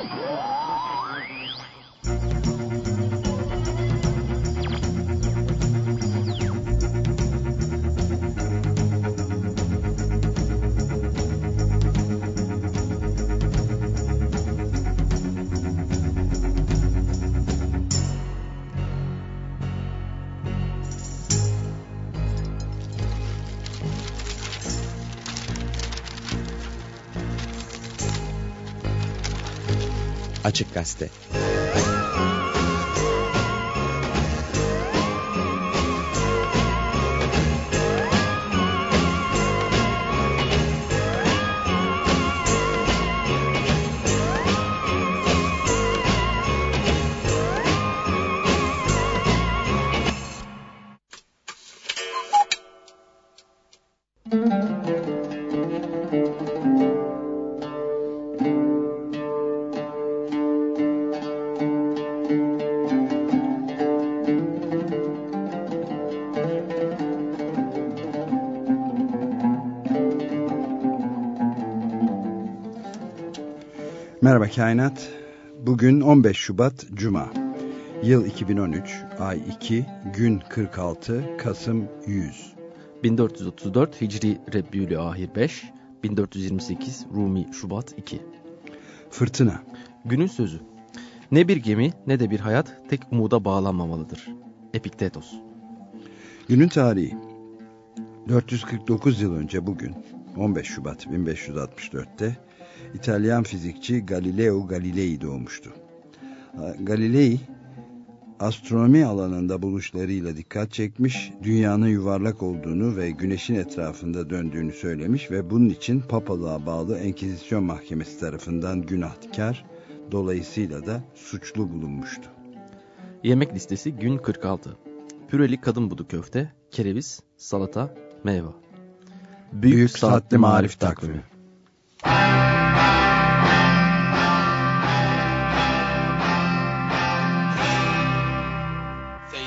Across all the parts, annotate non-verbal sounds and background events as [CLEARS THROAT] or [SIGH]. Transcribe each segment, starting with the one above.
Oh! Açık Gazete Merhaba Kainat. Bugün 15 Şubat Cuma. Yıl 2013, ay 2, gün 46, Kasım 100. 1434 Hicri Rebbiülü Ahir 5, 1428 Rumi Şubat 2. Fırtına. Günün sözü. Ne bir gemi ne de bir hayat tek umuda bağlanmamalıdır. Epiktetos. Günün tarihi. 449 yıl önce bugün 15 Şubat 1564'te İtalyan fizikçi Galileo Galilei doğmuştu. Galilei astronomi alanında buluşlarıyla dikkat çekmiş, dünyanın yuvarlak olduğunu ve güneşin etrafında döndüğünü söylemiş ve bunun için papalığa bağlı Enkizisyon Mahkemesi tarafından günahkar, dolayısıyla da suçlu bulunmuştu. Yemek listesi gün 46. Püreli kadın budu köfte, kereviz, salata, meyve. Büyük, Büyük Saatli Marif Takvimi.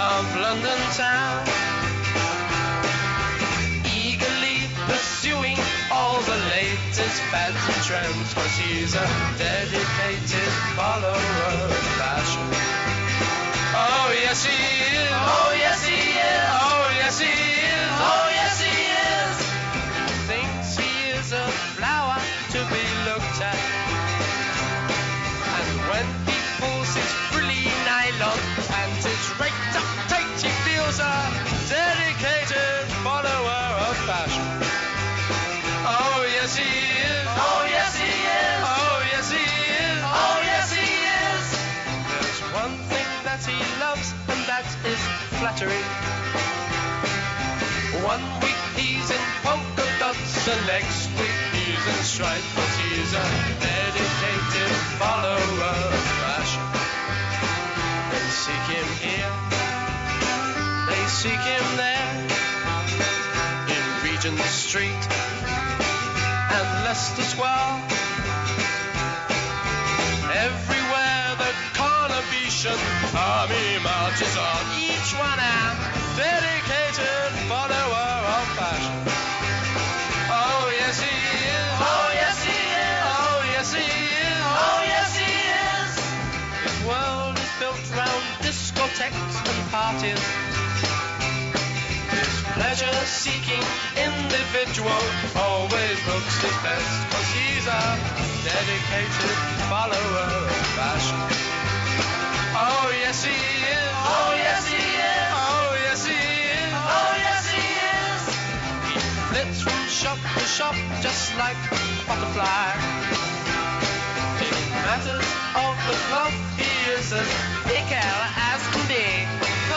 of London town, eagerly pursuing all the latest fads and trends, cause he's a dedicated follower of fashion. Oh yes he is, but he's a dedicated follower of fashion. They seek him here, they seek him there, in Regent Street and Leicester Square. Discotheques and parties. His pleasure-seeking individual always looks his best, cause he's a dedicated follower of fashion. Oh yes he is, oh yes he is, oh yes he is, oh yes he is. He flits from shop to shop just like a butterfly. In matters of the cloth, he is as equal as can be,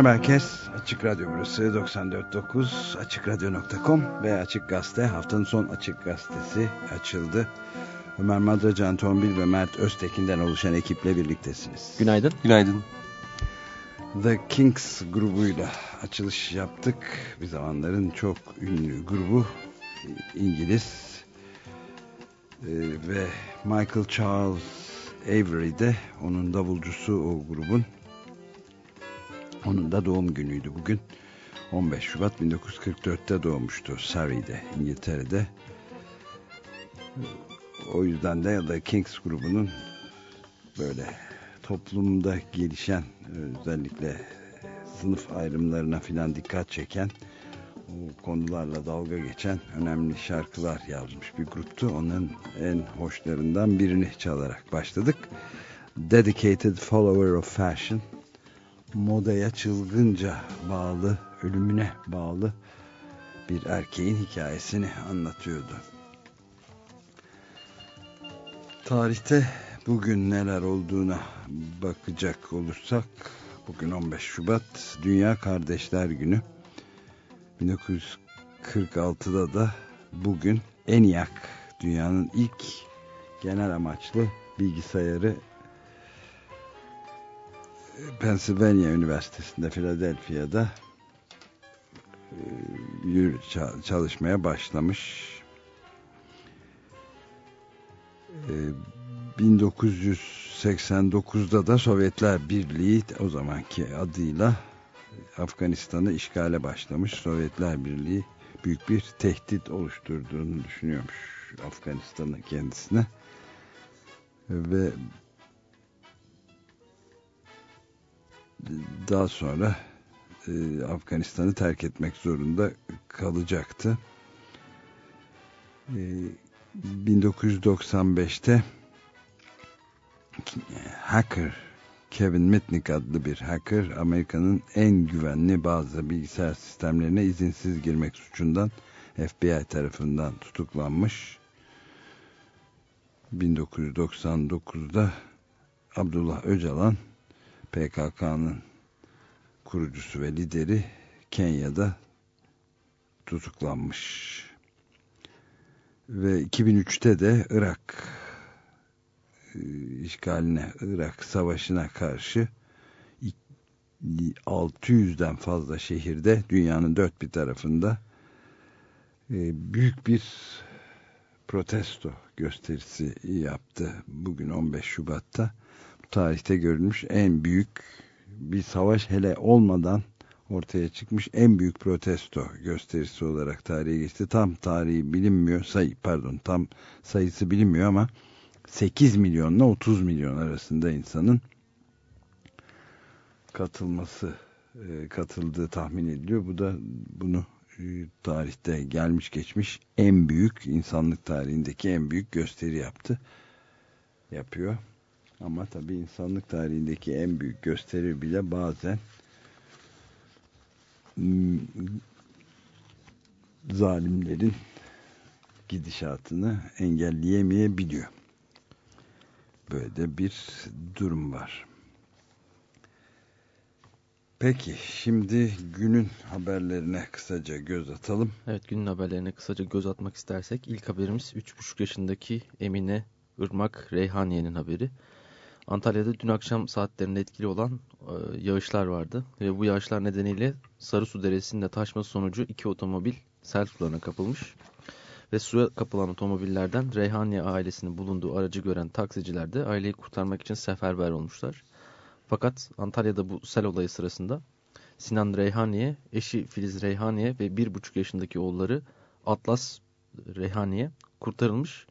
Merhaba herkes. Açık Radyo burası 94.9 AçıkRadyo.com ve Açık Gazete haftanın son Açık Gazetesi açıldı. Ömer Madracan, Tombil ve Mert Öztekin'den oluşan ekiple birliktesiniz. Günaydın. Günaydın. The Kings grubuyla açılış yaptık. Bir zamanların çok ünlü grubu İngiliz ee, ve Michael Charles Avery de onun davulcusu o grubun onun da doğum günüydü bugün. 15 Şubat 1944'te doğmuştu Surrey'de, İngiltere'de. O yüzden de The Kings grubunun böyle toplumda gelişen özellikle sınıf ayrımlarına filan dikkat çeken o konularla dalga geçen önemli şarkılar yazmış bir gruptu. Onun en hoşlarından birini çalarak başladık. Dedicated Follower of Fashion modaya çılgınca bağlı, ölümüne bağlı bir erkeğin hikayesini anlatıyordu. Tarihte bugün neler olduğuna bakacak olursak bugün 15 Şubat Dünya Kardeşler Günü 1946'da da bugün ENIAC dünyanın ilk genel amaçlı bilgisayarı Pennsylvania Üniversitesi'nde Philadelphia'da e, çalışmaya başlamış. 1989'da e, da Sovyetler Birliği o zamanki adıyla Afganistan'ı işgale başlamış. Sovyetler Birliği büyük bir tehdit oluşturduğunu düşünüyormuş Afganistan'ın kendisine. Ve daha sonra e, Afganistan'ı terk etmek zorunda kalacaktı. E, 1995'te hacker Kevin Mitnick adlı bir hacker Amerika'nın en güvenli bazı bilgisayar sistemlerine izinsiz girmek suçundan FBI tarafından tutuklanmış. 1999'da Abdullah Öcalan PKK'nın kurucusu ve lideri Kenya'da tutuklanmış. Ve 2003'te de Irak e, işgaline, Irak savaşına karşı 600'den fazla şehirde dünyanın dört bir tarafında e, büyük bir protesto gösterisi yaptı. Bugün 15 Şubat'ta tarihte görülmüş en büyük bir savaş hele olmadan ortaya çıkmış en büyük protesto gösterisi olarak tarihe geçti. Tam tarihi bilinmiyor, sayı pardon tam sayısı bilinmiyor ama 8 milyonla 30 milyon arasında insanın katılması e, katıldığı tahmin ediliyor. Bu da bunu e, tarihte gelmiş geçmiş en büyük insanlık tarihindeki en büyük gösteri yaptı. Yapıyor. Ama tabii insanlık tarihindeki en büyük gösteri bile bazen hmm, zalimlerin gidişatını engelleyemeyebiliyor. Böyle de bir durum var. Peki şimdi günün haberlerine kısaca göz atalım. Evet günün haberlerine kısaca göz atmak istersek ilk haberimiz 3,5 yaşındaki Emine Irmak Reyhaniye'nin haberi. Antalya'da dün akşam saatlerinde etkili olan e, yağışlar vardı. Ve bu yağışlar nedeniyle Sarısu Deresi'nde taşması sonucu iki otomobil sel sularına kapılmış. Ve suya kapılan otomobillerden Reyhaniye ailesinin bulunduğu aracı gören taksiciler de aileyi kurtarmak için seferber olmuşlar. Fakat Antalya'da bu sel olayı sırasında Sinan Reyhaniye, eşi Filiz Reyhaniye ve bir buçuk yaşındaki oğulları Atlas Reyhaniye kurtarılmış.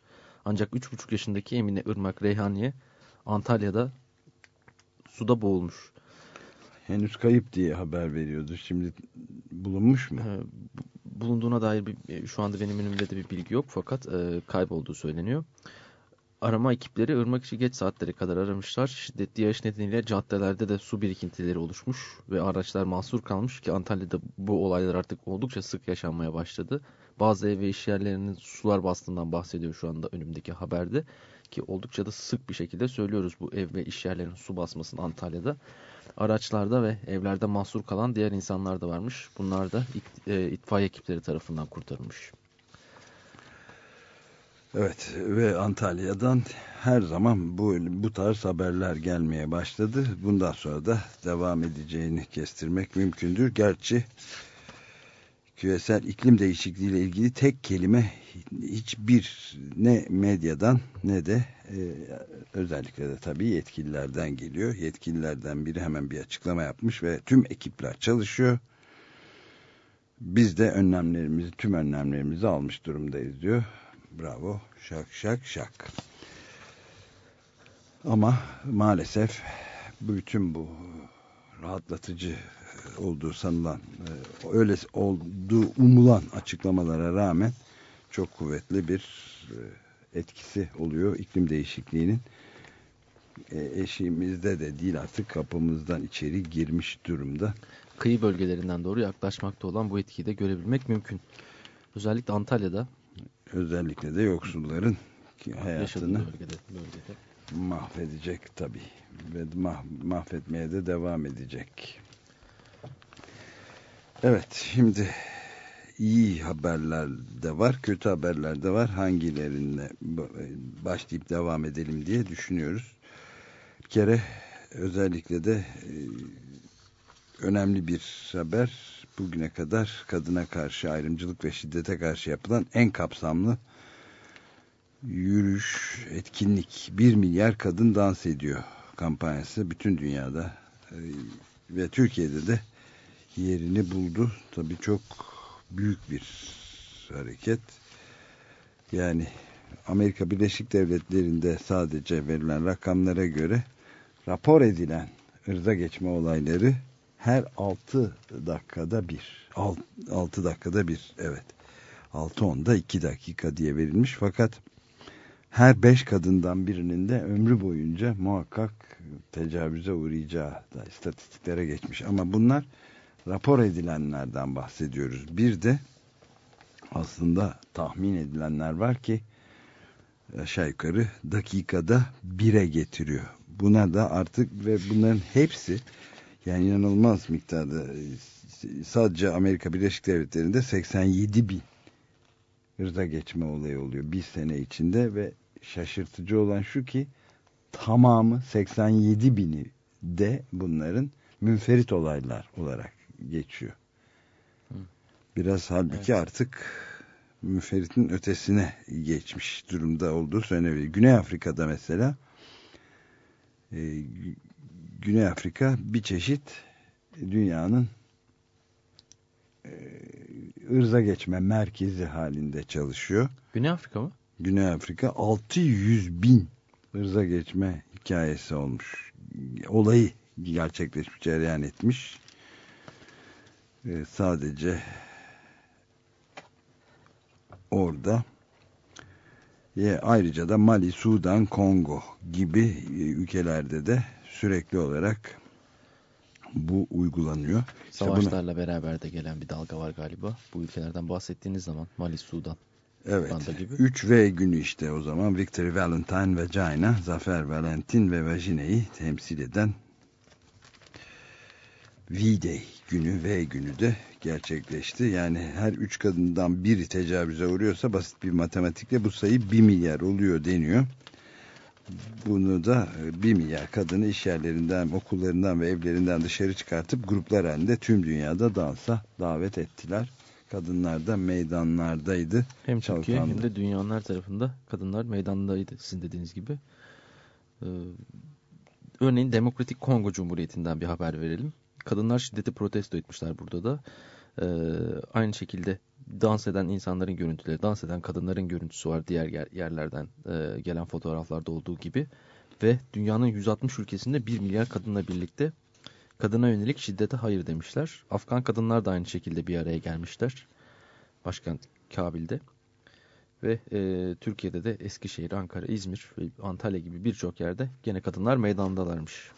Ancak üç buçuk yaşındaki Emine Irmak Reyhaniye Antalya'da suda boğulmuş. Henüz kayıp diye haber veriyordu. Şimdi bulunmuş mu? Ee, bulunduğuna dair bir, e, şu anda benim önümde de bir bilgi yok fakat e, kaybolduğu söyleniyor. Arama ekipleri ırmak içi geç saatlere kadar aramışlar. Şiddetli yağış nedeniyle caddelerde de su birikintileri oluşmuş ve araçlar mahsur kalmış ki Antalya'da bu olaylar artık oldukça sık yaşanmaya başladı. Bazı ev ve iş yerlerinin sular bastığından bahsediyor şu anda önümdeki haberde ki oldukça da sık bir şekilde söylüyoruz bu ev ve iş yerlerinin su basmasını Antalya'da. Araçlarda ve evlerde mahsur kalan diğer insanlar da varmış. Bunlar da it, e, itfaiye ekipleri tarafından kurtarılmış. Evet ve Antalya'dan her zaman bu bu tarz haberler gelmeye başladı. Bundan sonra da devam edeceğini kestirmek mümkündür. Gerçi küresel iklim değişikliği ile ilgili tek kelime hiçbir ne medyadan ne de e, özellikle de tabii yetkililerden geliyor. Yetkililerden biri hemen bir açıklama yapmış ve tüm ekipler çalışıyor. Biz de önlemlerimizi, tüm önlemlerimizi almış durumdayız diyor. Bravo, şak şak şak. Ama maalesef bütün bu rahatlatıcı olduğu sanılan e, öyle olduğu umulan açıklamalara rağmen çok kuvvetli bir e, etkisi oluyor iklim değişikliğinin e, eşiğimizde de değil artık kapımızdan içeri girmiş durumda. Kıyı bölgelerinden doğru yaklaşmakta olan bu etkiyi de görebilmek mümkün. Özellikle Antalya'da özellikle de yoksulların hayatını bölgede, bölgede. mahvedecek tabi ve mah mahvetmeye de devam edecek. Evet şimdi iyi haberler de var kötü haberler de var. Hangilerine başlayıp devam edelim diye düşünüyoruz. Bir kere özellikle de e, önemli bir haber. Bugüne kadar kadına karşı ayrımcılık ve şiddete karşı yapılan en kapsamlı yürüyüş, etkinlik. 1 milyar kadın dans ediyor kampanyası bütün dünyada e, ve Türkiye'de de yerini buldu. Tabii çok büyük bir hareket. Yani Amerika Birleşik Devletleri'nde sadece verilen rakamlara göre rapor edilen ırza geçme olayları her 6 dakikada bir 6 dakikada bir evet 6-10'da 2 dakika diye verilmiş fakat her 5 kadından birinin de ömrü boyunca muhakkak tecavüze uğrayacağı da istatistiklere geçmiş ama bunlar rapor edilenlerden bahsediyoruz. Bir de aslında tahmin edilenler var ki aşağı yukarı dakikada bire getiriyor. Buna da artık ve bunların hepsi yani inanılmaz miktarda sadece Amerika Birleşik Devletleri'nde 87 bin hırza geçme olayı oluyor bir sene içinde ve şaşırtıcı olan şu ki tamamı 87 bini de bunların münferit olaylar olarak geçiyor. Biraz halbuki evet. artık münferitin ötesine geçmiş durumda olduğu söylenebilir. Güney Afrika'da mesela e, Güney Afrika bir çeşit dünyanın e, ırza geçme merkezi halinde çalışıyor. Güney Afrika mı? Güney Afrika 600 bin ırza geçme hikayesi olmuş. Olayı gerçekleşmiş, cereyan etmiş. Ee, sadece orada e, ayrıca da Mali, Sudan, Kongo gibi e, ülkelerde de sürekli olarak bu uygulanıyor. Savaşlarla buna... beraber de gelen bir dalga var galiba. Bu ülkelerden bahsettiğiniz zaman Mali, Sudan. Evet. Gibi. 3V günü işte o zaman Victory Valentine Vagina, Zafer Valentin ve Vajine'yi temsil eden V-Day günü, V günü de gerçekleşti. Yani her üç kadından biri tecavüze uğruyorsa basit bir matematikle bu sayı 1 milyar oluyor deniyor. Bunu da 1 milyar kadını iş yerlerinden, okullarından ve evlerinden dışarı çıkartıp gruplar halinde tüm dünyada dansa davet ettiler. Kadınlar da meydanlardaydı. Hem Türkiye Çalkandı. hem de dünyanın tarafında kadınlar meydandaydı sizin dediğiniz gibi. Ee, örneğin Demokratik Kongo Cumhuriyeti'nden bir haber verelim. Kadınlar şiddeti protesto etmişler burada da. Ee, aynı şekilde dans eden insanların görüntüleri, dans eden kadınların görüntüsü var diğer yer, yerlerden e, gelen fotoğraflarda olduğu gibi. Ve dünyanın 160 ülkesinde 1 milyar kadınla birlikte kadına yönelik şiddete hayır demişler. Afgan kadınlar da aynı şekilde bir araya gelmişler. Başkent Kabil'de. Ve e, Türkiye'de de Eskişehir, Ankara, İzmir ve Antalya gibi birçok yerde gene kadınlar meydandalarmış.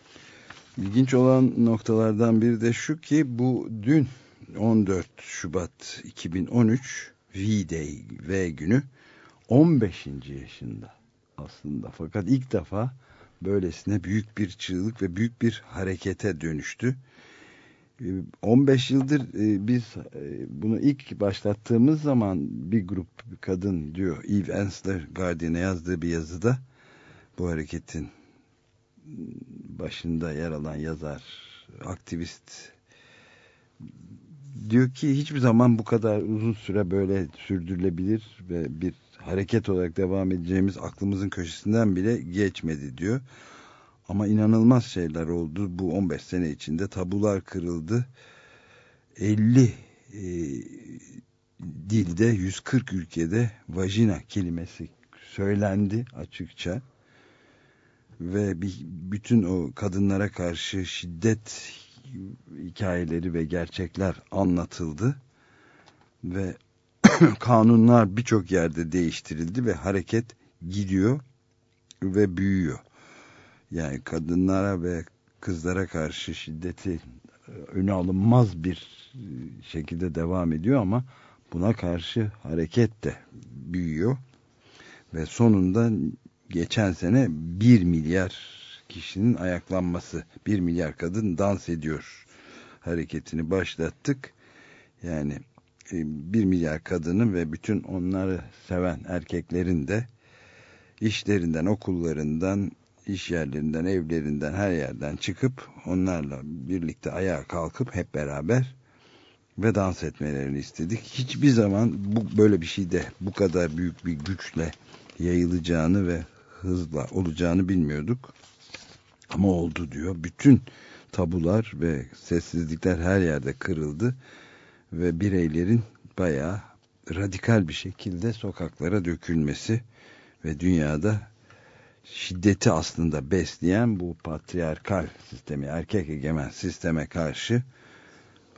İlginç olan noktalardan biri de şu ki bu dün 14 Şubat 2013 V-Day V günü 15. yaşında aslında. Fakat ilk defa böylesine büyük bir çığlık ve büyük bir harekete dönüştü. 15 yıldır biz bunu ilk başlattığımız zaman bir grup kadın diyor Eve Ensler Guardian'a yazdığı bir yazıda bu hareketin başında yer alan yazar, aktivist diyor ki hiçbir zaman bu kadar uzun süre böyle sürdürülebilir ve bir hareket olarak devam edeceğimiz aklımızın köşesinden bile geçmedi diyor. Ama inanılmaz şeyler oldu. Bu 15 sene içinde tabular kırıldı. 50 e, dilde 140 ülkede vajina kelimesi söylendi açıkça. Ve bütün o kadınlara karşı şiddet hikayeleri ve gerçekler anlatıldı. Ve [CLEARS THROAT] kanunlar birçok yerde değiştirildi ve hareket gidiyor ve büyüyor. Yani kadınlara ve kızlara karşı şiddeti e, öne alınmaz bir e, şekilde devam ediyor ama buna karşı hareket de büyüyor. Ve sonunda geçen sene 1 milyar kişinin ayaklanması, 1 milyar kadın dans ediyor hareketini başlattık. Yani 1 e, milyar kadının ve bütün onları seven erkeklerin de işlerinden, okullarından, iş yerlerinden, evlerinden, her yerden çıkıp onlarla birlikte ayağa kalkıp hep beraber ve dans etmelerini istedik. Hiçbir zaman bu böyle bir şeyde bu kadar büyük bir güçle yayılacağını ve hızla olacağını bilmiyorduk. Ama oldu diyor. Bütün tabular ve sessizlikler her yerde kırıldı ve bireylerin bayağı radikal bir şekilde sokaklara dökülmesi ve dünyada şiddeti aslında besleyen bu patriarkal sistemi, erkek egemen sisteme karşı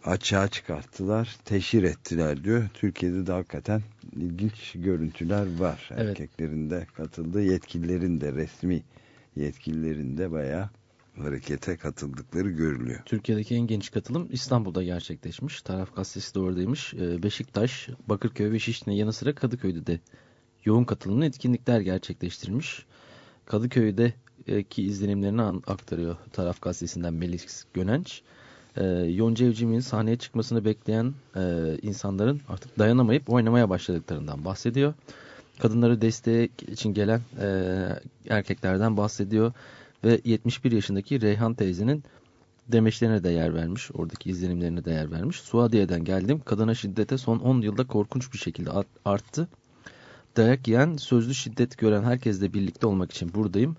açığa çıkarttılar, teşhir ettiler diyor. Türkiye'de de hakikaten ilginç görüntüler var. Evet. Erkeklerin de katıldığı, yetkililerin de resmi yetkililerin de bayağı harekete katıldıkları görülüyor. Türkiye'deki en genç katılım İstanbul'da gerçekleşmiş. Taraf gazetesi de oradaymış. Ee, Beşiktaş, Bakırköy ve Şişli'nin yanı sıra Kadıköy'de de yoğun katılımlı etkinlikler gerçekleştirmiş. Kadıköy'deki izlenimlerini aktarıyor Taraf gazetesinden Melis Gönenç. Ee, Yonca Evcimik'in sahneye çıkmasını bekleyen e, insanların artık dayanamayıp oynamaya başladıklarından bahsediyor. Kadınları destek için gelen e, erkeklerden bahsediyor ve 71 yaşındaki Reyhan teyzenin demeçlerine de yer vermiş. Oradaki izlenimlerine de yer vermiş. Suadiye'den geldim. Kadına şiddete son 10 yılda korkunç bir şekilde arttı. Dayak yiyen, sözlü şiddet gören herkesle birlikte olmak için buradayım.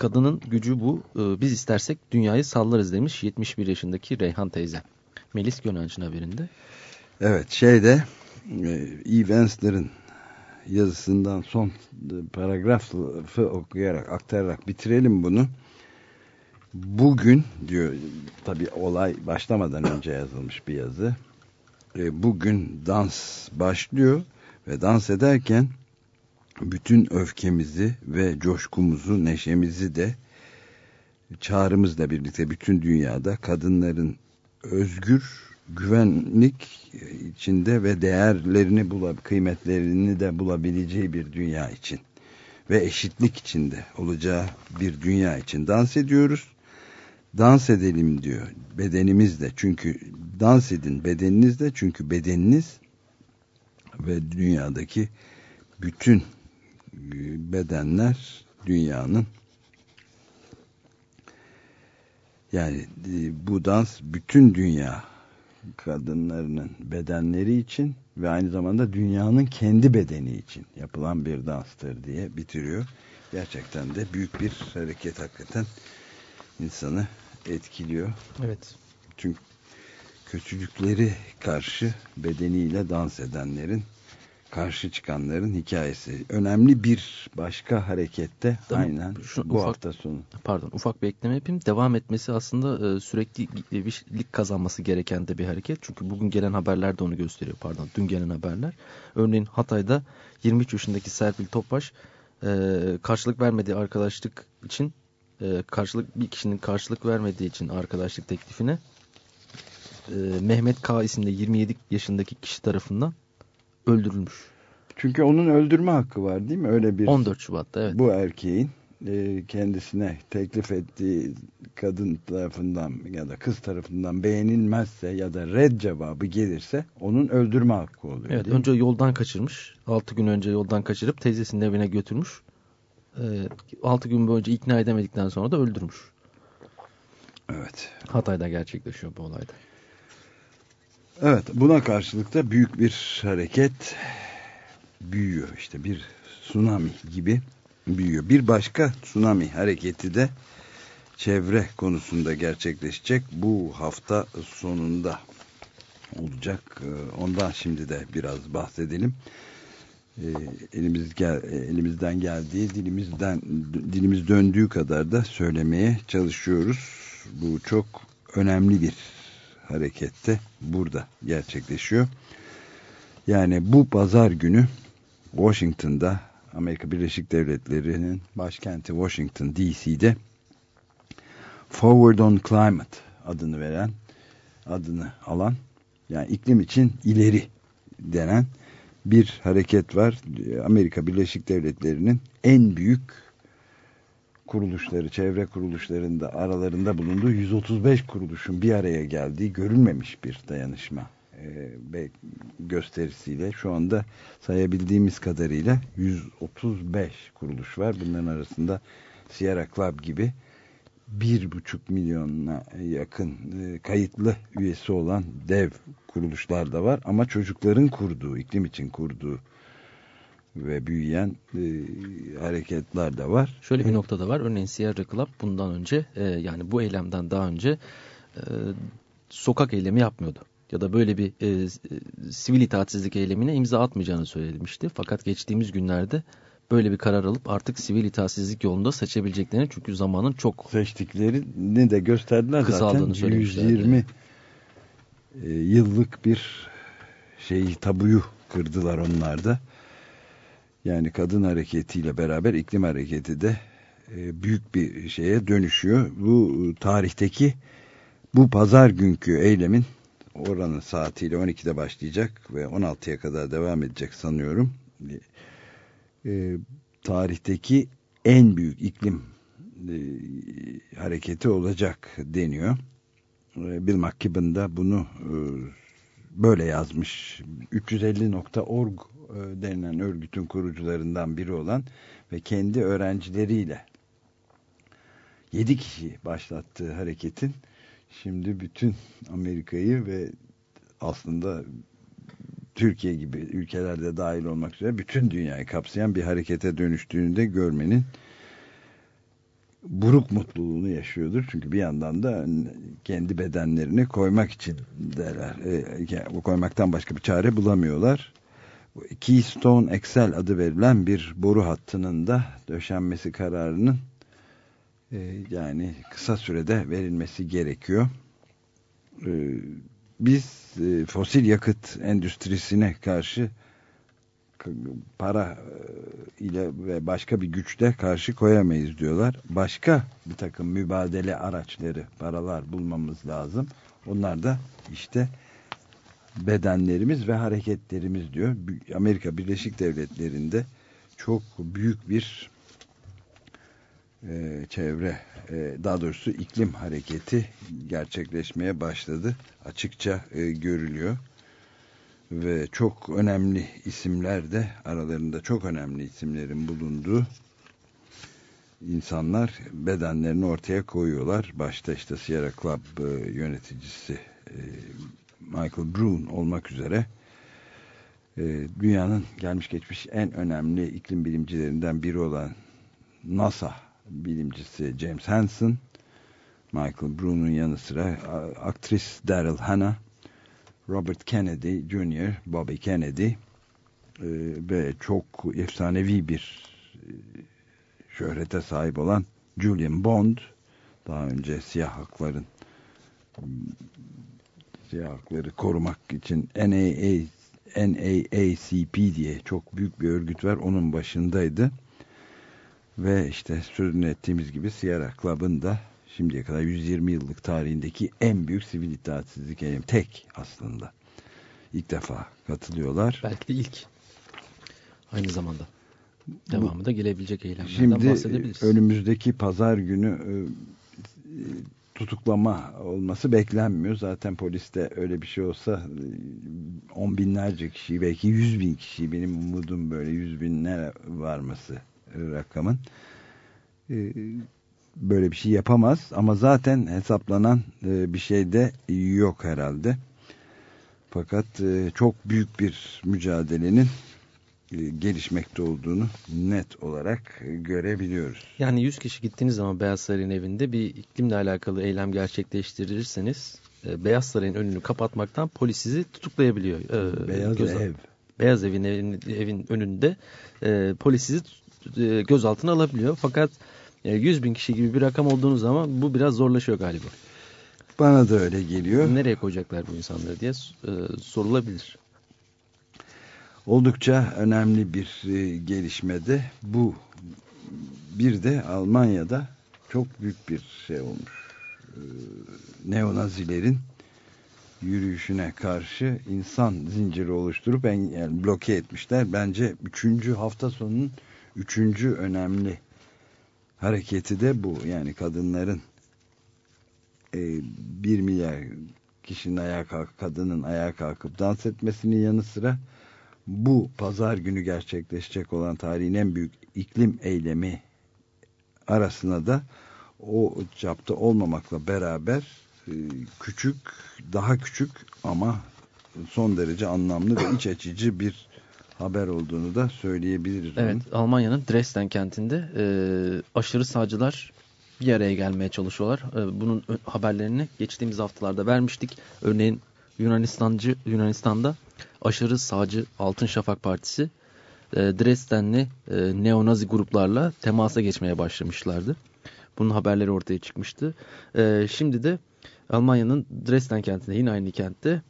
Kadının gücü bu. Ee, biz istersek dünyayı sallarız demiş 71 yaşındaki Reyhan teyze. Melis Gönenç'in haberinde. Evet şeyde Eve Ensler'ın yazısından son paragrafı okuyarak aktararak bitirelim bunu. Bugün diyor tabi olay başlamadan önce yazılmış bir yazı. E, bugün dans başlıyor ve dans ederken bütün öfkemizi ve coşkumuzu, neşemizi de çağrımızla birlikte bütün dünyada kadınların özgür güvenlik içinde ve değerlerini bulab kıymetlerini de bulabileceği bir dünya için ve eşitlik içinde olacağı bir dünya için dans ediyoruz. Dans edelim diyor bedenimizle çünkü dans edin bedeninizle çünkü bedeniniz ve dünyadaki bütün bedenler dünyanın yani e, bu dans bütün dünya kadınlarının bedenleri için ve aynı zamanda dünyanın kendi bedeni için yapılan bir danstır diye bitiriyor. Gerçekten de büyük bir hareket hakikaten insanı etkiliyor. Evet. Çünkü kötülükleri karşı bedeniyle dans edenlerin karşı çıkanların hikayesi. Önemli bir başka harekette Tabii, aynen şu, bu ufak, hafta sonu. Pardon ufak bir ekleme yapayım. Devam etmesi aslında e, sürekli lig kazanması gereken de bir hareket. Çünkü bugün gelen haberler de onu gösteriyor. Pardon dün gelen haberler. Örneğin Hatay'da 23 yaşındaki Serpil Topaş e, karşılık vermediği arkadaşlık için e, karşılık bir kişinin karşılık vermediği için arkadaşlık teklifine e, Mehmet K isimli 27 yaşındaki kişi tarafından öldürülmüş. Çünkü onun öldürme hakkı var değil mi? Öyle bir 14 Şubat'ta evet. bu erkeğin e, kendisine teklif ettiği kadın tarafından ya da kız tarafından beğenilmezse ya da red cevabı gelirse onun öldürme hakkı oluyor. Evet mi? önce yoldan kaçırmış. 6 gün önce yoldan kaçırıp teyzesinin evine götürmüş. 6 gün boyunca ikna edemedikten sonra da öldürmüş. Evet. Hatay'da gerçekleşiyor bu olayda. Evet buna karşılık da büyük bir hareket büyüyor işte bir tsunami gibi büyüyor. Bir başka tsunami hareketi de çevre konusunda gerçekleşecek bu hafta sonunda olacak. Ee, Ondan şimdi de biraz bahsedelim. Ee, Elimiz gel, elimizden geldiği dilimizden dilimiz döndüğü kadar da söylemeye çalışıyoruz. Bu çok önemli bir harekette burada gerçekleşiyor. Yani bu pazar günü Washington'da Amerika Birleşik Devletleri'nin başkenti Washington DC'de Forward on Climate adını veren adını alan yani iklim için ileri denen bir hareket var. Amerika Birleşik Devletleri'nin en büyük kuruluşları, çevre kuruluşlarında aralarında bulunduğu 135 kuruluşun bir araya geldiği görülmemiş bir dayanışma e, gösterisiyle şu anda sayabildiğimiz kadarıyla 135 kuruluş var. Bunların arasında Sierra Club gibi bir buçuk milyona yakın e, kayıtlı üyesi olan dev kuruluşlar da var ama çocukların kurduğu, iklim için kurduğu ve büyüyen e, hareketler de var. Şöyle bir nokta da var. Örneğin Sierra Club bundan önce e, yani bu eylemden daha önce e, sokak eylemi yapmıyordu. Ya da böyle bir e, e, sivil itaatsizlik eylemine imza atmayacağını söylemişti. Fakat geçtiğimiz günlerde böyle bir karar alıp artık sivil itaatsizlik yolunda seçebileceklerini çünkü zamanın çok seçtiklerini de gösterdiler zaten 120 e, yıllık bir şeyi tabuyu kırdılar onlar da. Yani kadın hareketiyle beraber iklim hareketi de e, büyük bir şeye dönüşüyor. Bu tarihteki bu pazar günkü eylemin oranın saatiyle 12'de başlayacak ve 16'ya kadar devam edecek sanıyorum. E, tarihteki en büyük iklim e, hareketi olacak deniyor. E, Bill McKibben da bunu e, böyle yazmış. 350.org e, denilen örgütün kurucularından biri olan ve kendi öğrencileriyle 7 kişi başlattığı hareketin şimdi bütün Amerika'yı ve aslında Türkiye gibi ülkelerde dahil olmak üzere bütün dünyayı kapsayan bir harekete dönüştüğünü de görmenin buruk mutluluğunu yaşıyordur. Çünkü bir yandan da kendi bedenlerini koymak için derler. E, koymaktan başka bir çare bulamıyorlar. Keystone XL adı verilen bir boru hattının da döşenmesi kararının e, yani kısa sürede verilmesi gerekiyor. E, biz e, fosil yakıt endüstrisine karşı para e, ile ve başka bir güçle karşı koyamayız diyorlar. Başka bir takım mübadele araçları, paralar bulmamız lazım. Onlar da işte bedenlerimiz ve hareketlerimiz diyor. Amerika Birleşik Devletleri'nde çok büyük bir e, çevre, e, daha doğrusu iklim hareketi gerçekleşmeye başladı. Açıkça e, görülüyor ve çok önemli isimler de aralarında çok önemli isimlerin bulunduğu insanlar bedenlerini ortaya koyuyorlar. Başta işte Sierra Club e, yöneticisi e, Michael Brown olmak üzere e, dünyanın gelmiş geçmiş en önemli iklim bilimcilerinden biri olan NASA bilimcisi James Hansen Michael Brown'un yanı sıra aktris Daryl Hannah Robert Kennedy Jr., Bobby Kennedy e, ve çok efsanevi bir e, şöhrete sahip olan Julian Bond daha önce siyah hakların siyah hakları korumak için NAA, NAACP diye çok büyük bir örgüt var. Onun başındaydı. Ve işte sözünü ettiğimiz gibi Sierra Club'ın da şimdiye kadar 120 yıllık tarihindeki en büyük sivil itaatsizlik eylemi. Tek aslında. İlk defa katılıyorlar. Belki de ilk. aynı zamanda. Devamı da gelebilecek eylemlerden Şimdi bahsedebiliriz. önümüzdeki pazar günü e, tutuklama olması beklenmiyor. Zaten poliste öyle bir şey olsa e, on binlerce kişi belki yüz bin kişi benim umudum böyle yüz binlere varması rakamın e, böyle bir şey yapamaz ama zaten hesaplanan e, bir şey de yok herhalde. Fakat çok büyük bir mücadelenin gelişmekte olduğunu net olarak görebiliyoruz. Yani 100 kişi gittiğiniz zaman Beyaz Saray'ın evinde bir iklimle alakalı eylem gerçekleştirirseniz Beyaz Saray'ın önünü kapatmaktan polis sizi tutuklayabiliyor. Beyaz Göz ev. Beyaz evin, evin, evin önünde e, polis sizi e, gözaltına alabiliyor. Fakat e, 100 bin kişi gibi bir rakam olduğunuz zaman bu biraz zorlaşıyor galiba. Bana da öyle geliyor. Nereye koyacaklar bu insanları diye e, sorulabilir oldukça önemli bir e, gelişmede bu bir de Almanya'da çok büyük bir şey olmuş e, neonazilerin yürüyüşüne karşı insan zinciri oluşturup en, yani bloke etmişler. Bence üçüncü hafta sonunun üçüncü önemli hareketi de bu. Yani kadınların e, bir milyar kişinin ayağa kalk, kadının ayağa kalkıp dans etmesinin yanı sıra bu pazar günü gerçekleşecek olan tarihin en büyük iklim eylemi arasına da o çapta olmamakla beraber e, küçük, daha küçük ama son derece anlamlı ve iç açıcı bir haber olduğunu da söyleyebiliriz. Evet. Almanya'nın Dresden kentinde e, aşırı sağcılar bir araya gelmeye çalışıyorlar. E, bunun haberlerini geçtiğimiz haftalarda vermiştik. Örneğin Yunanistancı Yunanistan'da aşırı sağcı Altın Şafak Partisi e, Dresdenli e, neonazi gruplarla temasa geçmeye başlamışlardı. Bunun haberleri ortaya çıkmıştı. E, şimdi de Almanya'nın Dresden kentinde yine aynı kentte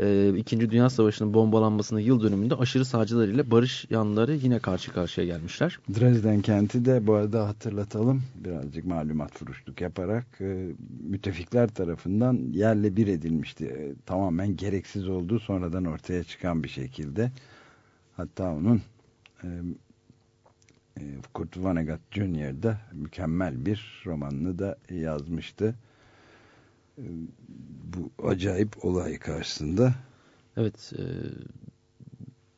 e, İkinci Dünya Savaşı'nın bombalanmasının yıl dönümünde aşırı sağcılar ile barış yanları yine karşı karşıya gelmişler. Dresden kenti de bu arada hatırlatalım birazcık malumat furuşluk yaparak e, müttefikler tarafından yerle bir edilmişti. E, tamamen gereksiz olduğu sonradan ortaya çıkan bir şekilde. Hatta onun e, Kurt Vonnegut Jr. da mükemmel bir romanını da yazmıştı bu acayip olay karşısında. Evet. E,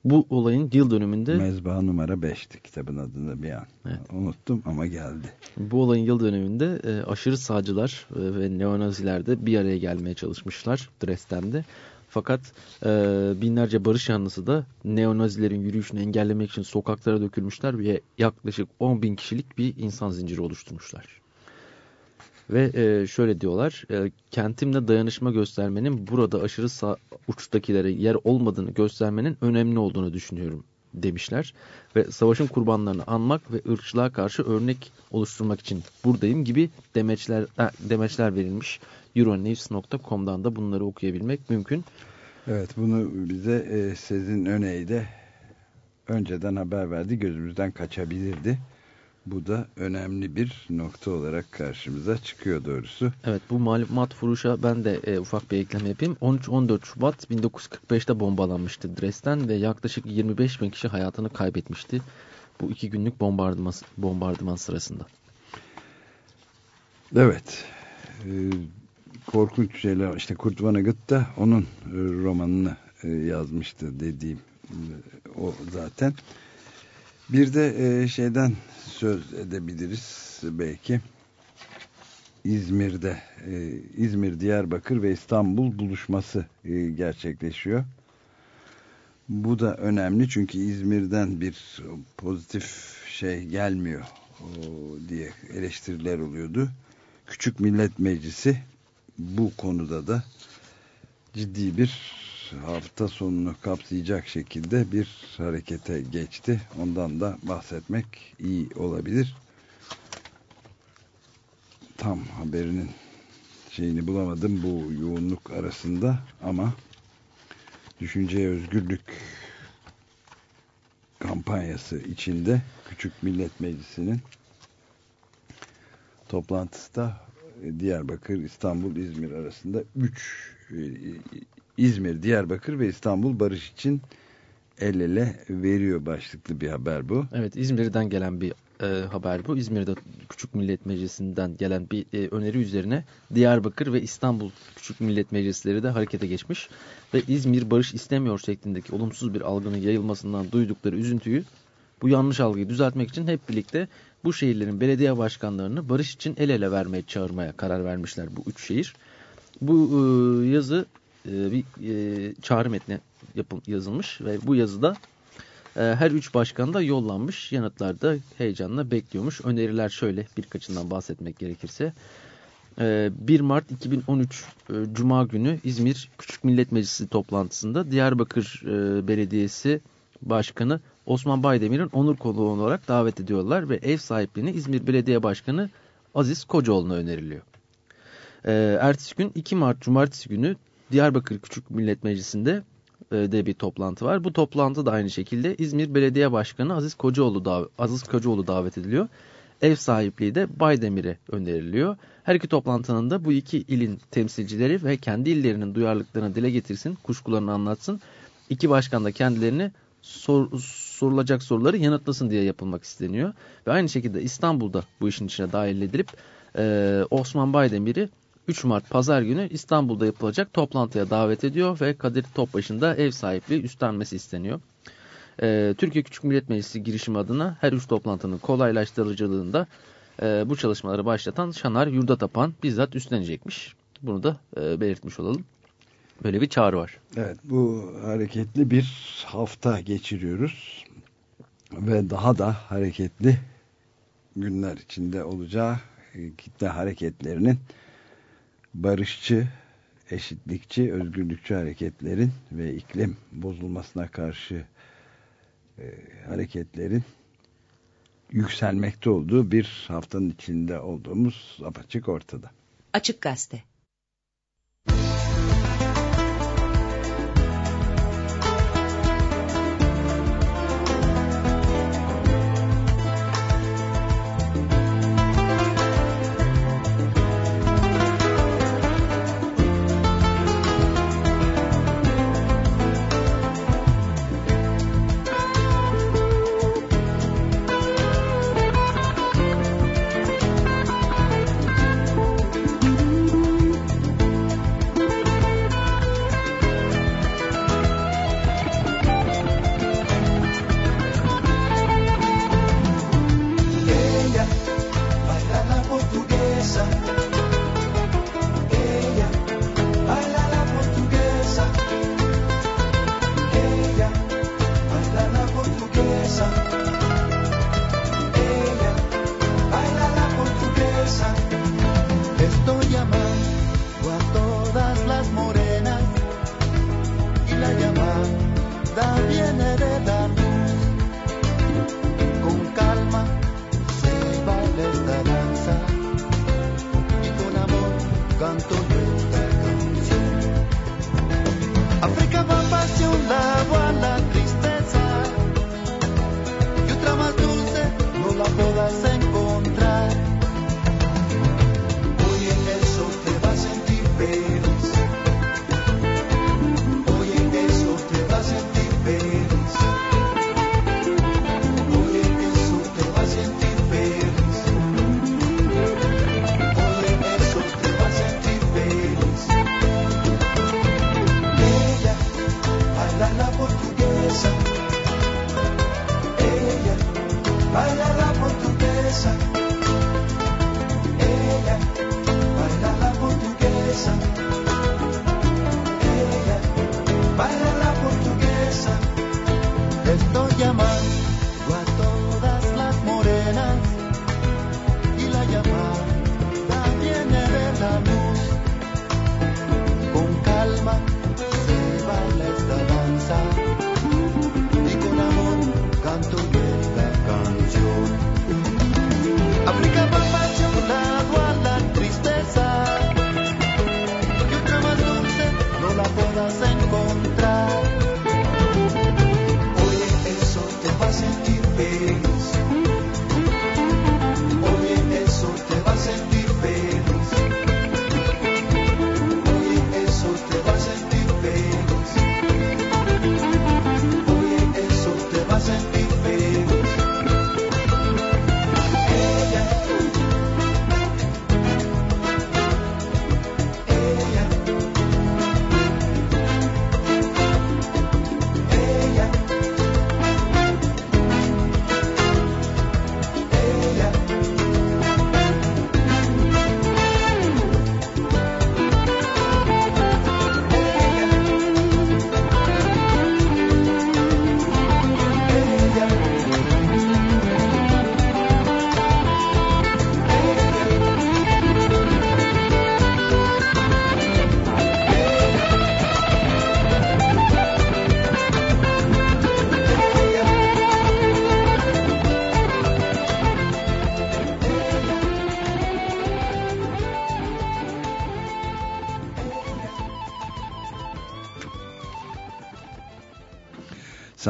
bu olayın yıl dönümünde... Mezbaha numara 5'ti kitabın adını bir an. Evet. Unuttum ama geldi. Bu olayın yıl dönümünde e, aşırı sağcılar e, ve neonaziler de bir araya gelmeye çalışmışlar Dresden'de. Fakat e, binlerce barış yanlısı da neonazilerin yürüyüşünü engellemek için sokaklara dökülmüşler ve yaklaşık 10 bin kişilik bir insan zinciri oluşturmuşlar. Ve e, şöyle diyorlar, e, kentimle dayanışma göstermenin burada aşırı sağ uçtakilere yer olmadığını göstermenin önemli olduğunu düşünüyorum demişler. Ve savaşın kurbanlarını anmak ve ırkçılığa karşı örnek oluşturmak için buradayım gibi demeçler, demeçler verilmiş. Euronews.com'dan da bunları okuyabilmek mümkün. Evet bunu bize e, Sezin Öney de önceden haber verdi gözümüzden kaçabilirdi. Bu da önemli bir nokta olarak karşımıza çıkıyor doğrusu. Evet bu malumat furuşa ben de e, ufak bir ekleme yapayım. 13-14 Şubat 1945'te bombalanmıştı Dresden ve yaklaşık 25 bin kişi hayatını kaybetmişti. Bu iki günlük bombardıman, bombardıman sırasında. Evet. E, korkunç şeyler. İşte Kurt Vonnegut da onun e, romanını e, yazmıştı dediğim e, o zaten. Bir de e, şeyden söz edebiliriz belki. İzmir'de e, İzmir, Diyarbakır ve İstanbul buluşması e, gerçekleşiyor. Bu da önemli çünkü İzmir'den bir pozitif şey gelmiyor o, diye eleştiriler oluyordu. Küçük Millet Meclisi bu konuda da ciddi bir hafta sonunu kapsayacak şekilde bir harekete geçti. Ondan da bahsetmek iyi olabilir. Tam haberinin şeyini bulamadım bu yoğunluk arasında ama düşünceye özgürlük kampanyası içinde Küçük Millet Meclisi'nin toplantısı da Diyarbakır, İstanbul, İzmir arasında 3 İzmir, Diyarbakır ve İstanbul barış için el ele veriyor başlıklı bir haber bu. Evet İzmir'den gelen bir e, haber bu. İzmir'de Küçük Millet Meclisi'nden gelen bir e, öneri üzerine Diyarbakır ve İstanbul Küçük Millet Meclisleri de harekete geçmiş. Ve İzmir barış istemiyor şeklindeki olumsuz bir algının yayılmasından duydukları üzüntüyü bu yanlış algıyı düzeltmek için hep birlikte bu şehirlerin belediye başkanlarını barış için el ele vermeye çağırmaya karar vermişler bu üç şehir. Bu e, yazı e, bir e, çağrı metni yapım, yazılmış ve bu yazıda e, her üç başkan da yollanmış. Yanıtlar da heyecanla bekliyormuş. Öneriler şöyle birkaçından bahsetmek gerekirse. E, 1 Mart 2013 e, Cuma günü İzmir Küçük Millet Meclisi toplantısında Diyarbakır Belediyesi Başkanı Osman Baydemir'in onur konuğu olarak davet ediyorlar ve ev sahipliğini İzmir Belediye Başkanı Aziz Kocaoğlu'na öneriliyor. Ertesi gün 2 Mart Cumartesi günü Diyarbakır Küçük Millet Meclisi'nde e, de bir toplantı var. Bu toplantı da aynı şekilde İzmir Belediye Başkanı Aziz Kocaoğlu, dav Aziz Kocaoğlu davet ediliyor. Ev sahipliği de Baydemir'e öneriliyor. Her iki toplantının da bu iki ilin temsilcileri ve kendi illerinin duyarlılıklarını dile getirsin, kuşkularını anlatsın. İki başkan da kendilerini sor, sorulacak soruları yanıtlasın diye yapılmak isteniyor. Ve aynı şekilde İstanbul'da bu işin içine dahil edilip e, Osman Baydemir'i 3 Mart Pazar günü İstanbul'da yapılacak toplantıya davet ediyor ve Kadir Topbaş'ın da ev sahipliği üstlenmesi isteniyor. Ee, Türkiye Küçük Millet Meclisi girişimi adına her üç toplantının kolaylaştırıcılığında e, bu çalışmaları başlatan Şanar Yurdatapan bizzat üstlenecekmiş. Bunu da e, belirtmiş olalım. Böyle bir çağrı var. Evet bu hareketli bir hafta geçiriyoruz. Ve daha da hareketli günler içinde olacağı e, kitle hareketlerinin barışçı, eşitlikçi, özgürlükçü hareketlerin ve iklim bozulmasına karşı e, hareketlerin yükselmekte olduğu bir haftanın içinde olduğumuz apaçık ortada. Açık Gazete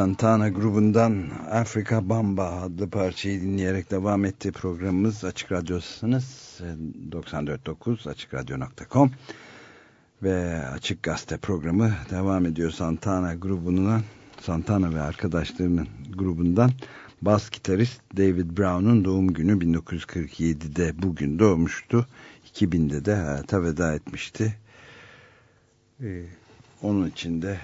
Santana grubundan Afrika Bamba adlı parçayı dinleyerek devam etti programımız. Açık Radyosu'nuz 94.9 AçıkRadyo.com ve Açık Gazete programı devam ediyor Santana grubundan Santana ve arkadaşlarının grubundan bas gitarist David Brown'un doğum günü 1947'de bugün doğmuştu. 2000'de de hayata veda etmişti. Ee, onun için de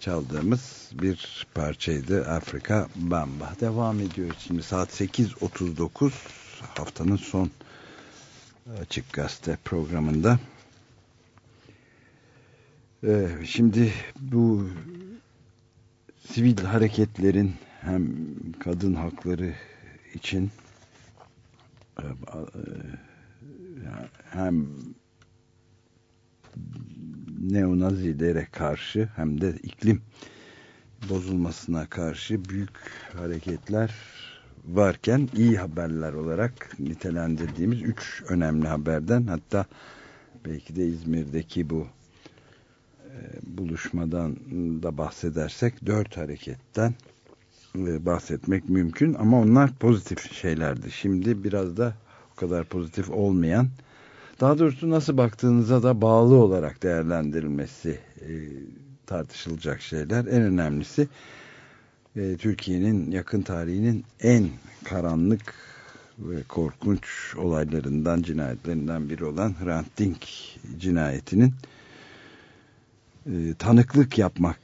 çaldığımız bir parçaydı Afrika Bamba. Devam ediyor şimdi saat 8.39 haftanın son Açık Gazete programında. Ee, şimdi bu sivil hareketlerin hem kadın hakları için e, hem neonazilere karşı hem de iklim bozulmasına karşı büyük hareketler varken iyi haberler olarak nitelendirdiğimiz üç önemli haberden hatta belki de İzmir'deki bu e, buluşmadan da bahsedersek dört hareketten e, bahsetmek mümkün ama onlar pozitif şeylerdi. Şimdi biraz da o kadar pozitif olmayan daha doğrusu nasıl baktığınıza da bağlı olarak değerlendirilmesi e, tartışılacak şeyler. En önemlisi e, Türkiye'nin yakın tarihinin en karanlık ve korkunç olaylarından, cinayetlerinden biri olan Hrant Dink cinayetinin e, tanıklık yapmak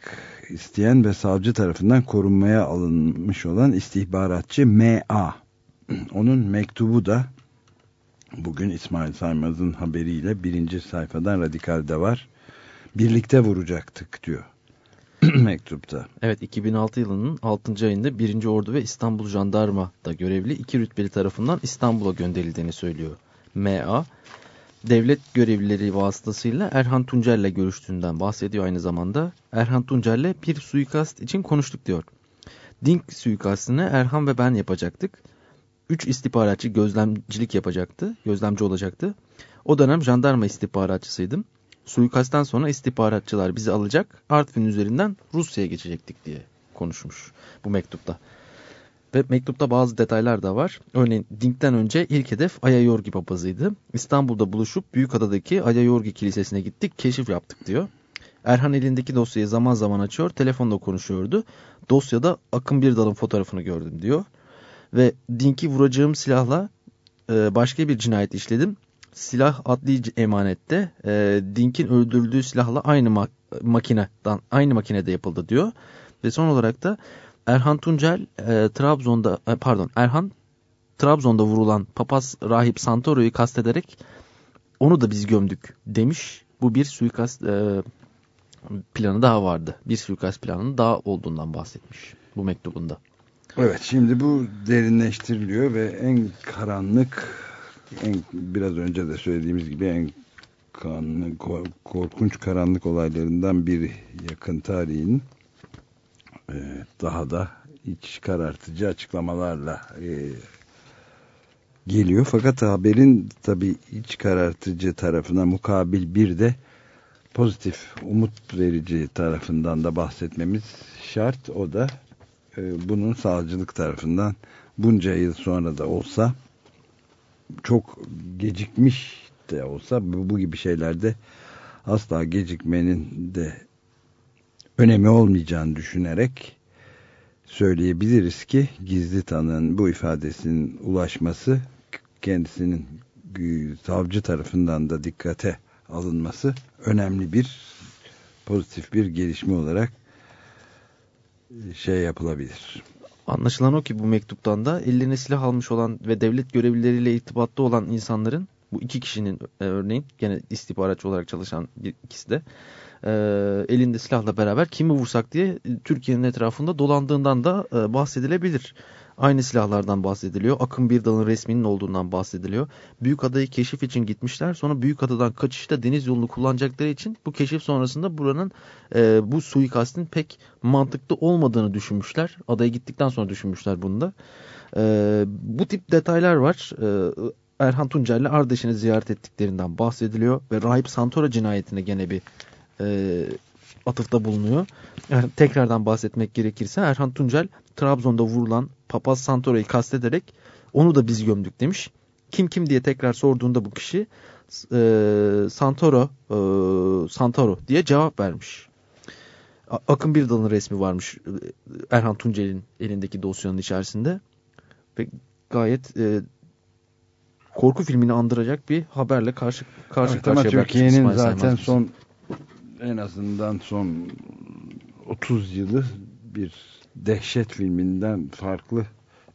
isteyen ve savcı tarafından korunmaya alınmış olan istihbaratçı M.A. Onun mektubu da Bugün İsmail Saymaz'ın haberiyle birinci sayfadan radikalde var. Birlikte vuracaktık diyor [CLEARS THROAT] mektupta. Evet 2006 yılının 6. ayında 1. Ordu ve İstanbul Jandarma'da görevli iki rütbeli tarafından İstanbul'a gönderildiğini söylüyor. M.A. Devlet görevlileri vasıtasıyla Erhan Tuncer'le görüştüğünden bahsediyor aynı zamanda. Erhan Tuncer'le bir suikast için konuştuk diyor. Dink suikastını Erhan ve ben yapacaktık. 3 istihbaratçı gözlemcilik yapacaktı, gözlemci olacaktı. O dönem jandarma istihbaratçısıydım. Suikastten sonra istihbaratçılar bizi alacak, Artvin üzerinden Rusya'ya geçecektik diye konuşmuş bu mektupta. Ve mektupta bazı detaylar da var. Örneğin Dink'ten önce ilk hedef Ayayorgi papazıydı. İstanbul'da buluşup Büyükada'daki Ayayorgi Kilisesi'ne gittik, keşif yaptık diyor. Erhan elindeki dosyayı zaman zaman açıyor, telefonla konuşuyordu. Dosyada Akın Birdal'ın fotoğrafını gördüm diyor ve Dink'i vuracağım silahla e, başka bir cinayet işledim. Silah adli emanette e, Dink'in öldürüldüğü silahla aynı ma makineden aynı makinede yapıldı diyor. Ve son olarak da Erhan Tuncel e, Trabzon'da e, pardon Erhan Trabzon'da vurulan papaz rahip Santoro'yu kastederek onu da biz gömdük demiş. Bu bir suikast e, planı daha vardı. Bir suikast planının daha olduğundan bahsetmiş bu mektubunda. Evet şimdi bu derinleştiriliyor ve en karanlık en biraz önce de söylediğimiz gibi en karanlık, korkunç karanlık olaylarından biri yakın tarihin e, daha da iç karartıcı açıklamalarla e, geliyor. Fakat haberin tabi iç karartıcı tarafına mukabil bir de pozitif umut verici tarafından da bahsetmemiz şart. O da e, bunun sağcılık tarafından bunca yıl sonra da olsa çok gecikmiş de olsa bu, gibi şeylerde asla gecikmenin de önemi olmayacağını düşünerek söyleyebiliriz ki gizli tanığın bu ifadesinin ulaşması kendisinin savcı tarafından da dikkate alınması önemli bir pozitif bir gelişme olarak şey yapılabilir. Anlaşılan o ki bu mektuptan da ellerine silah almış olan ve devlet görevlileriyle irtibatta olan insanların bu iki kişinin e, örneğin gene istihbaratçı olarak çalışan bir ikisi de e, elinde silahla beraber kimi vursak diye Türkiye'nin etrafında dolandığından da e, bahsedilebilir. Aynı silahlardan bahsediliyor. Akın bir dalın resminin olduğundan bahsediliyor. Büyük adayı keşif için gitmişler. Sonra Büyük adadan kaçışta deniz yolunu kullanacakları için bu keşif sonrasında buranın e, bu suikastin pek mantıklı olmadığını düşünmüşler. Adaya gittikten sonra düşünmüşler bunu da. E, bu tip detaylar var. E, Erhan Tuncer ile Ardeşen'i ziyaret ettiklerinden bahsediliyor. Ve Rahip Santora cinayetine gene bir e, atıfta bulunuyor. Yani tekrardan bahsetmek gerekirse Erhan Tuncel Trabzon'da vurulan Papaz Santoro'yu kastederek onu da biz gömdük demiş. Kim kim diye tekrar sorduğunda bu kişi e, Santoro e, Santoro diye cevap vermiş. Akın bir dalın resmi varmış e, Erhan Tuncel'in elindeki dosyanın içerisinde ve gayet e, korku filmini andıracak bir haberle karşı karşı evet, karşıya Türkiye'nin zaten son en azından son 30 yılı bir dehşet filminden farklı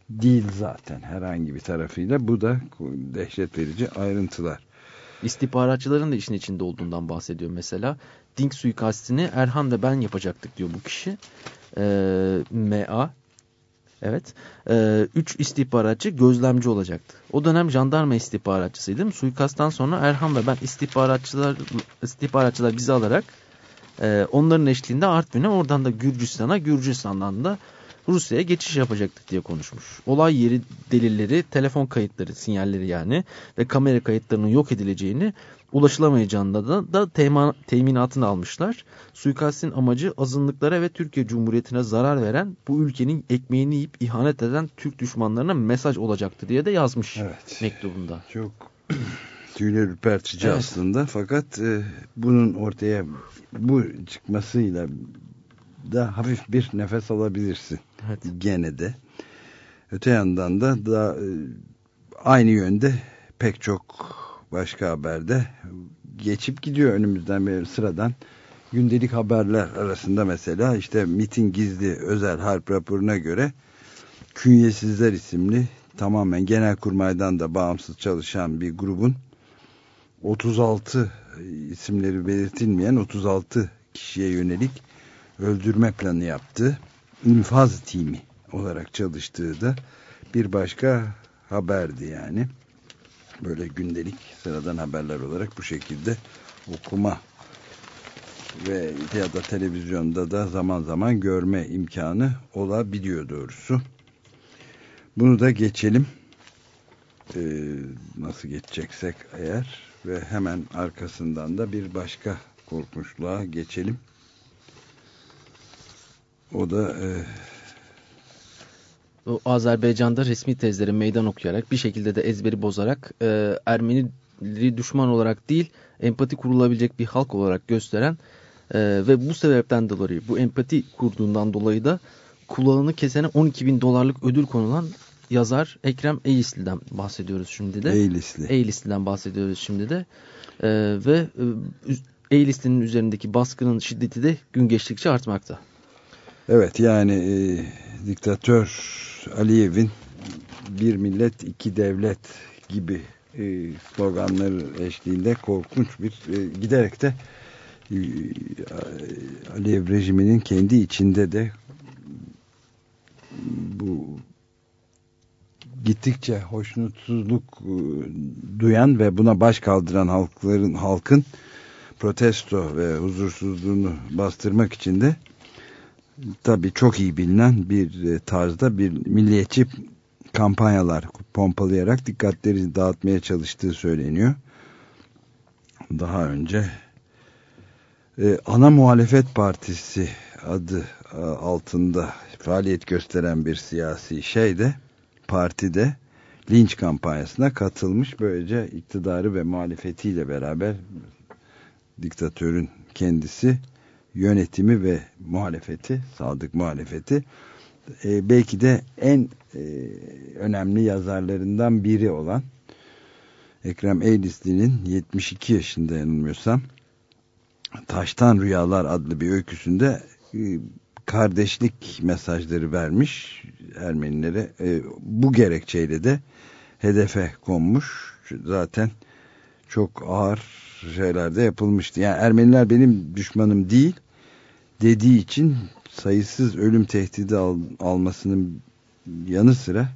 değil zaten herhangi bir tarafıyla. Bu da dehşet verici ayrıntılar. İstihbaratçıların da işin içinde olduğundan bahsediyor mesela. Dink suikastini Erhan ve ben yapacaktık diyor bu kişi. Ee, MA Evet. Ee, üç istihbaratçı gözlemci olacaktı. O dönem jandarma istihbaratçısıydım. Suikasttan sonra Erhan ve ben istihbaratçılar istihbaratçılar bizi alarak e, onların eşliğinde Artvin'e oradan da Gürcistan'a Gürcistan'dan da Rusya'ya geçiş yapacaktık diye konuşmuş. Olay yeri delilleri, telefon kayıtları, sinyalleri yani ve kamera kayıtlarının yok edileceğini ulaşılamayacağında da, da temin, teminatını almışlar. Suikastin amacı azınlıklara ve Türkiye Cumhuriyeti'ne zarar veren bu ülkenin ekmeğini yiyip ihanet eden Türk düşmanlarına mesaj olacaktı diye de yazmış evet. mektubunda. Çok tüyler ürpertici evet. aslında fakat e, bunun ortaya bu çıkmasıyla da hafif bir nefes alabilirsin. Evet. Gene de. Öte yandan da, da e, aynı yönde pek çok başka haberde geçip gidiyor önümüzden bir sıradan gündelik haberler arasında mesela işte MIT'in gizli özel harp raporuna göre Künyesizler isimli tamamen genelkurmaydan da bağımsız çalışan bir grubun 36 isimleri belirtilmeyen 36 kişiye yönelik öldürme planı yaptı. İnfaz timi olarak çalıştığı da bir başka haberdi yani. Böyle gündelik sıradan haberler olarak bu şekilde okuma ve ya da televizyonda da zaman zaman görme imkanı olabiliyor doğrusu. Bunu da geçelim. Ee, nasıl geçeceksek eğer ve hemen arkasından da bir başka korkunçluğa geçelim. O da e... o Azerbaycan'da resmi tezleri meydan okuyarak bir şekilde de ezberi bozarak e, Ermenileri düşman olarak değil empati kurulabilecek bir halk olarak gösteren e, ve bu sebepten dolayı bu empati kurduğundan dolayı da kulağını kesene 12 bin dolarlık ödül konulan yazar Ekrem Eylisli'den bahsediyoruz şimdi de. Eylisli. Eylisli'den bahsediyoruz şimdi de. E, ve e, Eylisli'nin üzerindeki baskının şiddeti de gün geçtikçe artmakta. Evet yani e, diktatör Aliyev'in bir millet iki devlet gibi e, sloganları eşliğinde korkunç bir e, giderek de e, Aliyev rejiminin kendi içinde de bu gittikçe hoşnutsuzluk e, duyan ve buna baş kaldıran halkların halkın protesto ve huzursuzluğunu bastırmak için de tabii çok iyi bilinen bir e, tarzda bir milliyetçi kampanyalar pompalayarak dikkatleri dağıtmaya çalıştığı söyleniyor. Daha önce e, ana muhalefet partisi adı altında faaliyet gösteren bir siyasi şey de partide linç kampanyasına katılmış. Böylece iktidarı ve muhalefetiyle beraber diktatörün kendisi yönetimi ve muhalefeti, sadık muhalefeti e, belki de en e, önemli yazarlarından biri olan Ekrem Eylisli'nin 72 yaşında yanılmıyorsam Taştan Rüyalar adlı bir öyküsünde e, kardeşlik mesajları vermiş Ermenilere. E, bu gerekçeyle de hedefe konmuş. Zaten çok ağır şeyler de yapılmıştı. Yani Ermeniler benim düşmanım değil dediği için sayısız ölüm tehdidi al, almasının yanı sıra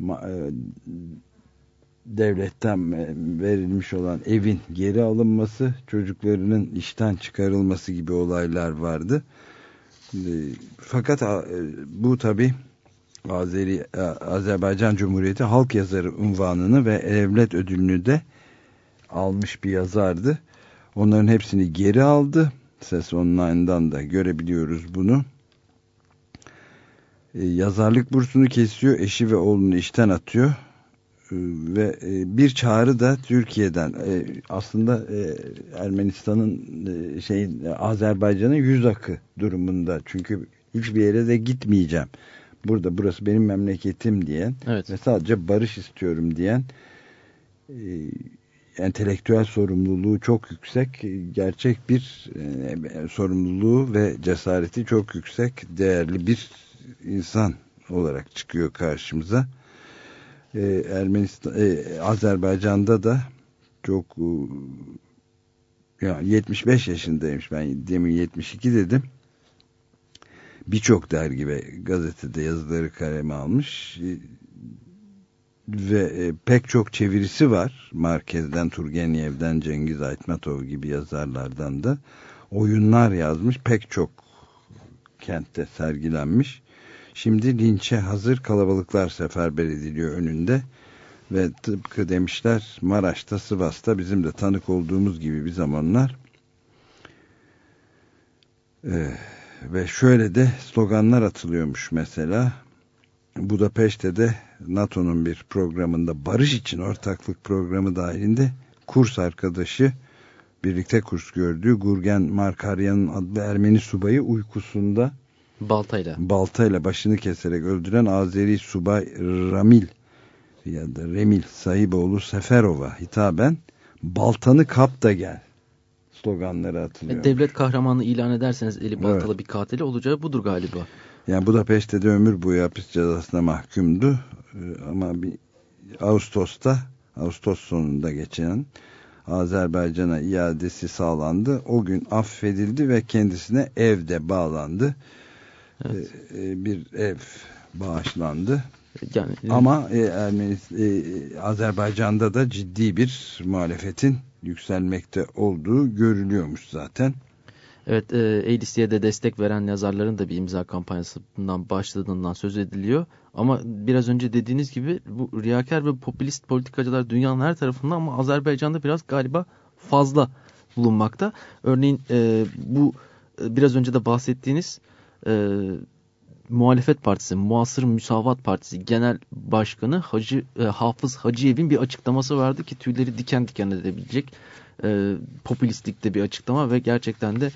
e, devletten verilmiş olan evin geri alınması, çocuklarının işten çıkarılması gibi olaylar vardı. E, fakat e, bu tabi Azeri, Azerbaycan Cumhuriyeti Halk Yazarı unvanını ve devlet ödülünü de almış bir yazardı. Onların hepsini geri aldı Ses Online'dan da görebiliyoruz bunu. E, yazarlık bursunu kesiyor. Eşi ve oğlunu işten atıyor. E, ve e, bir çağrı da Türkiye'den e, aslında e, Ermenistan'ın e, şey Azerbaycan'ın yüz akı durumunda. Çünkü hiçbir yere de gitmeyeceğim. Burada burası benim memleketim diyen Evet. ve sadece barış istiyorum diyen e, entelektüel sorumluluğu çok yüksek, gerçek bir e, sorumluluğu ve cesareti çok yüksek, değerli bir insan olarak çıkıyor karşımıza. E, Ermenistan, e, Azerbaycan'da da çok e, ya 75 yaşındaymış. Ben demin 72 dedim. Birçok dergi ve gazetede yazıları kaleme almış. E, ve e, pek çok çevirisi var. Markez'den, Turgenev'den, Cengiz Aytmatov gibi yazarlardan da oyunlar yazmış. Pek çok kentte sergilenmiş. Şimdi linçe hazır kalabalıklar seferber ediliyor önünde. Ve tıpkı demişler Maraş'ta, Sivas'ta bizim de tanık olduğumuz gibi bir zamanlar. Ee, ve şöyle de sloganlar atılıyormuş mesela. Budapeşte de NATO'nun bir programında barış için ortaklık programı dahilinde kurs arkadaşı birlikte kurs gördüğü Gurgen Markaryan'ın adlı Ermeni subayı uykusunda Baltayla. baltayla başını keserek öldüren Azeri subay Ramil ya da Remil Sahiboğlu Seferov'a hitaben baltanı kap da gel sloganları atılıyor. E, devlet kahramanı ilan ederseniz eli baltalı Evet. bir katili olacağı budur galiba. Yani Budapeşte de ömür boyu hapis cezasına mahkumdu. Ee, Ama bir Ağustos'ta Ağustos sonunda geçen Azerbaycan'a iadesi sağlandı. O gün affedildi ve kendisine evde bağlandı. Evet. Ee, e, Bir ev bağışlandı. Yani Ama e, Ermeni, e, Azerbaycan'da da ciddi bir muhalefetin yükselmekte olduğu görülüyormuş zaten. Evet, e, Eylist'e de destek veren yazarların da bir imza kampanyasından başladığından söz ediliyor. Ama biraz önce dediğiniz gibi bu riyakar ve popülist politikacılar dünyanın her tarafında ama Azerbaycan'da biraz galiba fazla bulunmakta. Örneğin e, bu e, biraz önce de bahsettiğiniz e, Muhalefet Partisi, Muasır Müsavat Partisi Genel Başkanı Hacı e, Hafız Hacıyev'in bir açıklaması vardı ki tüyleri diken diken edebilecek e, popülistlikte bir açıklama ve gerçekten de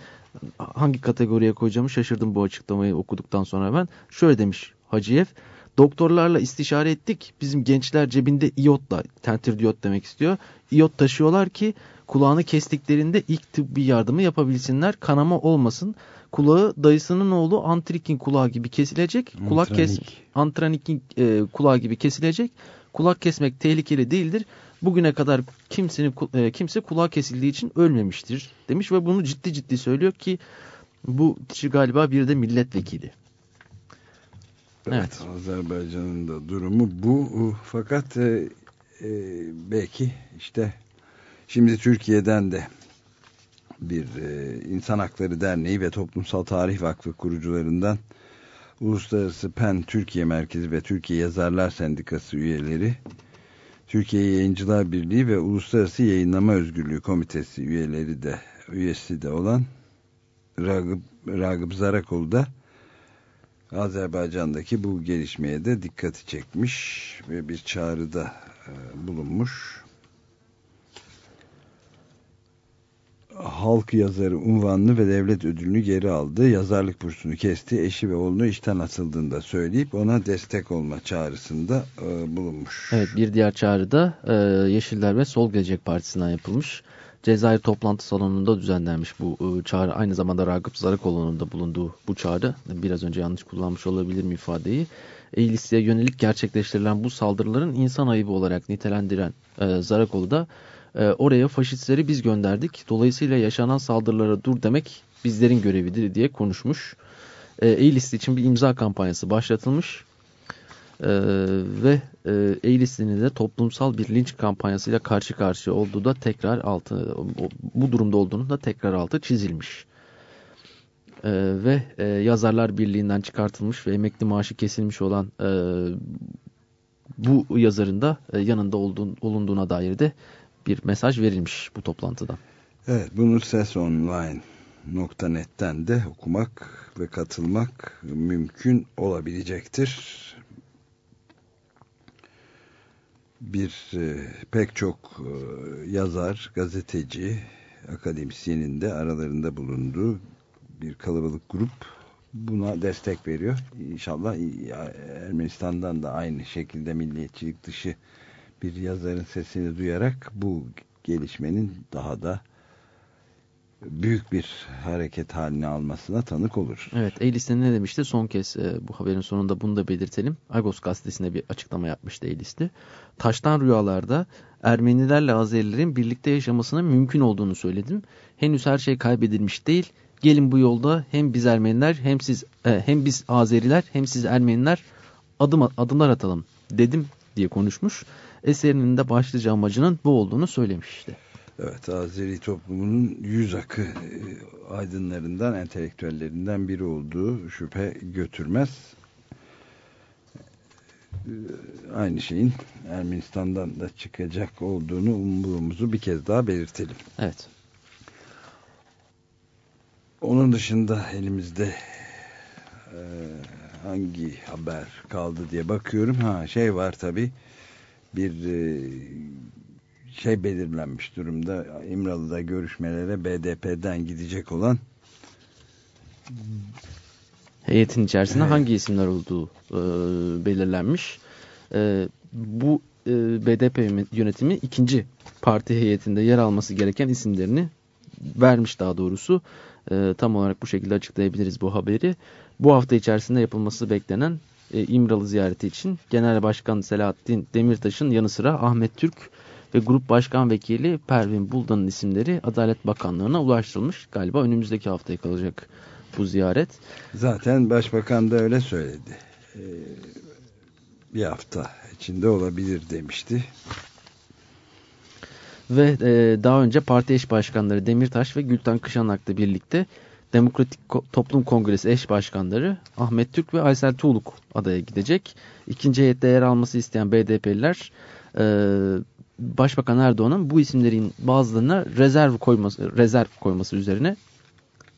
hangi kategoriye koyacağımı şaşırdım bu açıklamayı okuduktan sonra ben. Şöyle demiş Hacıyev, doktorlarla istişare ettik. Bizim gençler cebinde iyotla, tentir diyot demek istiyor. İyot taşıyorlar ki kulağını kestiklerinde ilk tıbbi yardımı yapabilsinler. Kanama olmasın. Kulağı dayısının oğlu Antrik'in kulağı gibi kesilecek. Kulak kes Antranik. Antranik'in e, kulağı gibi kesilecek. Kulak kesmek tehlikeli değildir. Bugüne kadar kimsenin e, kimse kulağı kesildiği için ölmemiştir demiş ve bunu ciddi ciddi söylüyor ki bu kişi galiba bir de milletvekili. Evet, Azerbaycan'ın da durumu bu. Fakat e, e, belki işte şimdi Türkiye'den de bir e, İnsan Hakları Derneği ve Toplumsal Tarih Vakfı kurucularından Uluslararası PEN Türkiye Merkezi ve Türkiye Yazarlar Sendikası üyeleri Türkiye Yayıncılar Birliği ve Uluslararası Yayınlama Özgürlüğü Komitesi üyeleri de üyesi de olan Ragıp, Ragıp Zarakol da Azerbaycan'daki bu gelişmeye de dikkati çekmiş ve bir çağrıda e, bulunmuş. Halk yazarı unvanını ve devlet ödülünü geri aldı. Yazarlık bursunu kesti. Eşi ve oğlunu işten atıldığında söyleyip ona destek olma çağrısında e, bulunmuş. Evet bir diğer çağrı da e, Yeşiller ve Sol Gelecek Partisi'nden yapılmış. Cezayir toplantı salonunda düzenlenmiş bu e, çağrı. Aynı zamanda Ragıp Zarakoğlu'nun da bulunduğu bu çağrı. Biraz önce yanlış kullanmış olabilirim ifadeyi. Eğlis'e yönelik gerçekleştirilen bu saldırıların insan ayıbı olarak nitelendiren e, Zarakoğlu da e, oraya faşistleri biz gönderdik. Dolayısıyla yaşanan saldırılara dur demek bizlerin görevidir diye konuşmuş. E, için bir imza kampanyası başlatılmış. Ee, ve e, Eğlis'in de toplumsal bir linç kampanyasıyla karşı karşıya olduğu da tekrar altı bu durumda olduğunu da tekrar altı çizilmiş. Ee, ve e, Yazarlar Birliği'nden çıkartılmış ve emekli maaşı kesilmiş olan e, bu yazarın da e, yanında olduğun, olunduğuna dair de bir mesaj verilmiş bu toplantıda. Evet bunu Ses Online Nokta.net'ten de okumak ve katılmak mümkün olabilecektir. Bir e, pek çok e, yazar, gazeteci, akademisyenin de aralarında bulunduğu bir kalabalık grup buna destek veriyor. İnşallah Ermenistan'dan da aynı şekilde milliyetçilik dışı bir yazarın sesini duyarak bu gelişmenin daha da büyük bir hareket haline almasına tanık olur. Evet, Eilis'te ne demişti? Son kez e, bu haberin sonunda bunu da belirtelim. Agos gazetesine bir açıklama yapmıştı Eilis'te. Taştan rüyalarda Ermenilerle Azerilerin birlikte yaşamasının mümkün olduğunu söyledim. Henüz her şey kaybedilmiş değil. Gelin bu yolda hem biz Ermeniler hem siz e, hem biz Azeriler hem siz Ermeniler adım adımlar atalım dedim diye konuşmuş. Eserinin de başlıca amacının bu olduğunu söylemişti. Evet Azeri toplumunun yüz akı e, aydınlarından, entelektüellerinden biri olduğu şüphe götürmez. E, aynı şeyin Ermenistan'dan da çıkacak olduğunu umduğumuzu bir kez daha belirtelim. Evet. Onun dışında elimizde e, hangi haber kaldı diye bakıyorum. Ha şey var tabi bir e, şey belirlenmiş durumda. İmralı'da görüşmelere BDP'den gidecek olan heyetin içerisinde evet. hangi isimler olduğu e, belirlenmiş. E, bu e, BDP yönetimi ikinci parti heyetinde yer alması gereken isimlerini vermiş daha doğrusu. E, tam olarak bu şekilde açıklayabiliriz bu haberi. Bu hafta içerisinde yapılması beklenen e, İmralı ziyareti için Genel Başkan Selahattin Demirtaş'ın yanı sıra Ahmet Türk ve Grup Başkan Vekili Pervin Buldan'ın isimleri Adalet Bakanlığı'na ulaştırılmış. Galiba önümüzdeki haftaya kalacak bu ziyaret. Zaten Başbakan da öyle söyledi. Ee, bir hafta içinde olabilir demişti. Ve e, daha önce parti eş başkanları Demirtaş ve Gülten Kışanak'la birlikte Demokratik Toplum Kongresi eş başkanları Ahmet Türk ve Aysel Tuğluk adaya gidecek. İkinci heyette yer alması isteyen BDP'liler e, Başbakan Erdoğan'ın bu isimlerin bazılarına rezerv koyması, rezerv koyması üzerine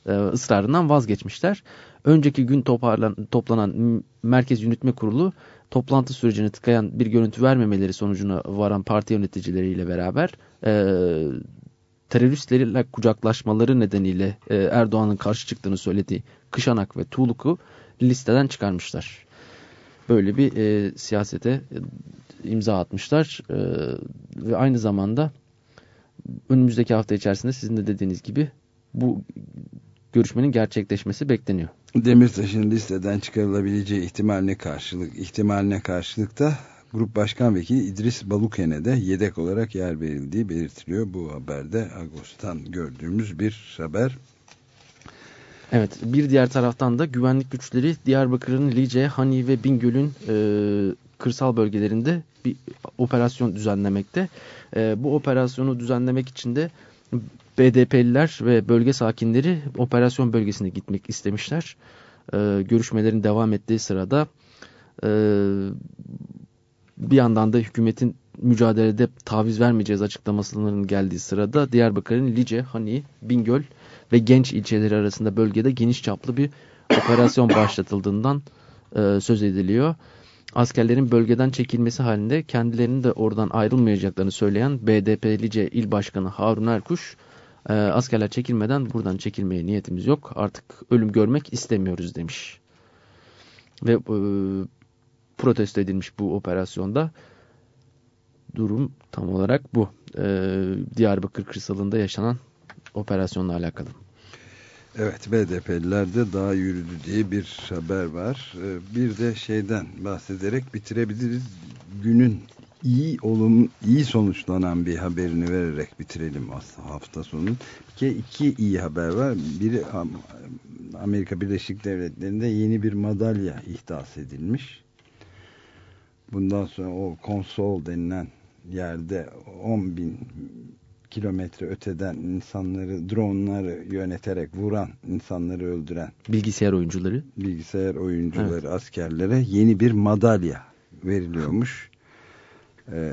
e, ısrarından vazgeçmişler. Önceki gün toparlan, toplanan Merkez Yürütme Kurulu toplantı sürecini tıkayan bir görüntü vermemeleri sonucuna varan parti yöneticileriyle beraber e, teröristlerle kucaklaşmaları nedeniyle e, Erdoğan'ın karşı çıktığını söylediği Kışanak ve Tuğluk'u listeden çıkarmışlar. Böyle bir e, siyasete e, imza atmışlar e, ve aynı zamanda önümüzdeki hafta içerisinde sizin de dediğiniz gibi bu görüşmenin gerçekleşmesi bekleniyor. Demirtaş'ın listeden çıkarılabileceği ihtimaline karşılık ihtimaline karşılık da Grup Başkan Vekili İdris Baluken'e de yedek olarak yer verildiği belirtiliyor. Bu haberde Ağustos'tan gördüğümüz bir haber. Evet bir diğer taraftan da güvenlik güçleri Diyarbakır'ın Lice, Hani ve Bingöl'ün e, kırsal bölgelerinde bir operasyon düzenlemekte. E, bu operasyonu düzenlemek için de BDP'liler ve bölge sakinleri operasyon bölgesine gitmek istemişler. E, görüşmelerin devam ettiği sırada e, bir yandan da hükümetin mücadelede taviz vermeyeceğiz açıklamasının geldiği sırada Diyarbakır'ın Lice, Hani, Bingöl ve Genç ilçeleri arasında bölgede geniş çaplı bir operasyon başlatıldığından e, söz ediliyor. Askerlerin bölgeden çekilmesi halinde kendilerinin de oradan ayrılmayacaklarını söyleyen BDP Lice İl Başkanı Harun Erkuş, e, askerler çekilmeden buradan çekilmeye niyetimiz yok artık ölüm görmek istemiyoruz demiş. Ve e, protesto edilmiş bu operasyonda. Durum tam olarak bu. Ee, Diyarbakır kırsalında yaşanan operasyonla alakalı. Evet BDP'liler de daha yürüdü diye bir haber var. Ee, bir de şeyden bahsederek bitirebiliriz. Günün iyi olum iyi sonuçlanan bir haberini vererek bitirelim hafta sonu. Ki iki iyi haber var. Biri Amerika Birleşik Devletleri'nde yeni bir madalya ihdas edilmiş. Bundan sonra o konsol denilen yerde 10 bin kilometre öteden insanları, dronları yöneterek vuran, insanları öldüren bilgisayar oyuncuları bilgisayar oyuncuları, evet. askerlere yeni bir madalya veriliyormuş. Ee,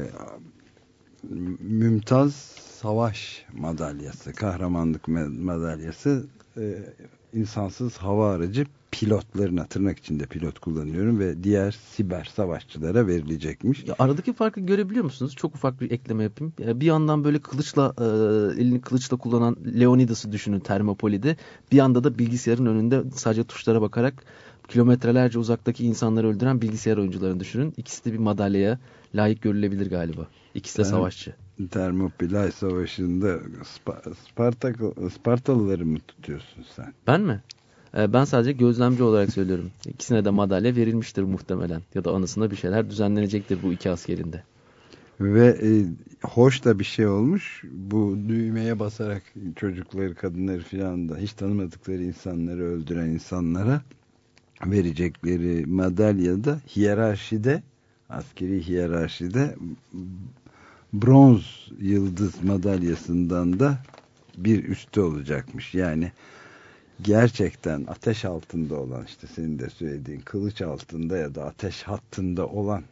Mümtaz Savaş madalyası, kahramanlık madalyası e, insansız hava aracı pilotlarına tırnak içinde pilot kullanıyorum ve diğer siber savaşçılara verilecekmiş. Ya aradaki farkı görebiliyor musunuz? Çok ufak bir ekleme yapayım. Bir yandan böyle kılıçla e, elini kılıçla kullanan Leonidas'ı düşünün Termopoli'de. Bir yanda da bilgisayarın önünde sadece tuşlara bakarak kilometrelerce uzaktaki insanları öldüren bilgisayar oyuncularını düşünün. İkisi de bir madalyaya layık görülebilir galiba. İkisi de Ben- savaşçı. Termopilay Savaşı'nda Spa- Spartak, Spartalıları mı tutuyorsun sen? Ben mi? E, ben sadece gözlemci olarak söylüyorum. İkisine de madalya verilmiştir muhtemelen. Ya da anısına bir şeyler düzenlenecektir bu iki askerinde. Ve e, hoş da bir şey olmuş. Bu düğmeye basarak çocukları, kadınları filan da hiç tanımadıkları insanları öldüren insanlara verecekleri madalyada hiyerarşide askeri hiyerarşide bronz yıldız madalyasından da bir üstü olacakmış. Yani gerçekten ateş altında olan işte senin de söylediğin kılıç altında ya da ateş hattında olan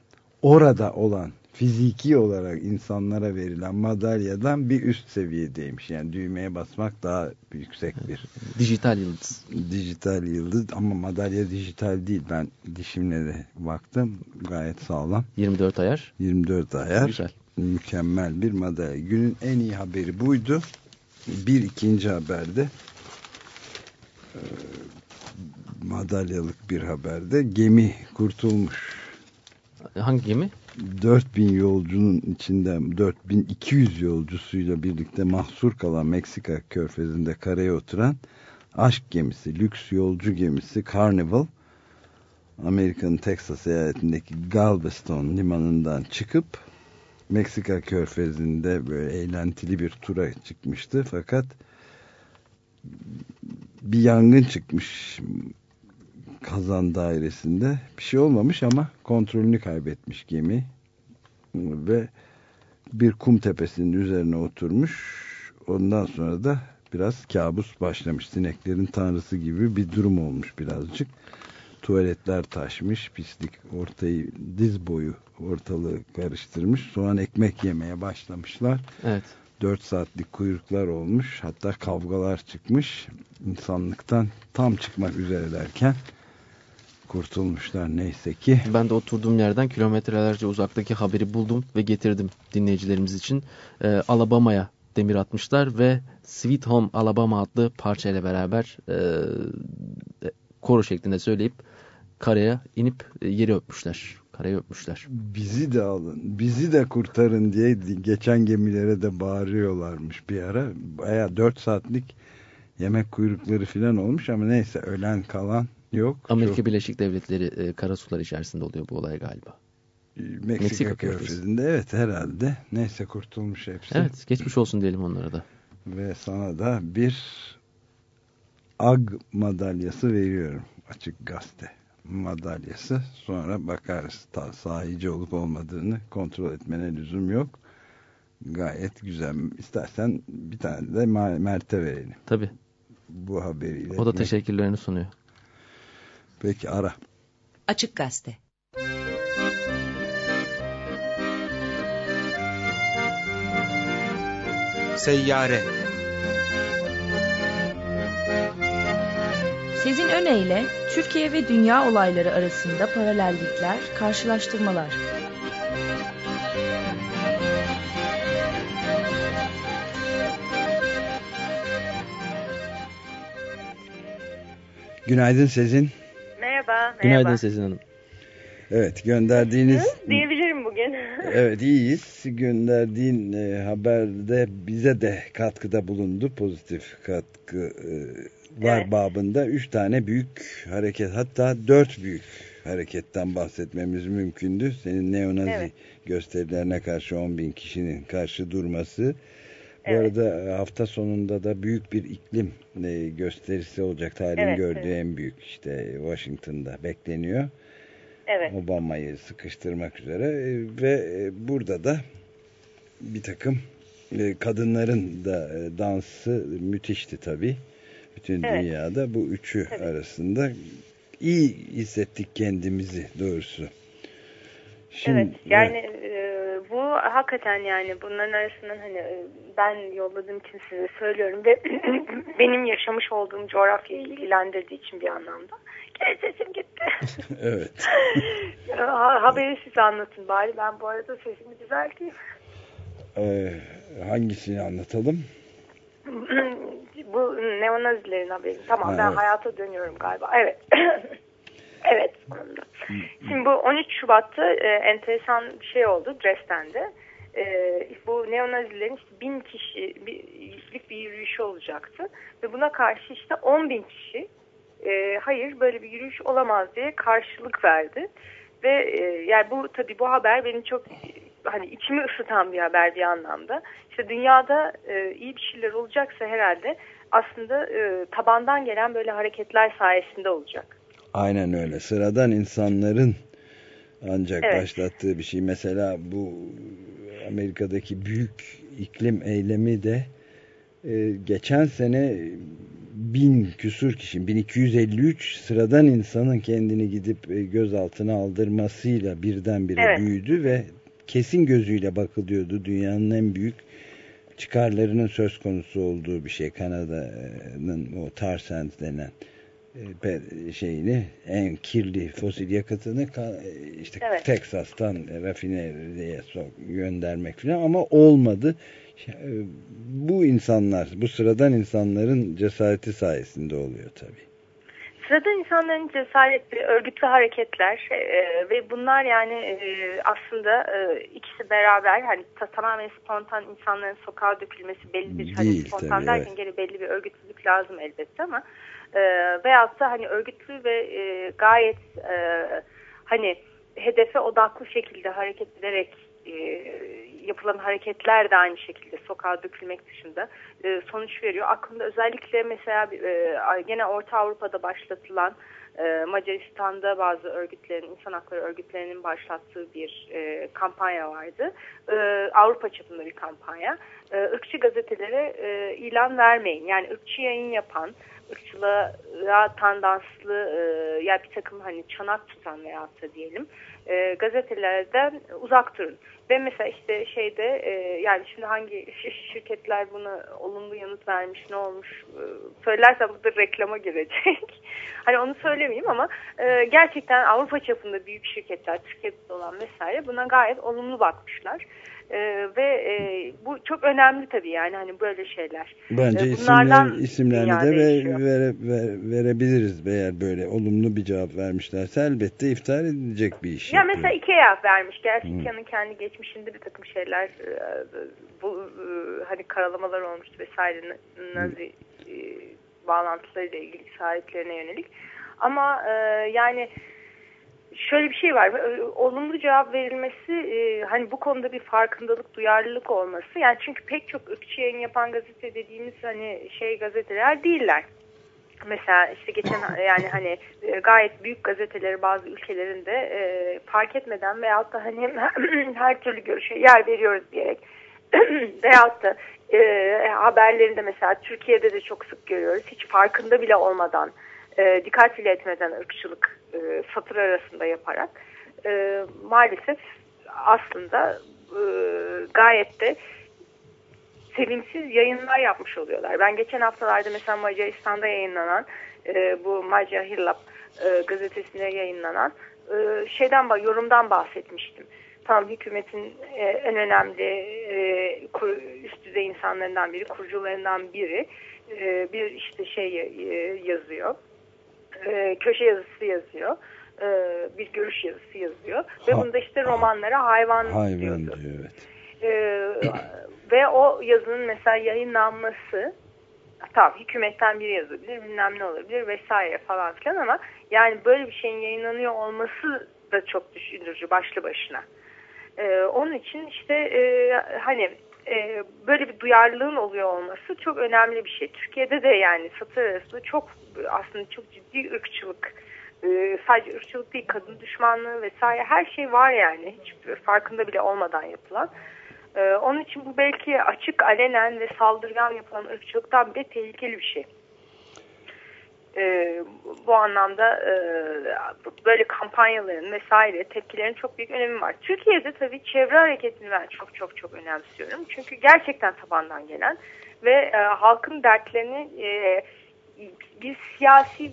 orada olan fiziki olarak insanlara verilen madalyadan bir üst seviyedeymiş. Yani düğmeye basmak daha yüksek bir [LAUGHS] Dijital yıldız. dijital yıldız ama madalya dijital değil. Ben dişimle de baktım gayet sağlam. 24 ayar. 24 ayar. Güzel. Mükemmel bir madalya. Günün en iyi haberi buydu. Bir ikinci haberde madalyalık bir haberde gemi kurtulmuş. Hangi gemi? 4000 yolcunun içinden 4200 yolcusuyla birlikte mahsur kalan Meksika körfezinde karaya oturan aşk gemisi, lüks yolcu gemisi Carnival Amerika'nın Texas eyaletindeki Galveston limanından çıkıp Meksika körfezinde böyle eğlentili bir tura çıkmıştı fakat bir yangın çıkmış kazan dairesinde. Bir şey olmamış ama kontrolünü kaybetmiş gemi. Ve bir kum tepesinin üzerine oturmuş. Ondan sonra da biraz kabus başlamış. Sineklerin tanrısı gibi bir durum olmuş birazcık. Tuvaletler taşmış pislik ortayı diz boyu ortalığı karıştırmış. Soğan ekmek yemeye başlamışlar. Evet. 4 saatlik kuyruklar olmuş hatta kavgalar çıkmış insanlıktan tam çıkmak üzerelerken kurtulmuşlar neyse ki Ben de oturduğum yerden kilometrelerce uzaktaki haberi buldum ve getirdim dinleyicilerimiz için. Ee, Alabama'ya demir atmışlar ve Sweet Home Alabama adlı parçayla beraber e, koro şeklinde söyleyip karaya inip e, yeri öpmüşler. Karayı öpmüşler. bizi de alın bizi de kurtarın diye geçen gemilere de bağırıyorlarmış bir ara baya 4 saatlik yemek kuyrukları falan olmuş ama neyse ölen kalan yok Amerika Çok- Birleşik Devletleri e, karasular içerisinde oluyor bu olay galiba. Meksika, Meksika körfezinde evet herhalde neyse kurtulmuş hepsi Evet geçmiş olsun diyelim onlara da. ve sana da bir ag madalyası veriyorum açık gazete madalyası. Sonra bakarız ta sahici olup olmadığını kontrol etmene lüzum yok. Gayet güzel. İstersen bir tane de Mert'e verelim. Tabii. Bu haberiyle o da teşekkürlerini sunuyor. peki ara. Açık Gazete. Seyyare Sezin Öne Türkiye ve dünya olayları arasında paralellikler, karşılaştırmalar. günaydın Sezin Merhaba, merhaba. Günaydın Sezin Hanım. evet gönderdiğiniz Diyebilirim bugün. [LAUGHS] Evet iyiyiz. Gönderdiğin e, haberde bize de katkıda bulundu. Pozitif katkı e, var Evet. babında. Üç tane büyük hareket hatta dört büyük hareketten bahsetmemiz mümkündü. Senin neonazi Evet. gösterilerine karşı 10 bin kişinin karşı durması. Bu Evet. arada e, hafta sonunda da büyük bir iklim e, gösterisi olacak. Tarihin Evet, gördüğü evet. en büyük işte Washington'da bekleniyor. Evet, Obama'yı sıkıştırmak üzere e, ve burada da bir takım kadınların da dansı müthişti tabii. Bütün Evet. dünyada bu üçü Tabii. arasında iyi hissettik kendimizi doğrusu. Şimdi, evet. Yani e, bu hakikaten yani bunların arasından hani e, ben yolladığım için size söylüyorum ve [CLEARS THROAT] benim yaşamış olduğum coğrafyayı ilgilendirdiği için bir anlamda. Gene sesim gitti. [LAUGHS] evet. [LAUGHS] Ha- Haberi siz anlatın bari. Ben bu arada sesimi düzelteyim. Ee, hangisini anlatalım? Bu neonazilerin haberi. Tamam Ha, ben evet. hayata dönüyorum galiba. Evet. [COUGHS] evet. Şimdi bu 13 Şubat'ta e, enteresan bir şey oldu Dresden'de. E, bu neonazilerin işte bin kişilik bir yürüyüşü olacaktı. Ve buna karşı işte 10 bin kişi e, hayır böyle bir yürüyüş olamaz diye karşılık verdi. Ve e, yani bu tabii bu haber benim çok hani içimi ısıtan bir haber bir anlamda. İşte dünyada e, iyi bir şeyler olacaksa herhalde aslında e, tabandan gelen böyle hareketler sayesinde olacak. Aynen öyle. Sıradan insanların ancak Evet. başlattığı bir şey. Mesela bu Amerika'daki büyük iklim eylemi de e, geçen sene bin küsur kişi, 1253 sıradan insanın kendini gidip e, gözaltına aldırmasıyla birdenbire Evet. büyüdü ve kesin gözüyle bakılıyordu. Dünyanın en büyük çıkarlarının söz konusu olduğu bir şey. Kanada'nın o tar sands denen e, şeyini en kirli fosil yakıtını e, işte Evet. Teksas'tan rafineriye göndermek falan ama olmadı. E, Bu insanlar, bu sıradan insanların cesareti sayesinde oluyor tabii. Sıradan insanların cesareti, örgütlü hareketler e, ve bunlar yani e, aslında e, ikisi beraber hani ta- tamamen spontan insanların sokağa dökülmesi belli bir hani Değil spontan tabii, derken evet. gene belli bir örgütlülük lazım elbette ama e, veyahut da hani örgütlü ve e, gayet e, hani hedefe odaklı şekilde hareket ederek e, yapılan hareketler de aynı şekilde sokağa dökülmek dışında e, sonuç veriyor. Aklımda özellikle mesela e, gene Orta Avrupa'da başlatılan e, Macaristan'da bazı örgütlerin, insan hakları örgütlerinin başlattığı bir e, kampanya vardı. E, Avrupa çapında bir kampanya. E, ırkçı gazetelere e, ilan vermeyin. Yani ırkçı yayın yapan, ırkçılığa tandanslı e, ya bir takım hani çanak tutan veyahut da diyelim e, gazetelerden uzak durun. Ve mesela işte şeyde e, yani şimdi hangi şi- şirketler buna olumlu yanıt vermiş ne olmuş e, söylersem burada reklama girecek. [LAUGHS] hani onu söylemeyeyim ama e, gerçekten Avrupa çapında büyük şirketler Türkiye'de olan vesaire buna gayet olumlu bakmışlar. E, ve e, bu çok önemli tabii yani hani böyle şeyler. Bence E, bunlardan isimler, isimlerini de ve, vere- ve- verebiliriz eğer böyle olumlu bir cevap vermişlerse elbette iftar edilecek bir iş. Ya yapıyor. mesela Ikea vermiş. Gerçi Hı. Ikea'nın kendi geçmişinde bir takım şeyler e, bu e, hani karalamalar olmuştu vesaire nazi e, bağlantılarıyla ilgili sahiplerine yönelik. Ama e, yani şöyle bir şey var. e, Olumlu cevap verilmesi e, hani bu konuda bir farkındalık, duyarlılık olması. Yani çünkü pek çok ırkçı yayın yapan gazete dediğimiz hani şey gazeteler değiller. Mesela işte geçen [COUGHS] yani hani e, gayet büyük gazeteleri bazı ülkelerin de e, fark etmeden veyahut da hani [COUGHS] her türlü görüşe yer veriyoruz diyerek [COUGHS] veyahut da e, haberlerinde mesela Türkiye'de de çok sık görüyoruz. Hiç farkında bile olmadan e, dikkat bile etmeden ırkçılık e, satır arasında yaparak e, maalesef aslında e, gayet de sevimsiz yayınlar yapmış oluyorlar. Ben geçen haftalarda mesela Macaristan'da yayınlanan bu Macar Hillap e, gazetesinde yayınlanan e, şeyden yorumdan bahsetmiştim. Tam hükümetin en önemli üst düzey insanlarından biri, kurucularından biri bir işte şey yazıyor. E, köşe yazısı yazıyor. E, bir görüş yazısı yazıyor. Ve Ha- bunda işte romanlara hayvan, Hayvan diyordu. diyor evet. Ee, ve o yazının mesela yayınlanması tamam hükümetten bir yazabilir bilmem ne olabilir vesaire falan filan ama yani böyle bir şeyin yayınlanıyor olması da çok düşündürücü başlı başına. Ee, onun için işte e, hani e, böyle bir duyarlılığın oluyor olması çok önemli bir şey. Türkiye'de de yani satır arasında çok aslında çok ciddi ırkçılık e, sadece ırkçılık değil kadın düşmanlığı vesaire her şey var yani hiç farkında bile olmadan yapılan. Ee, onun için bu belki açık, alenen ve saldırgan yapılan ırkçılıktan bile tehlikeli bir şey. Ee, bu anlamda e, böyle kampanyaların vesaire tepkilerin çok büyük önemi var. Türkiye'de tabii çevre hareketini ben çok çok çok önemsiyorum. Çünkü gerçekten tabandan gelen ve e, halkın dertlerini e, bir siyasi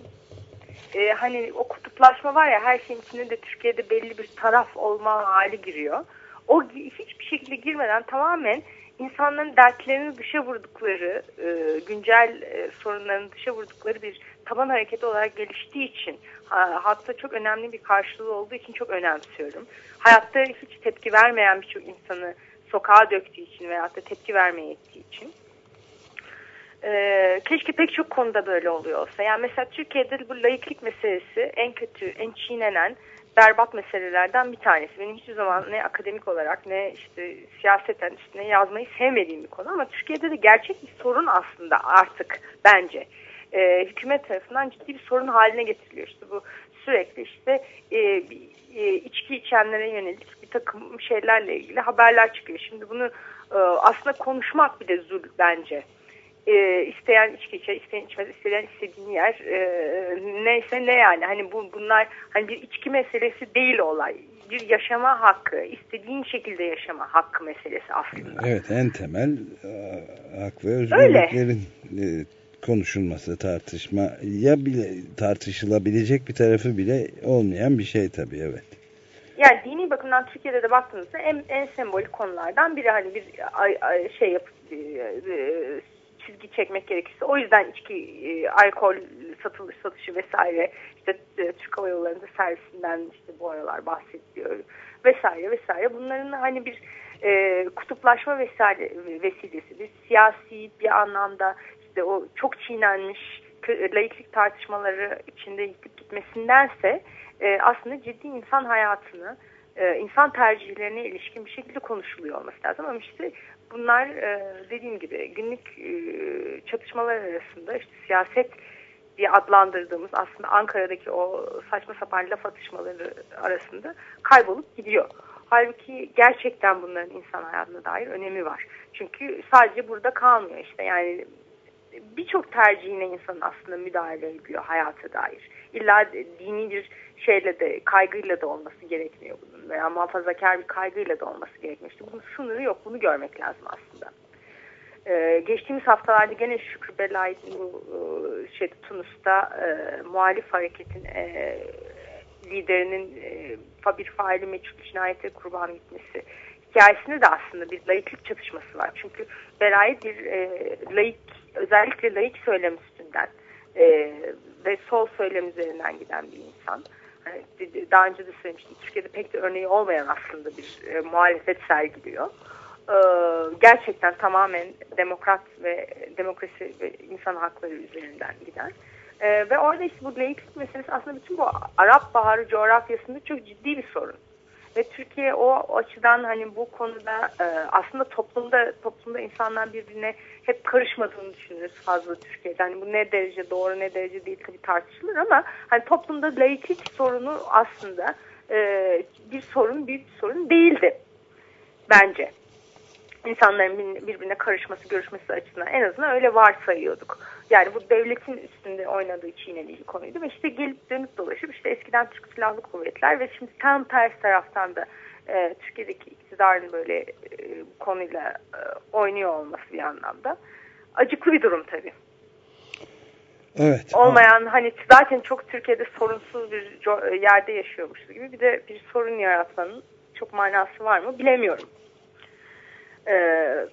e, hani o kutuplaşma var ya her şeyin içinde de Türkiye'de belli bir taraf olma hali giriyor. O hiçbir şekilde girmeden tamamen insanların dertlerini dışa vurdukları, e, güncel e, sorunlarını dışa vurdukları bir taban hareketi olarak geliştiği için, hatta çok önemli bir karşılığı olduğu için çok önemsiyorum. Hayatta hiç tepki vermeyen birçok insanı sokağa döktüğü için veyahut da tepki vermeye ettiği için. Ee, keşke pek çok konuda böyle oluyor olsa. Yani mesela Türkiye'de bu layıklık meselesi en kötü, en çiğnenen berbat meselelerden bir tanesi. Benim hiçbir zaman ne akademik olarak ne işte siyaseten işte ne yazmayı sevmediğim bir konu ama Türkiye'de de gerçek bir sorun aslında artık bence. Ee, hükümet tarafından ciddi bir sorun haline getiriliyor. İşte bu sürekli işte e, e, içki içenlere yönelik bir takım şeylerle ilgili haberler çıkıyor. Şimdi bunu e, aslında konuşmak bile zul bence e, isteyen içki içer, isteyen içmez, isteyen istediğini yer. E, neyse ne yani. Hani bu bunlar hani bir içki meselesi değil olay. Bir yaşama hakkı, istediğin şekilde yaşama hakkı meselesi aslında. Evet en temel e, hak ve özgürlüklerin e, konuşulması, tartışma ya bile tartışılabilecek bir tarafı bile olmayan bir şey tabii evet. Yani dini bakımdan Türkiye'de de baktığınızda en, en sembolik konulardan biri hani bir şey yapıp e, e çizgi çekmek gerekirse o yüzden içki, e, alkol satılış satışı vesaire işte Türk Hava Yolları'nda servisinden işte bu aralar bahsediliyor vesaire vesaire bunların hani bir e, kutuplaşma vesaire vesilesi bir siyasi bir anlamda işte o çok çiğnenmiş laiklik tartışmaları içinde yıkıp gitmesindense e, aslında ciddi insan hayatını e, insan tercihlerine ilişkin bir şekilde konuşuluyor olması lazım. Ama işte bunlar e, dediğim gibi günlük e, çatışmalar arasında işte siyaset diye adlandırdığımız aslında Ankara'daki o saçma sapan laf atışmaları arasında kaybolup gidiyor. Halbuki gerçekten bunların insan hayatına dair önemi var. Çünkü sadece burada kalmıyor işte yani birçok tercihine insanın aslında müdahale ediyor hayata dair. İlla dini bir şeyle de kaygıyla da olması gerekmiyor bunun veya muhafazakar bir kaygıyla da olması gerekmiyor. İşte bunun sınırı yok. Bunu görmek lazım aslında. Ee, geçtiğimiz haftalarda gene Şükrü Belay bu e, şey, Tunus'ta e, muhalif hareketin e, liderinin e, bir faili meçhul cinayete kurban gitmesi hikayesinde de aslında bir layıklık çatışması var. Çünkü Belay bir e, layık, özellikle layık söylem üstünden e, ve sol söylem üzerinden giden bir insan. Hani daha önce de söylemiştim. Türkiye'de pek de örneği olmayan aslında bir e, muhalefet sergiliyor. E, gerçekten tamamen demokrat ve demokrasi ve insan hakları üzerinden giden. E, ve orada işte bu laiklik meselesi aslında bütün bu Arap Baharı coğrafyasında çok ciddi bir sorun. Ve Türkiye o açıdan hani bu konuda e, aslında toplumda toplumda insanlar birbirine hep karışmadığını düşünürüz fazla Türkiye'de. Hani bu ne derece doğru ne derece değil tabii tartışılır ama hani toplumda laiklik sorunu aslında e, bir sorun büyük bir sorun değildi bence. İnsanların birbirine karışması, görüşmesi açısından en azından öyle varsayıyorduk. Yani bu devletin üstünde oynadığı çiğnediği konuydu ve işte gelip dönüp dolaşıp işte eskiden Türk Silahlı Kuvvetler ve şimdi tam ters taraftan da e, Türkiye'deki iktidarın böyle e, konuyla e, oynuyor olması bir anlamda. Acıklı bir durum tabii. Evet. Olmayan hani zaten çok Türkiye'de sorunsuz bir yerde yaşıyormuşuz gibi bir de bir sorun yaratmanın çok manası var mı bilemiyorum. Ee,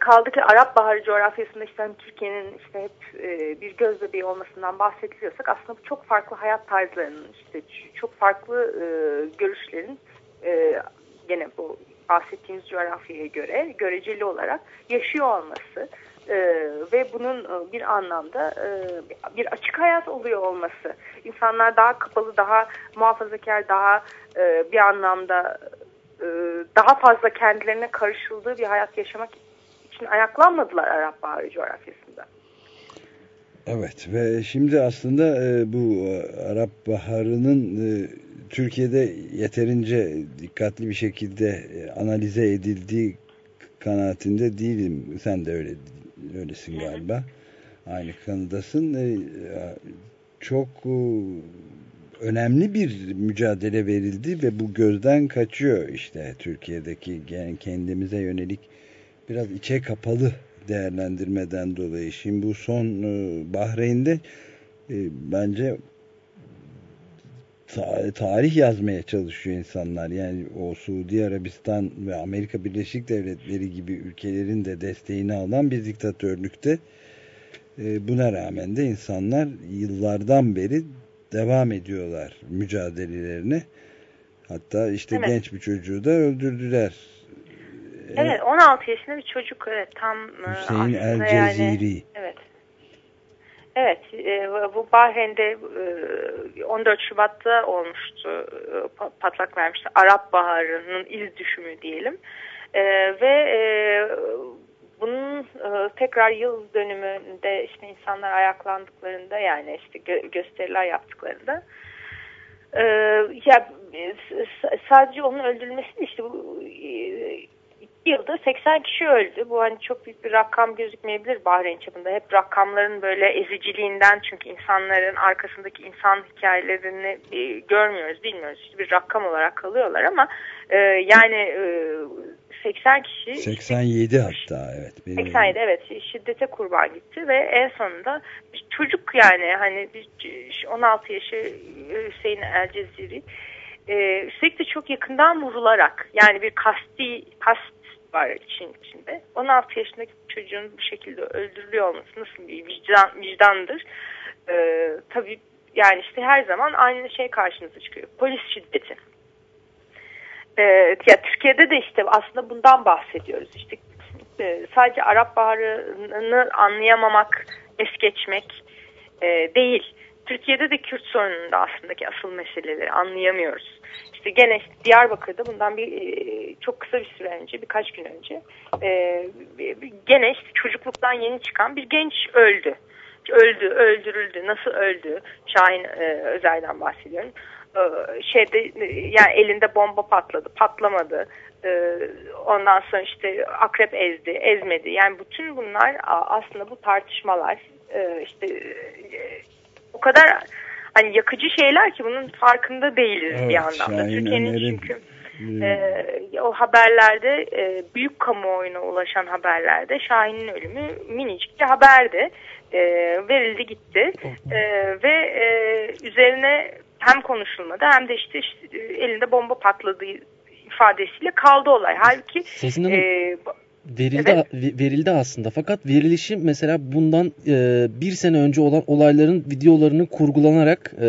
kaldı ki Arap Baharı coğrafyasında işte hani Türkiye'nin işte hep e, bir göz bebeği olmasından bahsediliyorsak aslında çok farklı hayat tarzlarının işte çok farklı e, görüşlerin e, gene bu bahsettiğimiz coğrafyaya göre göreceli olarak yaşıyor olması e, ve bunun e, bir anlamda e, bir açık hayat oluyor olması insanlar daha kapalı daha muhafazakar daha e, bir anlamda e, daha fazla kendilerine karışıldığı bir hayat yaşamak için ayaklanmadılar Arap Baharı coğrafyasında. Evet ve şimdi aslında e, bu e, Arap Baharı'nın e, Türkiye'de yeterince dikkatli bir şekilde e, analize edildiği kanaatinde değilim. Sen de öyle öylesin galiba. Aynı kanıdasın. E, çok e, önemli bir mücadele verildi ve bu gözden kaçıyor işte Türkiye'deki kendimize yönelik biraz içe kapalı değerlendirmeden dolayı. Şimdi bu son e, Bahreyn'de e, bence tarih yazmaya çalışıyor insanlar. Yani o Suudi Arabistan ve Amerika Birleşik Devletleri gibi ülkelerin de desteğini alan bir diktatörlükte e, buna rağmen de insanlar yıllardan beri devam ediyorlar mücadelelerine. Hatta işte evet. genç bir çocuğu da öldürdüler. Evet 16 yaşında bir çocuk evet tam e, Hüseyin El Ceziri. Yani, evet. Evet, e, bu Bahreyn'de 14 Şubat'ta olmuştu, patlak vermişti. Arap Baharı'nın iz düşümü diyelim. Ve bunun e, tekrar yıl dönümünde işte insanlar ayaklandıklarında yani işte gö gösteriler yaptıklarında e, ya sadece onun öldürülmesi işte bu e, yılda 80 kişi öldü. Bu hani çok büyük bir rakam gözükmeyebilir Bahreyn çapında. Hep rakamların böyle eziciliğinden çünkü insanların arkasındaki insan hikayelerini e, görmüyoruz, bilmiyoruz. İşte bir rakam olarak kalıyorlar ama e, yani e, 80 kişi 87 hatta evet. Benim 87 evet şiddete kurban gitti ve en sonunda bir çocuk yani hani bir 16 yaşı Hüseyin El Ceziri e, üstelik de çok yakından vurularak yani bir kasti kast var için içinde. 16 yaşındaki çocuğun bu şekilde öldürülüyor olması nasıl bir vicdan, vicdandır? Ee, tabii yani işte her zaman aynı şey karşınıza çıkıyor. Polis şiddeti. Ee, ya Türkiye'de de işte aslında bundan bahsediyoruz. İşte e, sadece Arap Baharı'nı anlayamamak, es geçmek e, değil. Türkiye'de de Kürt sorununda aslında ki asıl meseleleri anlayamıyoruz. İşte gene işte Diyarbakır'da bundan bir e, çok kısa bir süre önce, birkaç gün önce e, gene işte çocukluktan yeni çıkan bir genç öldü. Öldü, öldürüldü. Nasıl öldü? Şahin e, Özay'dan bahsediyorum. Şeyde yani elinde bomba patladı, patlamadı. Ondan sonra işte akrep ezdi, ezmedi. Yani bütün bunlar aslında bu tartışmalar işte o kadar hani yakıcı şeyler ki bunun farkında değiliz evet, bir anlamda. Türkiye'nin çünkü e, o haberlerde e, büyük kamuoyuna ulaşan haberlerde Şahin'in ölümü minicik bir haberdi. E, verildi gitti e, ve e, üzerine hem konuşulmadı hem de işte, işte elinde bomba patladığı ifadesiyle kaldı olay. Halbuki Sesin e, verildi evet. verildi aslında. Fakat verilişi mesela bundan e, bir sene önce olan olayların videolarını kurgulanarak e,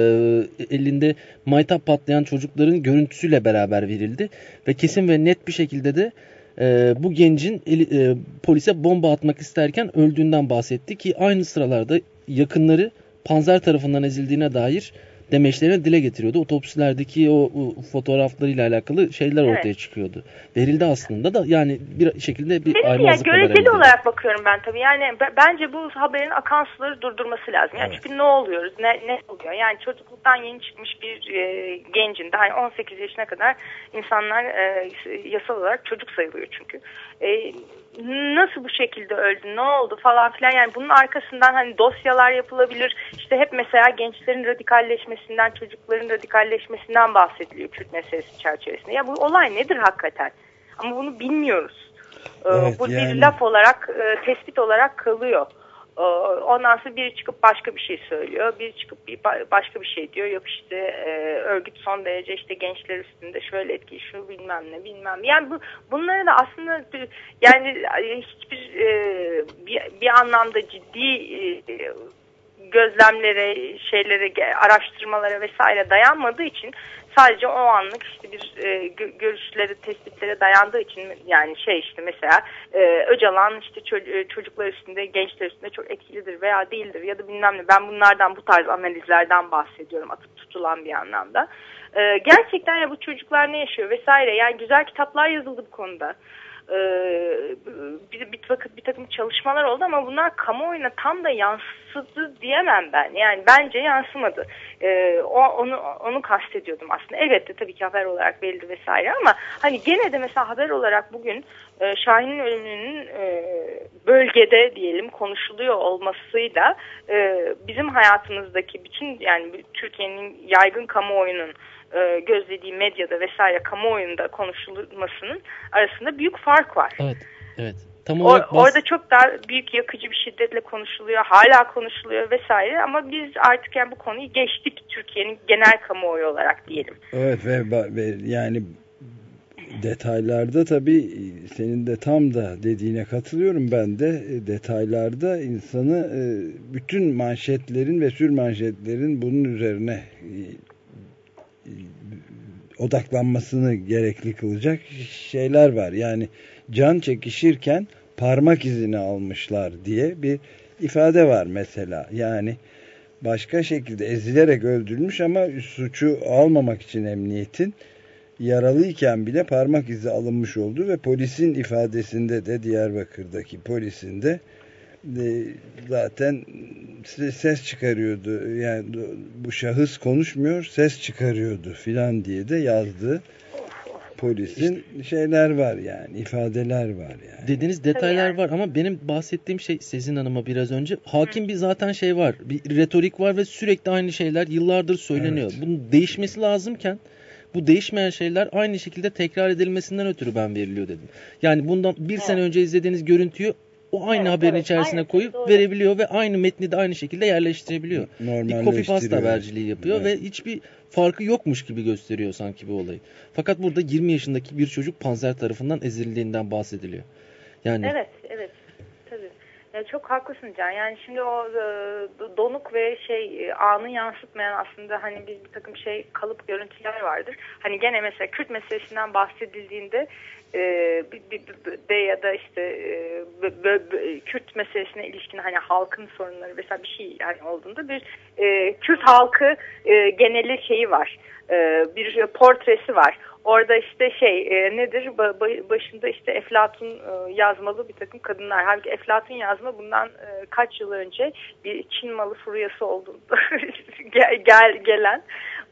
elinde maytap patlayan çocukların görüntüsüyle beraber verildi ve kesin ve net bir şekilde de e, bu gencin e, polise bomba atmak isterken öldüğünden bahsetti ki aynı sıralarda yakınları panzer tarafından ezildiğine dair demeçlerini dile getiriyordu. Otopsilerdeki o, o fotoğraflarıyla alakalı şeyler evet. ortaya çıkıyordu. Verildi aslında da yani bir şekilde bir Benim aymazlık göreceli olarak bakıyorum ben tabii. Yani bence bu haberin akan suları durdurması lazım. Yani evet. çünkü ne oluyoruz? Ne, ne oluyor? Yani çocukluktan yeni çıkmış bir e, gencin daha yani 18 yaşına kadar insanlar e, yasal olarak çocuk sayılıyor çünkü. E, nasıl bu şekilde öldü, ne oldu falan filan yani bunun arkasından hani dosyalar yapılabilir. İşte hep mesela gençlerin radikalleşmesinden, çocukların radikalleşmesinden bahsediliyor Kürt meselesi çerçevesinde. Ya bu olay nedir hakikaten? Ama bunu bilmiyoruz. Ee, evet, bu yani... bir laf olarak, e, tespit olarak kalıyor. Ee, ondan sonra biri çıkıp başka bir şey söylüyor. Biri çıkıp bir başka bir şey diyor. Yok işte e, örgüt son derece işte gençler üstünde şöyle etkili şu bilmem ne bilmem. Yani bu, bunları da aslında yani hiçbir e, bir, bir anlamda ciddi e, gözlemlere, şeylere, araştırmalara vesaire dayanmadığı için sadece o anlık işte bir e, görüşleri, tespitlere dayandığı için yani şey işte mesela e, Öcalan işte e, çocuklar üstünde, gençler üstünde çok etkilidir veya değildir ya da bilmem ne. Ben bunlardan bu tarz analizlerden bahsediyorum atıp tutulan bir anlamda. E, gerçekten ya bu çocuklar ne yaşıyor vesaire yani güzel kitaplar yazıldı bu konuda ee, bir, bir, bir, bir takım çalışmalar oldu ama bunlar kamuoyuna tam da yansıdı diyemem ben. Yani bence yansımadı. E, o onu onu kastediyordum aslında. Elbette tabii ki haber olarak verildi vesaire ama hani gene de mesela haber olarak bugün e, Şahin'in ölümünün e, bölgede diyelim konuşuluyor olmasıyla e, bizim hayatımızdaki bütün yani Türkiye'nin yaygın kamuoyunun e, gözlediği medyada vesaire kamuoyunda konuşulmasının arasında büyük fark var. Evet, evet. Tam olarak Or, orada çok daha büyük yakıcı bir şiddetle konuşuluyor, hala konuşuluyor vesaire ama biz artık yani bu konuyu geçtik Türkiye'nin genel kamuoyu olarak diyelim. Evet ve, ve yani detaylarda tabii senin de tam da dediğine katılıyorum ben de e, detaylarda insanı e, bütün manşetlerin ve sür manşetlerin bunun üzerine e, odaklanmasını gerekli kılacak şeyler var. Yani can çekişirken parmak izini almışlar diye bir ifade var mesela. Yani başka şekilde ezilerek öldürülmüş ama suçu almamak için emniyetin yaralıyken bile parmak izi alınmış oldu ve polisin ifadesinde de Diyarbakır'daki polisinde de zaten ses çıkarıyordu. Yani bu şahıs konuşmuyor, ses çıkarıyordu filan diye de yazdı. Polisin işte, şeyler var yani, ifadeler var yani. Dediğiniz detaylar var ama benim bahsettiğim şey Sezin Hanım'a biraz önce hakim bir zaten şey var. Bir retorik var ve sürekli aynı şeyler yıllardır söyleniyor. Evet. Bunun değişmesi lazımken bu değişmeyen şeyler aynı şekilde tekrar edilmesinden ötürü ben veriliyor dedim. Yani bundan bir evet. sene önce izlediğiniz görüntüyü o aynı evet, haberin evet, içerisine aynen, koyup doğru. verebiliyor ve aynı metni de aynı şekilde yerleştirebiliyor. Bir copy paste haberciliği yapıyor evet. ve hiçbir farkı yokmuş gibi gösteriyor sanki bu olayı. Fakat burada 20 yaşındaki bir çocuk panzer tarafından ezildiğinden bahsediliyor. Yani Evet, evet. Ya çok haklısın Can. Yani şimdi o e, donuk ve şey e, anı yansıtmayan aslında hani bir, bir takım şey kalıp görüntüler vardır. Hani gene mesela Kürt meselesinden bahsedildiğinde e, de ya da işte e, bö, bö, Kürt meselesine ilişkin hani halkın sorunları mesela bir şey yani olduğunda bir e, Kürt halkı e, geneli şeyi var. E, bir portresi var. Orada işte şey e, nedir başında işte Eflatun e, yazmalı bir takım kadınlar. Halbuki Eflatun yazma bundan e, kaç yıl önce bir Çin malı furyası olduğunda [LAUGHS] gel, gel, gelen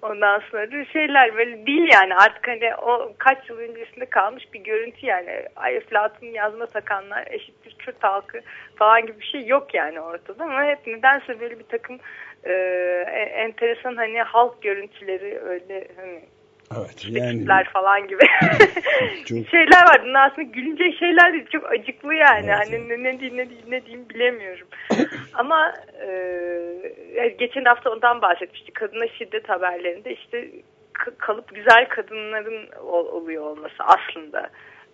ondan sonra şeyler böyle değil yani. Artık hani o kaç yıl öncesinde kalmış bir görüntü yani. Eflatun yazma takanlar eşittir Kürt halkı falan gibi bir şey yok yani ortada. Ama hep nedense böyle bir takım e, enteresan hani halk görüntüleri öyle hani Evet yani falan gibi [LAUGHS] çok... şeyler var. Bunlar aslında gülünce şeyler değil. Çok acıklı yani. Evet, hani ne, ne diyeyim ne diyeyim ne diyeyim bilemiyorum. [LAUGHS] Ama e, geçen hafta ondan bahsetmiştik. Kadına şiddet haberlerinde işte kalıp güzel kadınların ol, oluyor olması aslında.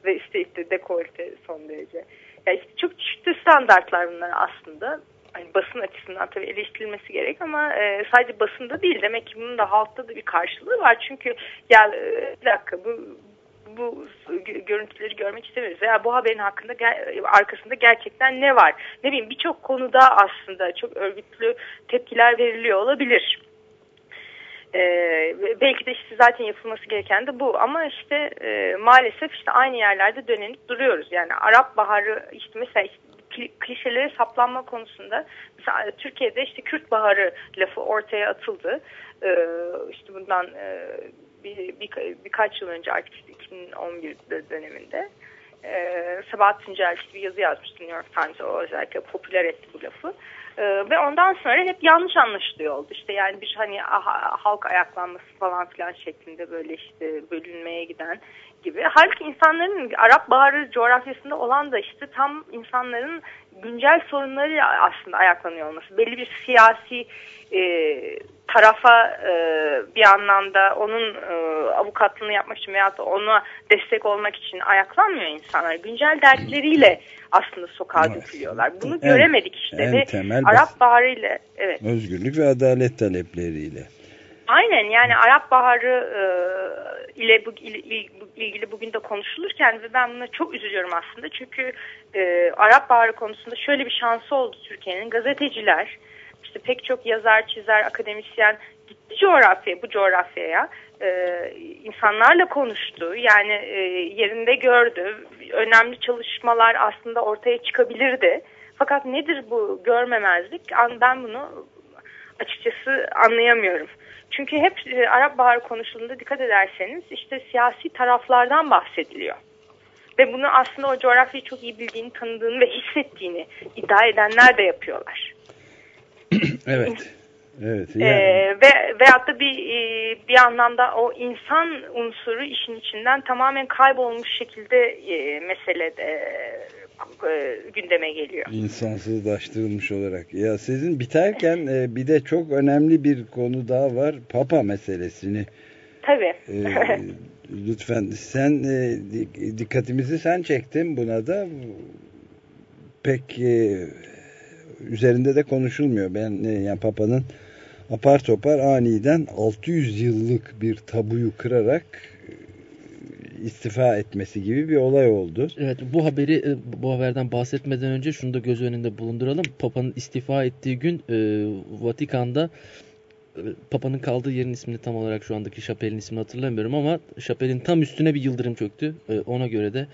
Ve işte işte dekolte son derece. Yani işte çok çeşitli standartlar bunlar aslında hani basın açısından tabii eleştirilmesi gerek ama e, sadece basında değil demek ki bunun da halkta da bir karşılığı var. Çünkü ya e, bir dakika bu bu görüntüleri görmek istemiyoruz. Veya bu haberin hakkında arkasında gerçekten ne var? Ne bileyim birçok konuda aslında çok örgütlü tepkiler veriliyor olabilir. Ee, belki de işte zaten yapılması gereken de bu ama işte e, maalesef işte aynı yerlerde dönenip duruyoruz. Yani Arap Baharı işte mesela işte klişelere saplanma konusunda mesela Türkiye'de işte Kürt Baharı lafı ortaya atıldı. Ee, işte bundan e, bir, bir, birkaç yıl önce artık işte 2011 döneminde e, Sabahat Tuncel işte bir yazı yazmıştı New York Times o özellikle popüler etti bu lafı. Ee, ve ondan sonra hep yanlış anlaşılıyor oldu. İşte yani bir hani aha, halk ayaklanması falan filan şeklinde böyle işte bölünmeye giden gibi. Halbuki insanların Arap Baharı coğrafyasında olan da işte tam insanların güncel sorunları aslında ayaklanıyor olması. Belli bir siyasi e, tarafa e, bir anlamda onun e, avukatlığını yapmak için veya da ona destek olmak için ayaklanmıyor insanlar. Güncel dertleriyle aslında sokağa evet. dökülüyorlar. Bunu en, göremedik işte en ve Arap Baharı ile evet. özgürlük ve adalet talepleriyle. Aynen yani Arap Baharı e, ile bu, ile, ilgili bugün de konuşulurken ve ben buna çok üzülüyorum aslında. Çünkü e, Arap Baharı konusunda şöyle bir şansı oldu Türkiye'nin. Gazeteciler, işte pek çok yazar, çizer, akademisyen gitti coğrafyaya, bu coğrafyaya. E, insanlarla konuştu. Yani e, yerinde gördü. Önemli çalışmalar aslında ortaya çıkabilirdi Fakat nedir bu görmemezlik? Ben bunu açıkçası anlayamıyorum. Çünkü hep e, Arap Baharı konuşulduğunda dikkat ederseniz işte siyasi taraflardan bahsediliyor. Ve bunu aslında o coğrafyayı çok iyi bildiğini, tanıdığını ve hissettiğini iddia edenler de yapıyorlar. [CLEARS THROAT] evet. Evet. Yani. Ee, ve veyahut da bir e, bir anlamda o insan unsuru işin içinden tamamen kaybolmuş şekilde e, meselede e, gündeme geliyor. İnsansızlaştırılmış olarak. Ya sizin biterken e, bir de çok önemli bir konu daha var. Papa meselesini. Tabii. E, lütfen sen e, dikkatimizi sen çektin buna da pek e, üzerinde de konuşulmuyor. Ben e, yani Papa'nın apar topar aniden 600 yıllık bir tabuyu kırarak istifa etmesi gibi bir olay oldu. Evet bu haberi e, bu haberden bahsetmeden önce şunu da göz önünde bulunduralım. Papa'nın istifa ettiği gün e, Vatikan'da e, Papa'nın kaldığı yerin ismini tam olarak şu andaki şapelin ismini hatırlamıyorum ama şapelin tam üstüne bir yıldırım çöktü. E, ona göre de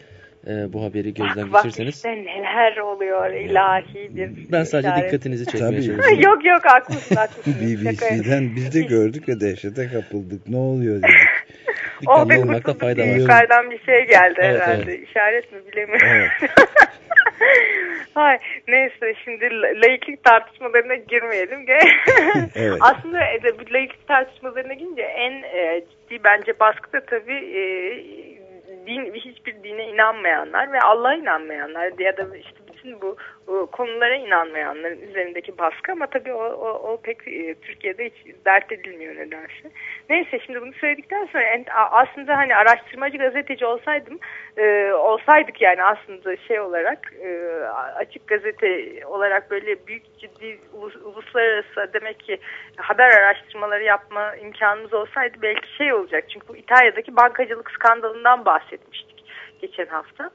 e, bu haberi gözden bak, geçirirseniz. Bak işte neler oluyor ilahidir. Ben sadece işaret. dikkatinizi çekmeye çalışıyorum. [LAUGHS] yok yok haklısın haklısın. [LAUGHS] BBC'den biz de gördük ve dehşete kapıldık. Ne oluyor dedik. [LAUGHS] o bir olmakta fayda var. Yukarıdan bir şey geldi evet, herhalde. Evet. İşaret mi bilemiyorum. Evet. [LAUGHS] Hay, neyse şimdi laiklik tartışmalarına girmeyelim. [LAUGHS] evet. Aslında e, laiklik tartışmalarına girince en e, ciddi bence baskı da tabii e, din hiçbir dine inanmayanlar ve Allah'a inanmayanlar ya da işte bütün bu konulara inanmayanların üzerindeki baskı ama tabii o, o, o pek e, Türkiye'de hiç dert edilmiyor nedense. Neyse şimdi bunu söyledikten sonra aslında hani araştırmacı gazeteci olsaydım e, olsaydık yani aslında şey olarak e, açık gazete olarak böyle büyük ciddi ulus, uluslararası demek ki haber araştırmaları yapma imkanımız olsaydı belki şey olacak. Çünkü bu İtalya'daki bankacılık skandalından bahsetmiştik geçen hafta.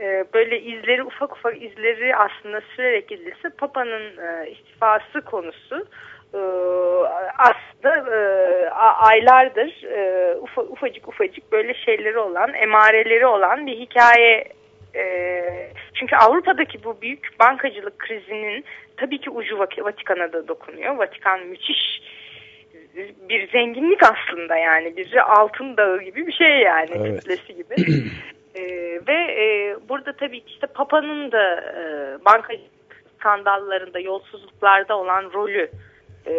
E, böyle izleri ufak ufak izleri aslında sürerek gidilse Papa'nın e, istifası konusu e, aslında e, aylardır e, ufa, ufacık ufacık böyle şeyleri olan, emareleri olan bir hikaye. Çünkü Avrupa'daki bu büyük bankacılık krizinin tabii ki ucu Vatikan'a da dokunuyor. Vatikan müthiş bir zenginlik aslında yani bir altın dağı gibi bir şey yani evet. kütlesi gibi. [CLEARS THROAT] E, ve e, burada tabii ki işte Papa'nın da e, banka skandallarında, yolsuzluklarda olan rolü e,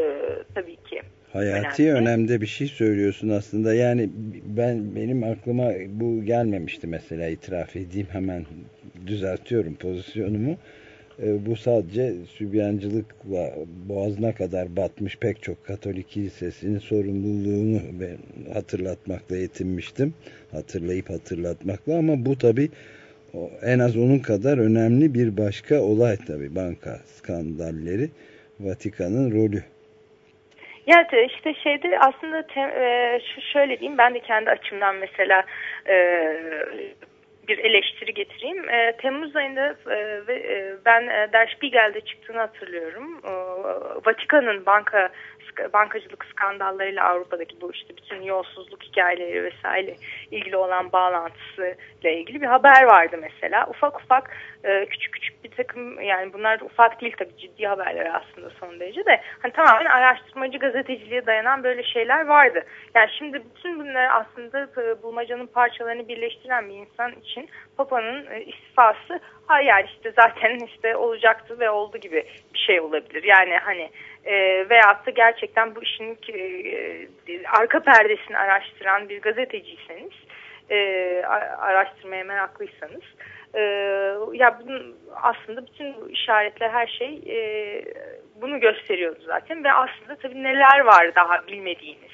tabii ki. Hayati önemli. önemde bir şey söylüyorsun aslında. Yani ben benim aklıma bu gelmemişti mesela itiraf edeyim hemen düzeltiyorum pozisyonumu. E, bu sadece sübyancılıkla boğazına kadar batmış pek çok Katolik kilisesinin sorumluluğunu ben hatırlatmakla yetinmiştim. Hatırlayıp hatırlatmakla ama bu tabi en az onun kadar önemli bir başka olay tabi banka skandalleri Vatikan'ın rolü. Ya işte şeyde aslında e, şöyle diyeyim ben de kendi açımdan mesela e, bir eleştiri getireyim. E, Temmuz ayında e, e, ben e, Der Spiegel'de çıktığını hatırlıyorum. E, Vatikan'ın banka bankacılık skandallarıyla Avrupa'daki bu işte bütün yolsuzluk hikayeleri vesaire ilgili olan bağlantısı ile ilgili bir haber vardı mesela. Ufak ufak e, küçük küçük bir takım yani bunlar ufak değil tabii ciddi haberler aslında son derece de hani tamamen araştırmacı gazeteciliğe dayanan böyle şeyler vardı. Yani şimdi bütün bunlar aslında e, bulmacanın parçalarını birleştiren bir insan için Papa'nın e, istifası yani işte zaten işte olacaktı ve oldu gibi bir şey olabilir. Yani hani e, veyahut da gerçekten bu işin e, e, arka perdesini araştıran bir gazeteciyseniz e, araştırmaya meraklıysanız e, ya bunun, aslında bütün bu işaretler her şey e, bunu gösteriyordu zaten ve aslında tabii neler var daha bilmediğiniz.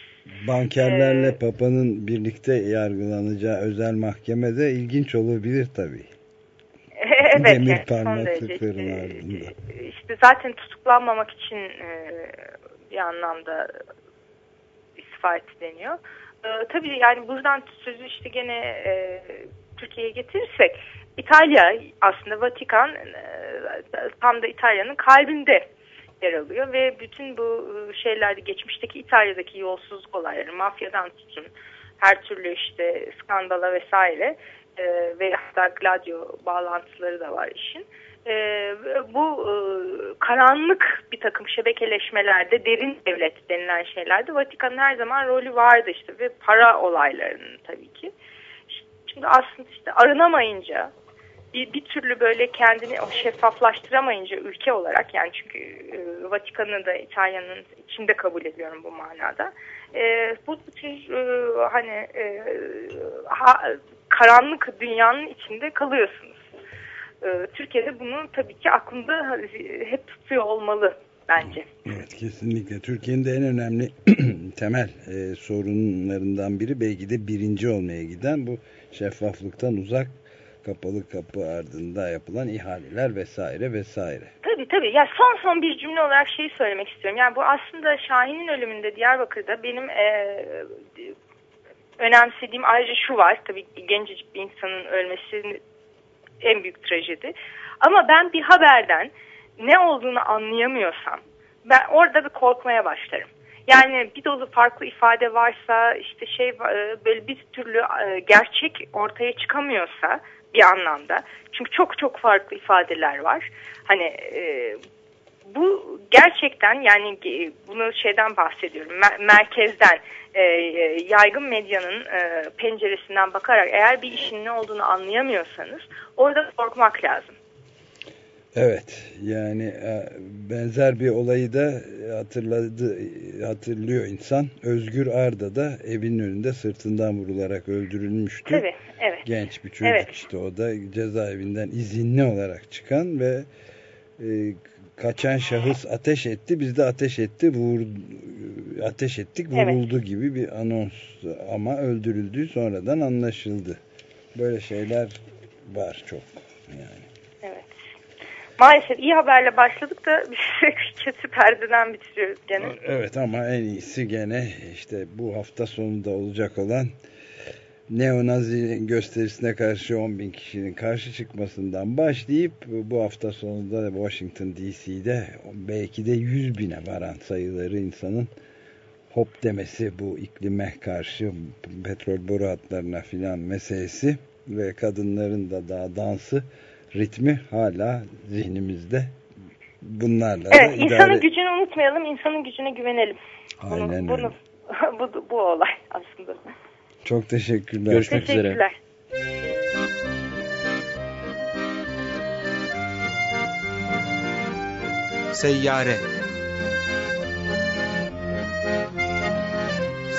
Bankerlerle ee, Papa'nın birlikte yargılanacağı özel mahkemede ilginç olabilir tabii. Evet, Demir yani, parmaklıkların ardında. İşte zaten tutuklanmamak için e, bir anlamda istifa etti deniyor. E, tabii yani buradan sözü işte gene e, Türkiye'ye getirirsek İtalya aslında Vatikan e, tam da İtalya'nın kalbinde yer alıyor ve bütün bu e, şeylerde geçmişteki İtalya'daki yolsuzluk olayları mafyadan tutun her türlü işte skandala vesaire e, ve hatta Gladio bağlantıları da var işin. e, bu e, karanlık bir takım şebekeleşmelerde derin devlet denilen şeylerde Vatikan'ın her zaman rolü vardı işte ve para olaylarının tabii ki. Şimdi aslında işte arınamayınca bir, bir türlü böyle kendini o şeffaflaştıramayınca ülke olarak yani çünkü e, Vatikan'ı da İtalya'nın içinde kabul ediyorum bu manada. E, bu tür e, hani e, ha, karanlık dünyanın içinde kalıyorsunuz. E, Türkiye'de bunu tabii ki aklında hep tutuyor olmalı bence. Evet kesinlikle. Türkiye'nin de en önemli [CLEARS THROAT] temel e, sorunlarından biri belki de birinci olmaya giden bu şeffaflıktan uzak kapalı kapı ardında yapılan ihaleler vesaire vesaire. Tabii tabii. Ya son son bir cümle olarak şeyi söylemek istiyorum. Yani bu aslında Şahin'in ölümünde Diyarbakır'da benim e, önemsediğim ayrıca şu var. Tabii gencecik bir insanın ölmesi en büyük trajedi. Ama ben bir haberden ne olduğunu anlayamıyorsam ben orada bir korkmaya başlarım. Yani bir dolu farklı ifade varsa işte şey e, böyle bir türlü e, gerçek ortaya çıkamıyorsa bir anlamda. Çünkü çok çok farklı ifadeler var. Hani e, bu gerçekten yani e, bunu şeyden bahsediyorum mer merkezden e, yaygın medyanın e, penceresinden bakarak eğer bir işin ne olduğunu anlayamıyorsanız orada korkmak lazım. Evet yani e, benzer bir olayı da hatırladı hatırlıyor insan. Özgür Arda da evinin önünde sırtından vurularak öldürülmüştü. Tabii, evet. Genç bir çocuk evet. işte o da cezaevinden izinli olarak çıkan ve e, kaçan şahıs ateş etti. Biz de ateş etti, vur, ateş ettik, vuruldu evet. gibi bir anons ama öldürüldüğü sonradan anlaşıldı. Böyle şeyler var çok yani maalesef iyi haberle başladık da [LAUGHS] kötü perdeden bitiriyoruz gene. Evet ama en iyisi gene işte bu hafta sonunda olacak olan neonazi gösterisine karşı 10 bin kişinin karşı çıkmasından başlayıp bu hafta sonunda Washington DC'de belki de 100 bine varan sayıları insanın hop demesi bu iklime karşı petrol boru hatlarına filan meselesi ve kadınların da daha dansı ritmi hala zihnimizde. Bunlarla evet, da insanın idare... gücünü unutmayalım, insanın gücüne güvenelim. Aynen bunu, bunu, [LAUGHS] bu, bu olay aslında. Çok teşekkürler. Görüşmek teşekkürler. üzere. Seyyare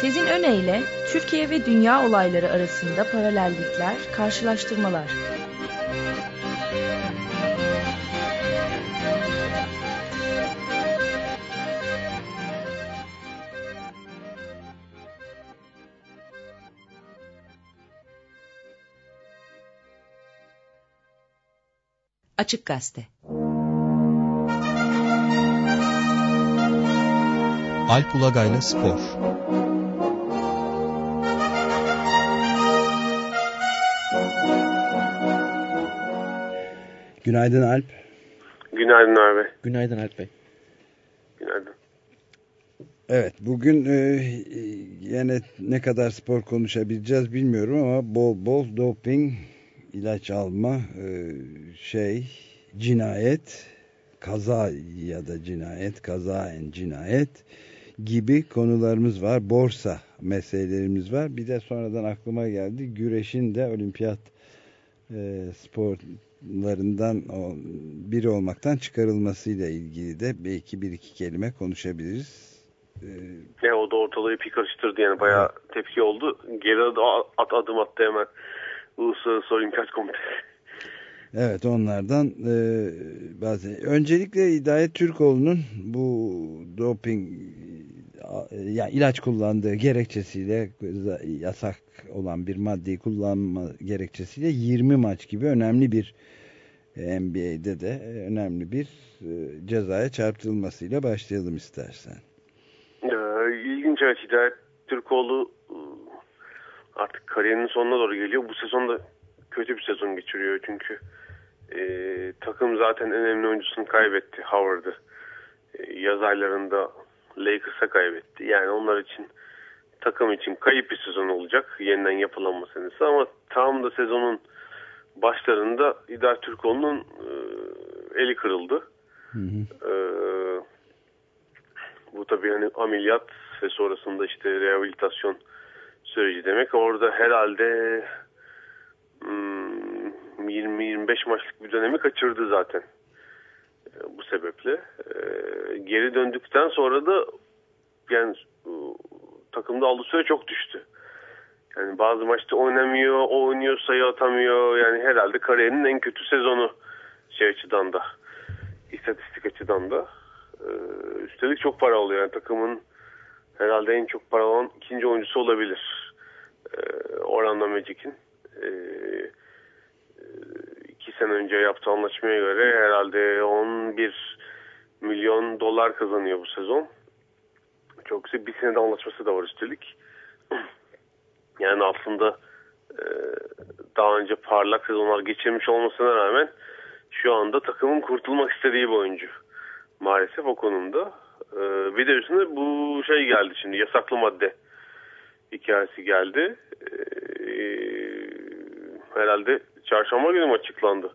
Sizin öneyle Türkiye ve dünya olayları arasında paralellikler, karşılaştırmalar... Açık Gazete Alp Ulagay'la Spor Günaydın Alp. Günaydın abi. Günaydın Alp Bey. Günaydın. Evet bugün e, yine ne kadar spor konuşabileceğiz bilmiyorum ama bol bol doping ilaç alma, e, şey, cinayet, kaza ya da cinayet, kazaen cinayet gibi konularımız var. Borsa meselelerimiz var. Bir de sonradan aklıma geldi. Güreşin de olimpiyat e, sporlarından biri olmaktan çıkarılmasıyla ilgili de belki bir iki kelime konuşabiliriz. Ne o da ortalığı bir karıştırdı yani bayağı tepki oldu. Geri at adım attı hemen Uluslararası Olimpiyat Komitesi. Evet onlardan e, bazı. Öncelikle Hidayet Türkoğlu'nun bu doping yani ilaç kullandığı gerekçesiyle yasak olan bir maddeyi kullanma gerekçesiyle 20 maç gibi önemli bir NBA'de de önemli bir e, cezaya çarptırılmasıyla başlayalım istersen. Ee, ilginç evet Hidayet Türkoğlu artık kariyerinin sonuna doğru geliyor. Bu sezon da kötü bir sezon geçiriyor çünkü e, takım zaten en önemli oyuncusunu kaybetti Howard'ı. E, yaz aylarında Lakers'a kaybetti. Yani onlar için takım için kayıp bir sezon olacak. Yeniden yapılanma senesi ama tam da sezonun başlarında İdar Türkoğlu'nun e, eli kırıldı. Hı hı. Ee, bu tabii hani ameliyat ve sonrasında işte rehabilitasyon süreci demek. Orada herhalde hmm, 20-25 maçlık bir dönemi kaçırdı zaten. Ee, bu sebeple. Ee, geri döndükten sonra da yani takımda aldığı süre çok düştü. Yani bazı maçta oynamıyor, o oynuyor, sayı atamıyor. Yani herhalde kariyerinin en kötü sezonu şey açıdan da. istatistik açıdan da. Ee, üstelik çok para alıyor. Yani takımın herhalde en çok para alan ikinci oyuncusu olabilir. Ee, Orlando Magic'in. Ee, iki sene önce yaptığı anlaşmaya göre herhalde 11 milyon dolar kazanıyor bu sezon. Çok güzel. Bir senede anlaşması da var üstelik. [CLEARS THROAT] Yani aslında e, daha önce parlak sezonlar geçirmiş olmasına rağmen şu anda takımın kurtulmak istediği bir oyuncu. Maalesef o konumda. E, bir de üstüne bu şey geldi şimdi yasaklı madde hikayesi geldi. E, herhalde çarşamba günü açıklandı?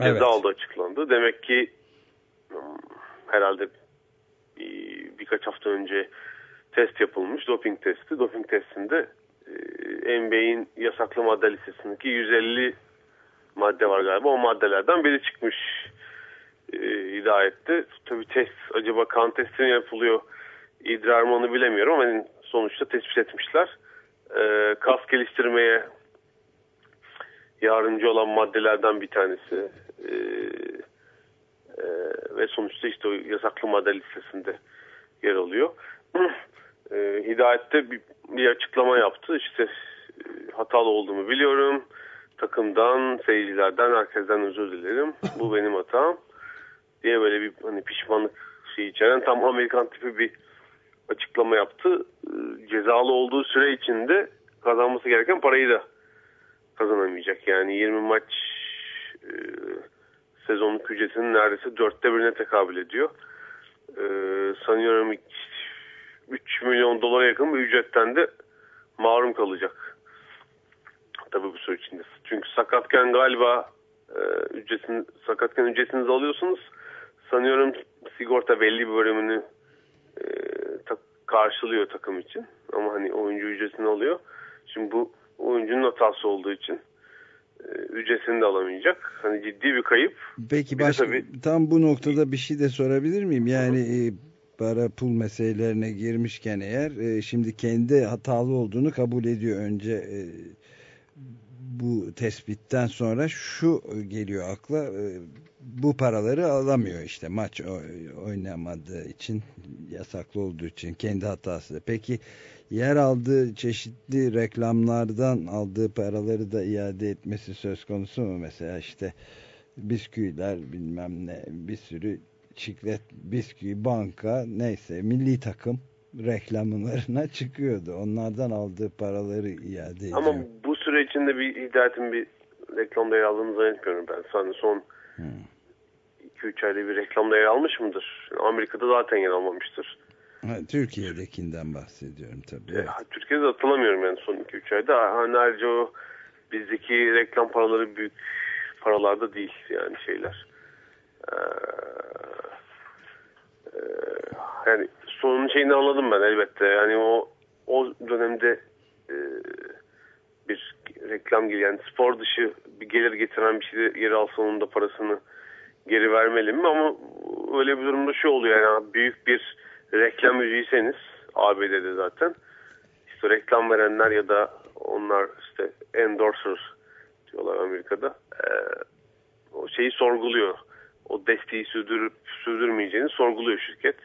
Ceza Evet. aldı açıklandı. Demek ki hmm, herhalde bir- birkaç hafta önce test yapılmış. Doping testi. Doping testinde e, NBA'in yasaklı madde listesindeki 150 madde var galiba. O maddelerden biri çıkmış e, hidayette. Tabii test acaba kan testi mi yapılıyor idrar mı onu bilemiyorum ama hani sonuçta tespit etmişler. E, kas geliştirmeye yardımcı olan maddelerden bir tanesi. E, e, ve sonuçta işte o yasaklı madde listesinde yer alıyor. [CLEARS THROAT] E, Hidayet'te bir, bir açıklama yaptı. İşte e, hatalı olduğumu biliyorum. Takımdan, seyircilerden, herkesten özür dilerim. Bu benim hatam. Diye böyle bir hani pişmanlık şeyi içeren tam Amerikan tipi bir açıklama yaptı. E, cezalı olduğu süre içinde kazanması gereken parayı da kazanamayacak. Yani 20 maç e, sezonluk ücretinin neredeyse dörtte birine tekabül ediyor. E, sanıyorum 3 milyon dolara yakın bir ücretten de mahrum kalacak. Tabii bu süre içinde. Çünkü sakatken galiba e, ücretini, sakatken ücretinizi alıyorsunuz. Sanıyorum sigorta belli bir bölümünü e, ta- karşılıyor takım için. Ama hani oyuncu ücretini alıyor. Şimdi bu oyuncunun hatası olduğu için e, ücretini de alamayacak. Hani ciddi bir kayıp. Peki Bir başka, tabii- tam bu noktada bir şey de sorabilir miyim? Yani e, para pul meselelerine girmişken eğer e, şimdi kendi hatalı olduğunu kabul ediyor önce e, bu tespitten sonra şu geliyor akla e, bu paraları alamıyor işte maç oynamadığı için yasaklı olduğu için kendi hatası. Peki yer aldığı çeşitli reklamlardan aldığı paraları da iade etmesi söz konusu mu mesela işte bisküviler bilmem ne bir sürü çiklet bisküvi banka neyse milli takım reklamlarına çıkıyordu. Onlardan aldığı paraları iade ediyor. Ama süre içinde bir hidayetin bir reklamda yer aldığını zannetmiyorum ben. Sanırım son 2-3 ayda bir reklamda yer almış mıdır? Amerika'da zaten yer almamıştır. Ha, Türkiye'dekinden bahsediyorum tabii. E, Evet. Türkiye'de hatırlamıyorum yani son 2-3 ayda. Hani ayrıca o bizdeki reklam paraları büyük paralarda değil yani şeyler. Ee, e, yani sorunun şeyini anladım ben elbette. Yani o o dönemde e, bir reklam gibi yani spor dışı bir gelir getiren bir şey yer alsa onun da parasını geri vermeli mi? Ama öyle bir durumda şu oluyor yani büyük bir reklam yüzüyseniz ABD'de zaten işte reklam verenler ya da onlar işte endorser diyorlar Amerika'da ee, o şeyi sorguluyor. O desteği sürdürüp sürdürmeyeceğini sorguluyor şirket.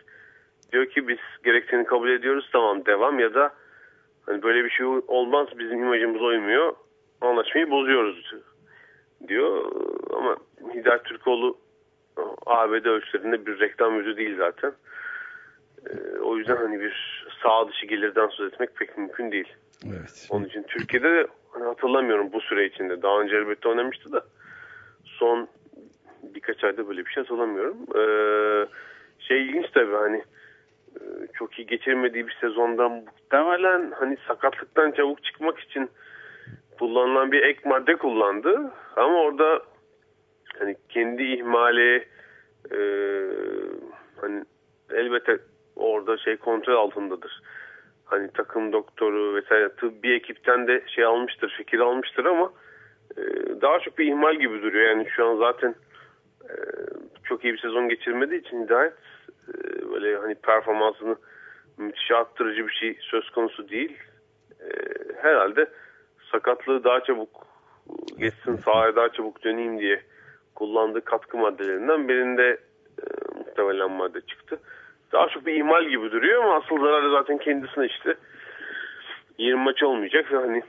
Diyor ki biz gerektiğini kabul ediyoruz tamam devam ya da hani böyle bir şey olmaz bizim imajımız uymuyor anlaşmayı bozuyoruz diyor. Ama Hidayet Türkoğlu ABD ölçülerinde bir reklam yüzü değil zaten. Ee, o yüzden hani bir sağ dışı gelirden söz etmek pek mümkün değil. Evet. Onun için Türkiye'de de hani hatırlamıyorum bu süre içinde. Daha önce elbette oynamıştı da son birkaç ayda böyle bir şey hatırlamıyorum. Ee, şey ilginç tabii hani e, çok iyi geçirmediği bir sezondan muhtemelen hani sakatlıktan çabuk çıkmak için kullanılan bir ek madde kullandı. Ama orada hani kendi ihmali e, hani elbette orada şey kontrol altındadır. Hani takım doktoru vesaire tıbbi ekipten de şey almıştır, fikir almıştır ama e, daha çok bir ihmal gibi duruyor. Yani şu an zaten e, çok iyi bir sezon geçirmediği için Hidayet e, böyle hani performansını müthiş arttırıcı bir şey söz konusu değil. E, herhalde sakatlığı daha çabuk geçsin sahaya daha çabuk döneyim diye kullandığı katkı maddelerinden birinde e, muhtemelen madde çıktı. Daha çok bir ihmal gibi duruyor ama asıl zararı zaten kendisine işte 20 maç olmayacak ve hani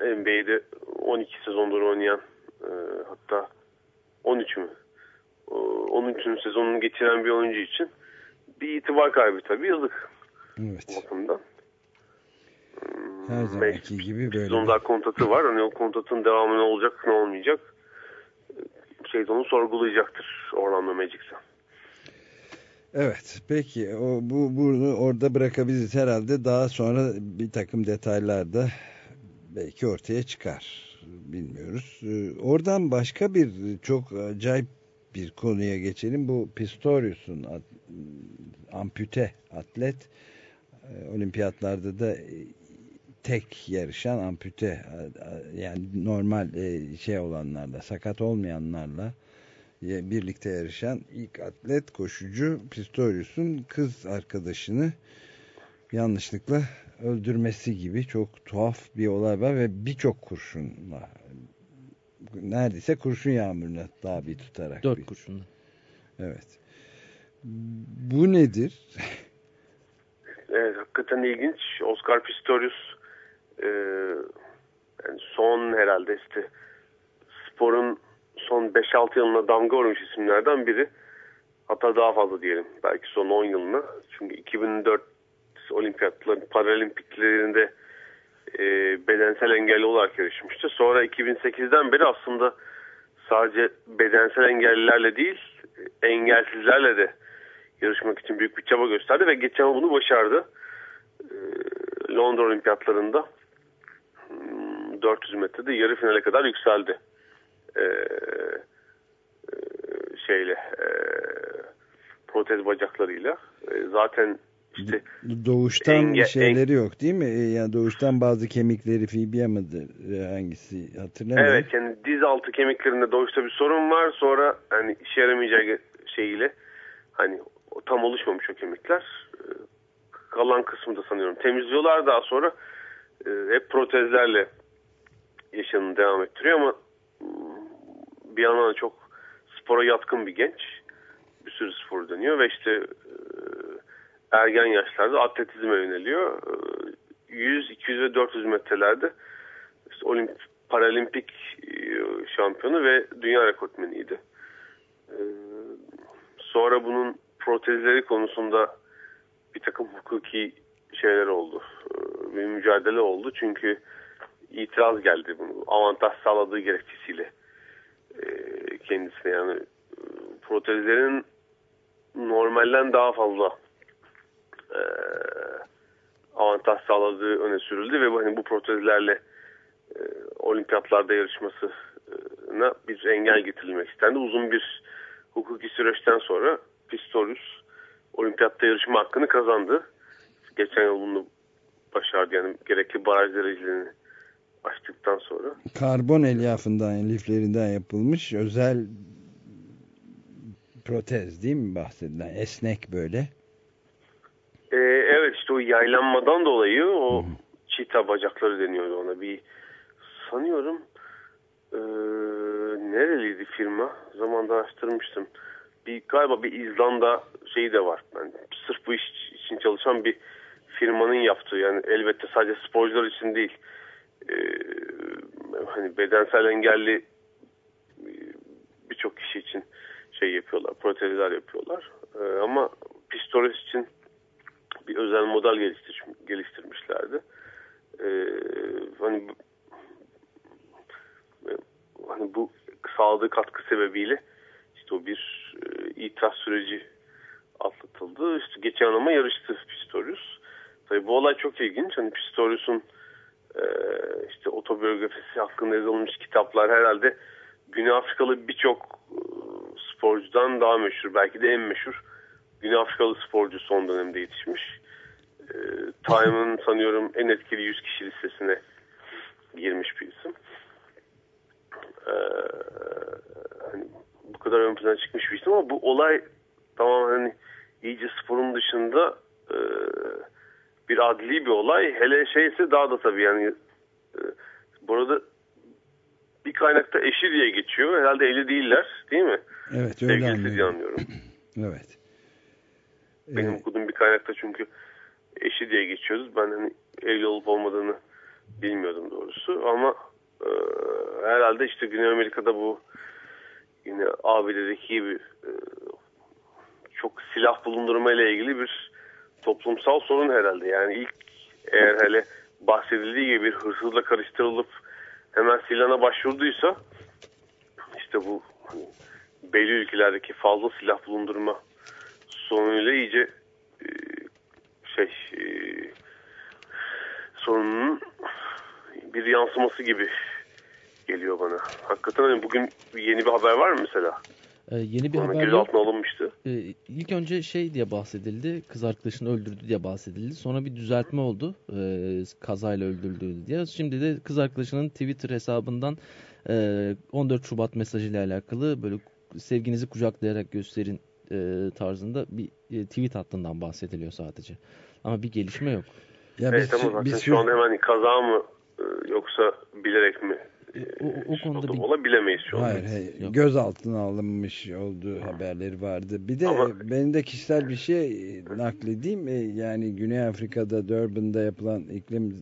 NBA'de 12 sezondur oynayan e, hatta 13 mü? 13. sezonunu geçiren bir oyuncu için bir itibar kaybı tabii yazık. Evet. Bakımdan. Her zamanki gibi böyle. Daha kontratı var. Hani o kontratın devamı ne olacak ne olmayacak şey onu sorgulayacaktır Orlando Magic'se. Evet peki o, bu bunu orada bırakabiliriz herhalde daha sonra bir takım detaylar da belki ortaya çıkar bilmiyoruz. Ee, oradan başka bir çok acayip bir konuya geçelim. Bu Pistorius'un at, ampute atlet e, olimpiyatlarda da tek yarışan ampute yani normal e, şey olanlarla sakat olmayanlarla birlikte yarışan ilk atlet koşucu Pistorius'un kız arkadaşını yanlışlıkla öldürmesi gibi çok tuhaf bir olay var ve birçok kurşunla neredeyse kurşun yağmuruna tabi tutarak. Dört bir... kurşunla. Evet. Bu nedir? Evet, hakikaten ilginç. Oscar Pistorius e, son herhalde işte sporun son 5-6 yılına damga vurmuş isimlerden biri. Hatta daha fazla diyelim. Belki son 10 yılına. Çünkü 2004 olimpiyatların paralimpiklerinde e, bedensel engelli olarak yarışmıştı. Sonra 2008'den beri aslında sadece bedensel engellilerle değil engelsizlerle de yarışmak için büyük bir çaba gösterdi ve geçen bunu başardı. E, Londra olimpiyatlarında 400 hmm, metrede yarı finale kadar yükseldi. E, e, şeyle e, protez bacaklarıyla. E, zaten işte doğuştan enge, şeyleri yok değil mi? E, yani doğuştan bazı kemikleri fibia mıdır? E, hangisi hatırlamıyorum. Evet yani diz altı kemiklerinde doğuşta bir sorun var. Sonra hani işe yaramayacağı şeyiyle hani tam oluşmamış o kemikler. E, kalan kısmı da sanıyorum temizliyorlar daha sonra hep protezlerle yaşamını devam ettiriyor ama bir yandan çok spora yatkın bir genç. Bir sürü spor dönüyor ve işte ergen yaşlarda atletizme yöneliyor. 100, 200 ve 400 metrelerde işte olimp paralimpik e, şampiyonu ve dünya rekortmeniydi. E, sonra bunun protezleri konusunda bir takım hukuki şeyler oldu. E, bir mücadele oldu. Çünkü itiraz geldi bunu. Avantaj sağladığı gerekçesiyle kendisine yani protezlerin normalden daha fazla e, avantaj sağladığı öne sürüldü ve hani bu protezlerle e, olimpiyatlarda yarışmasına bir engel getirilmek istendi. Uzun bir hukuki süreçten sonra Pistorius olimpiyatta yarışma hakkını kazandı. Geçen yıl bunu başardı yani gerekli baraj derecelerini açtıktan sonra. Karbon elyafından, liflerinden yapılmış özel protez değil mi bahsedilen? Esnek böyle. Ee, evet işte o yaylanmadan dolayı o çita bacakları deniyordu ona. Bir sanıyorum e, nereliydi firma? Zamanda araştırmıştım. Bir galiba bir İzlanda şeyi de var. Yani sırf bu iş için çalışan bir firmanın yaptığı yani elbette sadece sporcular için değil. E, hani bedensel engelli e, birçok kişi için şey yapıyorlar, protezler yapıyorlar. E, ama Pistorius için bir özel model geliştir, geliştirmişlerdi. Ee, hani hani bu sağladığı katkı sebebiyle işte o bir e, itiraz süreci atlatıldı. İşte geçen ama yarıştı Pistorius. Tabii bu olay çok ilginç. Hani Pistorius'un e, işte otobiyografisi hakkında yazılmış kitaplar herhalde Güney Afrikalı birçok e, sporcudan daha meşhur. Belki de en meşhur Güney Afrikalı sporcu son dönemde yetişmiş. E, Time'ın sanıyorum en etkili 100 kişi listesine girmiş bir isim. E, hani bu kadar ön plana çıkmış bir isim ama bu olay tamam hani iyice sporun dışında e, bir adli bir olay. Hele şeyse daha da tabii yani e, burada bir kaynakta eşi diye geçiyor. Herhalde evli değiller değil mi? Evet öyle Sevgilisi diye anlıyorum. anlıyorum. [CLEARS THROAT] Evet. Benim Ee, okuduğum bir kaynakta çünkü eşi diye geçiyoruz. Ben hani evli olup olmadığını bilmiyordum doğrusu ama e, herhalde işte Güney Amerika'da bu yine ABD'deki gibi e, çok silah bulundurma ile ilgili bir toplumsal sorun herhalde. Yani ilk eğer hele bahsedildiği gibi bir hırsızla karıştırılıp hemen silahına başvurduysa işte bu hani belli ülkelerdeki fazla silah bulundurma sorunuyla iyice e, şey e, sorunun bir yansıması gibi geliyor bana. Hakikaten hani bugün yeni bir haber var mı mesela? Ee, yeni bir haber yok. gözaltına alınmıştı. Ee, ilk önce şey diye bahsedildi. Kız arkadaşını öldürdü diye bahsedildi. Sonra bir düzeltme oldu. Ee, kazayla öldürüldü diye. Şimdi de kız arkadaşının Twitter hesabından e, 14 Şubat mesajıyla alakalı böyle sevginizi kucaklayarak gösterin e, tarzında bir e, tweet hattından bahsediliyor sadece. Ama bir gelişme yok. ya Evet biz, ama zaten biz şu anda hemen kaza mı e, yoksa bilerek mi? O, o konuda bir Ola bilemeyiz şu. Hayır, hayır. Yok. gözaltına alınmış olduğu haberleri vardı. Bir de Ama- benim de kişisel bir şey e, nakledeyim. E, Yani Güney Afrika'da Durban'da yapılan iklim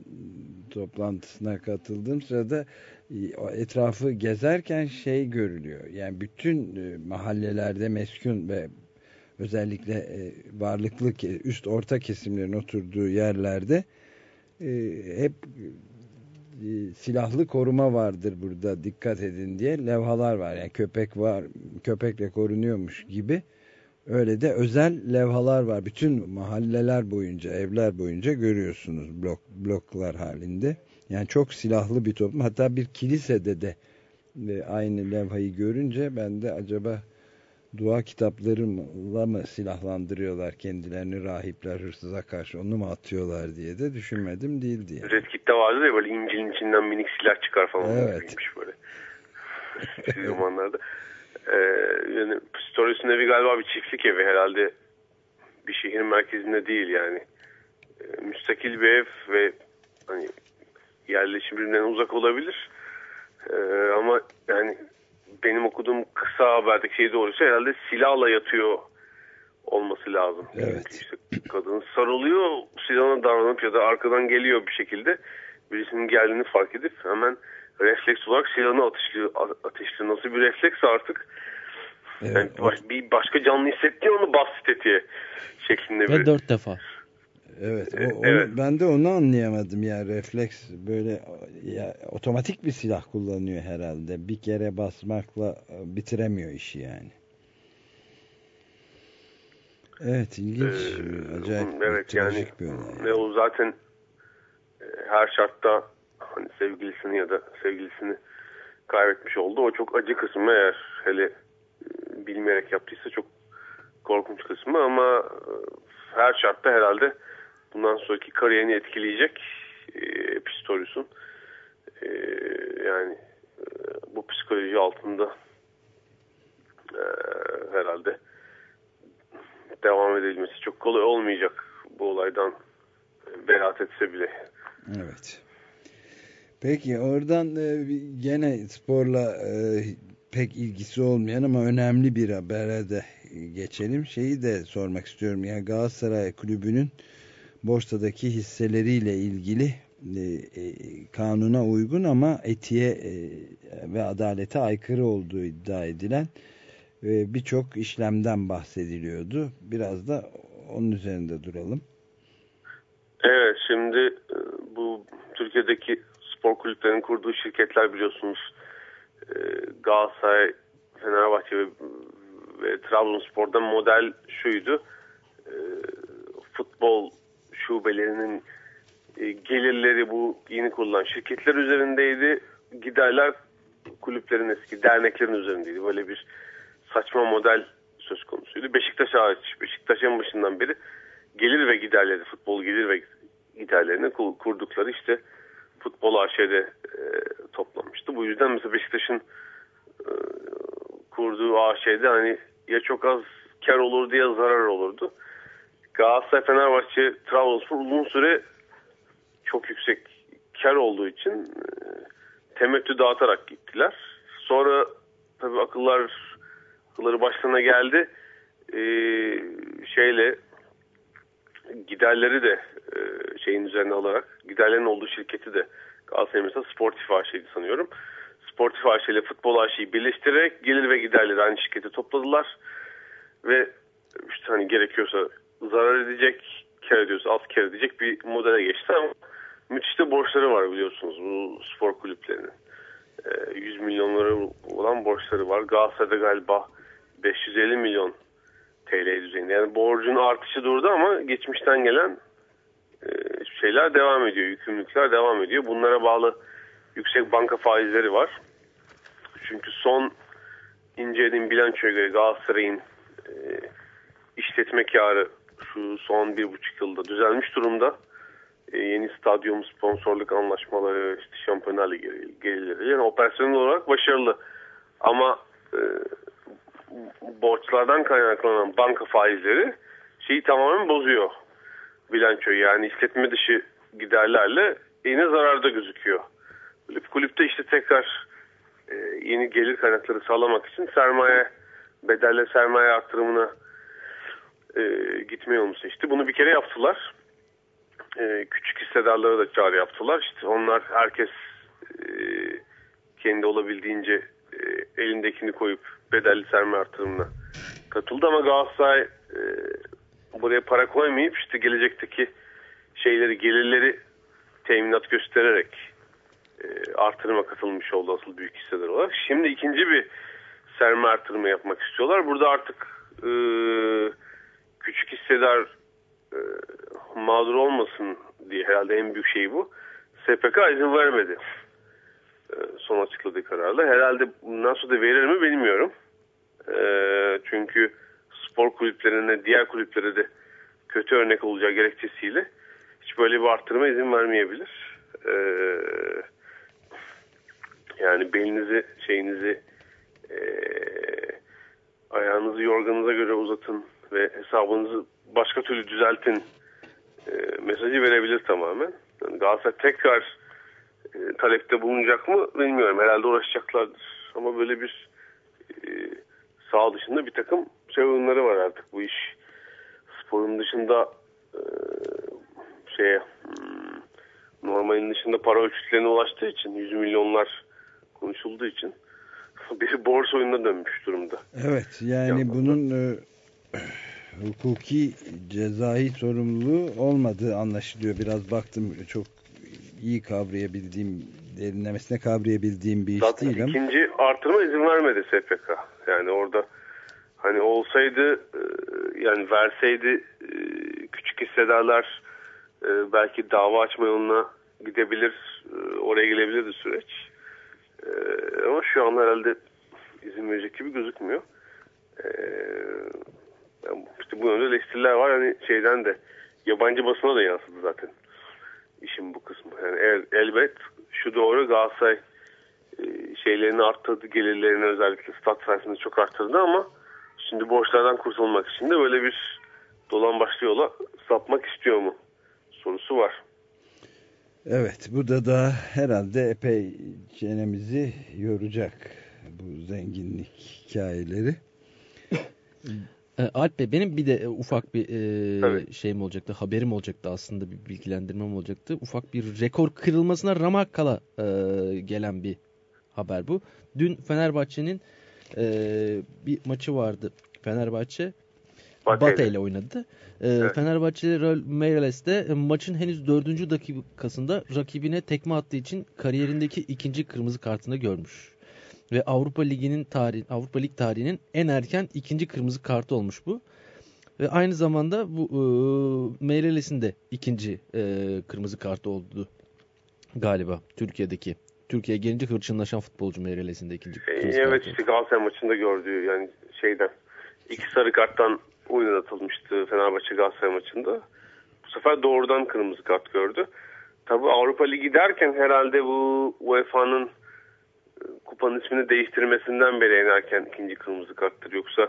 toplantısına katıldığım sırada e, etrafı gezerken şey görülüyor. Yani bütün mahallelerde meskun ve özellikle varlıklı üst orta kesimlerin oturduğu yerlerde hep e, silahlı koruma vardır burada dikkat edin diye levhalar var. Yani köpek var, köpekle korunuyormuş gibi. Öyle de özel levhalar var. Bütün mahalleler boyunca, evler boyunca görüyorsunuz blok bloklar halinde. Yani çok silahlı bir toplum. Hatta bir kilisede de e, aynı levhayı görünce ben de acaba dua kitaplarıyla mı silahlandırıyorlar kendilerini rahipler hırsıza karşı onu mu atıyorlar diye de düşünmedim değildi yani. Red Kit'te vardı ya böyle İncil'in içinden minik silah çıkar falan. Evet. Böyle. [LAUGHS] Eski zamanlarda. Ee, yani Story'sinde bir galiba bir çiftlik evi herhalde bir şehrin merkezinde değil yani. Ee, müstakil bir ev ve hani yerleşim birbirinden uzak olabilir. Ee, ama yani benim okuduğum kısa haberdeki şey doğruysa herhalde silahla yatıyor olması lazım. Evet. İşte kadın sarılıyor silahına davranıp ya da arkadan geliyor bir şekilde birisinin geldiğini fark edip hemen refleks olarak silahını ateşliyor. ateşliyor. Nasıl bir refleks artık? Evet, Yani baş- bir başka canlı hissetti onu bas tetiğe şeklinde Ve bir. dört defa. Evet, o, E, onu- evet. ben de onu anlayamadım ya refleks böyle ya otomatik bir silah kullanıyor herhalde. Bir kere basmakla e, bitiremiyor işi yani. Evet, ilginç, Ee, acayip, evet yani bir olay. ve o zaten e, her şartta hani sevgilisini ya da sevgilisini kaybetmiş oldu. O çok acı kısmı eğer hele bilmeyerek yaptıysa çok korkunç kısmı ama her şartta herhalde bundan sonraki kariyerini etkileyecek e, Pistorius'un E, yani e, bu psikoloji altında e, herhalde devam edilmesi çok kolay olmayacak bu olaydan beraat etse bile. Evet. Peki oradan e, gene sporla e, pek ilgisi olmayan ama önemli bir habere de geçelim. Şeyi de sormak istiyorum. Yani Galatasaray Kulübü'nün borsadaki hisseleriyle ilgili e, e, kanuna uygun ama etiğe e, ve adalete aykırı olduğu iddia edilen e, birçok işlemden bahsediliyordu. Biraz da onun üzerinde duralım. Evet şimdi e, bu Türkiye'deki spor kulüplerinin kurduğu şirketler biliyorsunuz e, Galatasaray, Fenerbahçe ve, ve Trabzonspor'da model şuydu. E, Futbol şubelerinin e, gelirleri bu yeni kurulan şirketler üzerindeydi. Giderler kulüplerin eski derneklerin üzerindeydi. Böyle bir saçma model söz konusuydu. Beşiktaş hariç, Beşiktaş en başından beri gelir ve giderleri, futbol gelir ve giderlerini kurdukları işte futbol AŞ'de e, toplamıştı. Bu yüzden mesela Beşiktaş'ın e, kurduğu AŞ'de hani ya çok az kar olurdu ya zarar olurdu. Galatasaray, Fenerbahçe, Trabzonspor uzun süre çok yüksek kar olduğu için e, temettü dağıtarak gittiler. Sonra tabii akıllar akılları başlarına geldi. E, şeyle giderleri de e, şeyin üzerine alarak giderlerin olduğu şirketi de Galatasaray mesela Sportif AŞ'ydi sanıyorum. Sportif AŞ ile Futbol AŞ'yi birleştirerek gelir ve giderleri aynı şirketi topladılar. Ve işte hani gerekiyorsa zarar edecek, kar ediyorsa az kar edecek bir modele geçti ama müthiş de borçları var biliyorsunuz bu spor kulüplerinin. 100 e, milyonları olan borçları var. Galatasaray'da galiba 550 milyon TL düzeyinde. Yani borcun artışı durdu ama geçmişten gelen e, şeyler devam ediyor. Yükümlülükler devam ediyor. Bunlara bağlı yüksek banka faizleri var. Çünkü son incelediğim bilançoya göre Galatasaray'ın e, işletme karı şu son bir buçuk yılda düzelmiş durumda. E, yeni stadyum sponsorluk anlaşmaları, işte şampiyonlar gelirleri yani operasyon olarak başarılı. Ama e, borçlardan kaynaklanan banka faizleri şeyi tamamen bozuyor bilançoyu. Yani işletme dışı giderlerle yine zararda gözüküyor. Böyle kulüpte işte tekrar e, yeni gelir kaynakları sağlamak için sermaye bedelle sermaye arttırımına e, gitme yolunu seçti. Bunu bir kere yaptılar. E, küçük hissedarlara da çağrı yaptılar. İşte onlar herkes e, kendi olabildiğince e, elindekini koyup bedelli sermaye artırımına katıldı ama Galatasaray e, buraya para koymayıp işte gelecekteki şeyleri gelirleri teminat göstererek e, artırıma katılmış oldu asıl büyük hisseler olarak. Şimdi ikinci bir sermaye artırımı yapmak istiyorlar. Burada artık e, küçük hissedar e, mağdur olmasın diye herhalde en büyük şey bu. SPK izin vermedi. E, son açıkladığı kararla. Herhalde nasıl da verir mi bilmiyorum. E, çünkü spor kulüplerine, diğer kulüplere de kötü örnek olacağı gerekçesiyle hiç böyle bir arttırma izin vermeyebilir. E, yani belinizi, şeyinizi göre uzatın ve hesabınızı başka türlü düzeltin e, mesajı verebilir tamamen. Yani Galatasaray tekrar e, talepte bulunacak mı bilmiyorum. Herhalde uğraşacaklardır. Ama böyle bir e, sağ dışında bir takım şey var artık bu iş. Sporun dışında e, şeye hmm, normalin dışında para ölçütlerine ulaştığı için 100 milyonlar konuşulduğu için [LAUGHS] bir borsa oyununa dönmüş durumda. Evet yani Yapmadan. bunun e, hukuki cezai sorumluluğu olmadığı anlaşılıyor. Biraz baktım çok iyi kavrayabildiğim, derinlemesine kavrayabildiğim bir Zaten iş değil ama. ikinci artırma izin vermedi SPK. Yani orada hani olsaydı e, yani verseydi e, küçük hissedarlar e, belki dava açma yoluna gidebilir, oraya gelebilirdi süreç. Ama şu an herhalde izin verecek gibi gözükmüyor. Yani işte bu yönde eleştiriler var. Hani şeyden de yabancı basına da yansıdı zaten işin bu kısmı. Yani el, elbet şu doğru Galatasaray e, şeylerini arttırdı, gelirlerini özellikle stat sayesinde çok arttırdı ama şimdi borçlardan kurtulmak için de böyle bir dolan başlı yola sapmak istiyor mu sorusu var. Evet bu da da herhalde epey çenemizi yoracak bu zenginlik hikayeleri. E, Alp Bey benim bir de e, ufak bir e, şeyim olacaktı. Haberim olacaktı aslında bir bilgilendirmem olacaktı. Ufak bir rekor kırılmasına ramak kala e, gelen bir haber bu. Dün Fenerbahçe'nin e, bir maçı vardı. Fenerbahçe Bate ile oynadı. E, evet. Fenerbahçe Real Meireles'te e, maçın henüz dördüncü dakikasında rakibine tekme attığı için kariyerindeki ikinci kırmızı kartını görmüş ve Avrupa Ligi'nin tarih Avrupa Lig tarihinin en erken ikinci kırmızı kartı olmuş bu. Ve aynı zamanda bu e, Meireles'in de ikinci e, kırmızı kartı oldu galiba Türkiye'deki Türkiye gelince hırçınlaşan futbolcu Mereles'in de ikinci E, kırmızı evet kartı. işte Galatasaray maçında gördüğü yani şeyden iki sarı karttan oyuna atılmıştı Fenerbahçe Galatasaray maçında. Bu sefer doğrudan kırmızı kart gördü. Tabi Avrupa Ligi derken herhalde bu UEFA'nın e, kupanın ismini değiştirmesinden beri en erken ikinci kırmızı karttır. Yoksa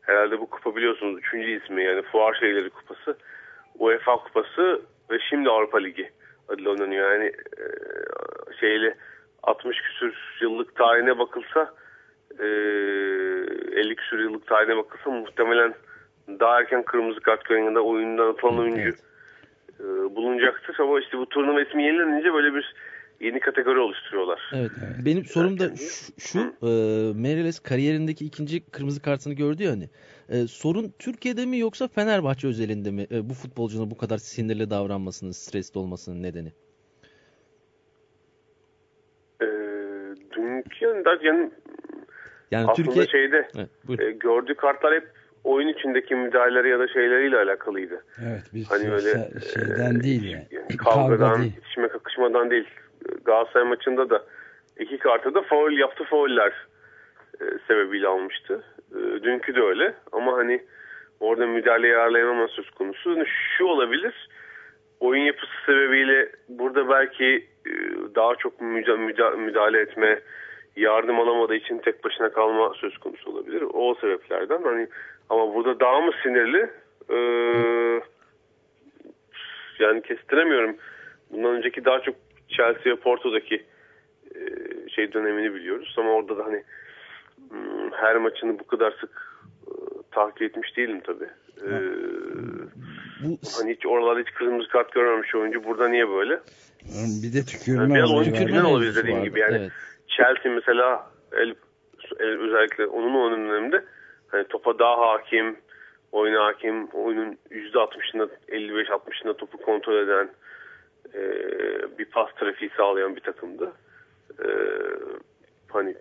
herhalde bu kupa biliyorsunuz üçüncü ismi yani Fuar Şeyleri Kupası, UEFA Kupası ve şimdi Avrupa Ligi adıyla oynanıyor. Yani e, şeyle 60 küsür yıllık tarihine bakılsa e, 50 küsur yıllık tarihine bakılsa muhtemelen daha erken kırmızı kart gören oyundan atılan oyuncu e, bulunacaktır. Ama işte bu turnuva ismi yenilenince böyle bir yeni kategori oluşturuyorlar. Evet. Benim sorum da şu, şu e, kariyerindeki ikinci kırmızı kartını gördü ya hani. E, sorun Türkiye'de mi yoksa Fenerbahçe özelinde mi e, bu futbolcunun bu kadar sinirli davranmasının, stresli olmasının nedeni? E, dünkü yani, yani Yani aslında Türkiye şeyde Evet, buyurun. e, gördüğü kartlar hep oyun içindeki müdahaleleri ya da şeyleriyle alakalıydı. Evet bir Hani öyle şeyden e, değil yani. Kavgadan, Kavga değil. itişme kakışmadan değil. Galatasaray maçında da iki kartı da faul yaptı fauller e, sebebiyle almıştı. E, dünkü de öyle ama hani orada müdahaleye ayarlayamama söz konusu. Yani Şu olabilir. Oyun yapısı sebebiyle burada belki e, daha çok müda- müda- müdahale etme, yardım alamadığı için tek başına kalma söz konusu olabilir. O sebeplerden hani ama burada daha mı sinirli? E, yani kestiremiyorum. Bundan önceki daha çok Chelsea ve Porto'daki e, şey dönemini biliyoruz ama orada da hani hmm, her maçını bu kadar sık e, takip etmiş değilim tabii. E, Bu hani hiç oralarda hiç kırmızı kart görmemiş oyuncu burada niye böyle? Bir de tükürme Biraz olayı oyun var. tükürme olabilir dediğim vardı. gibi yani. Evet. Chelsea mesela el, el- özellikle onun o döneminde hani topa daha hakim, oyuna hakim, oyunun %60'ında 55-60'ında topu kontrol eden e, bir pas trafiği sağlayan bir takımdı. E, hani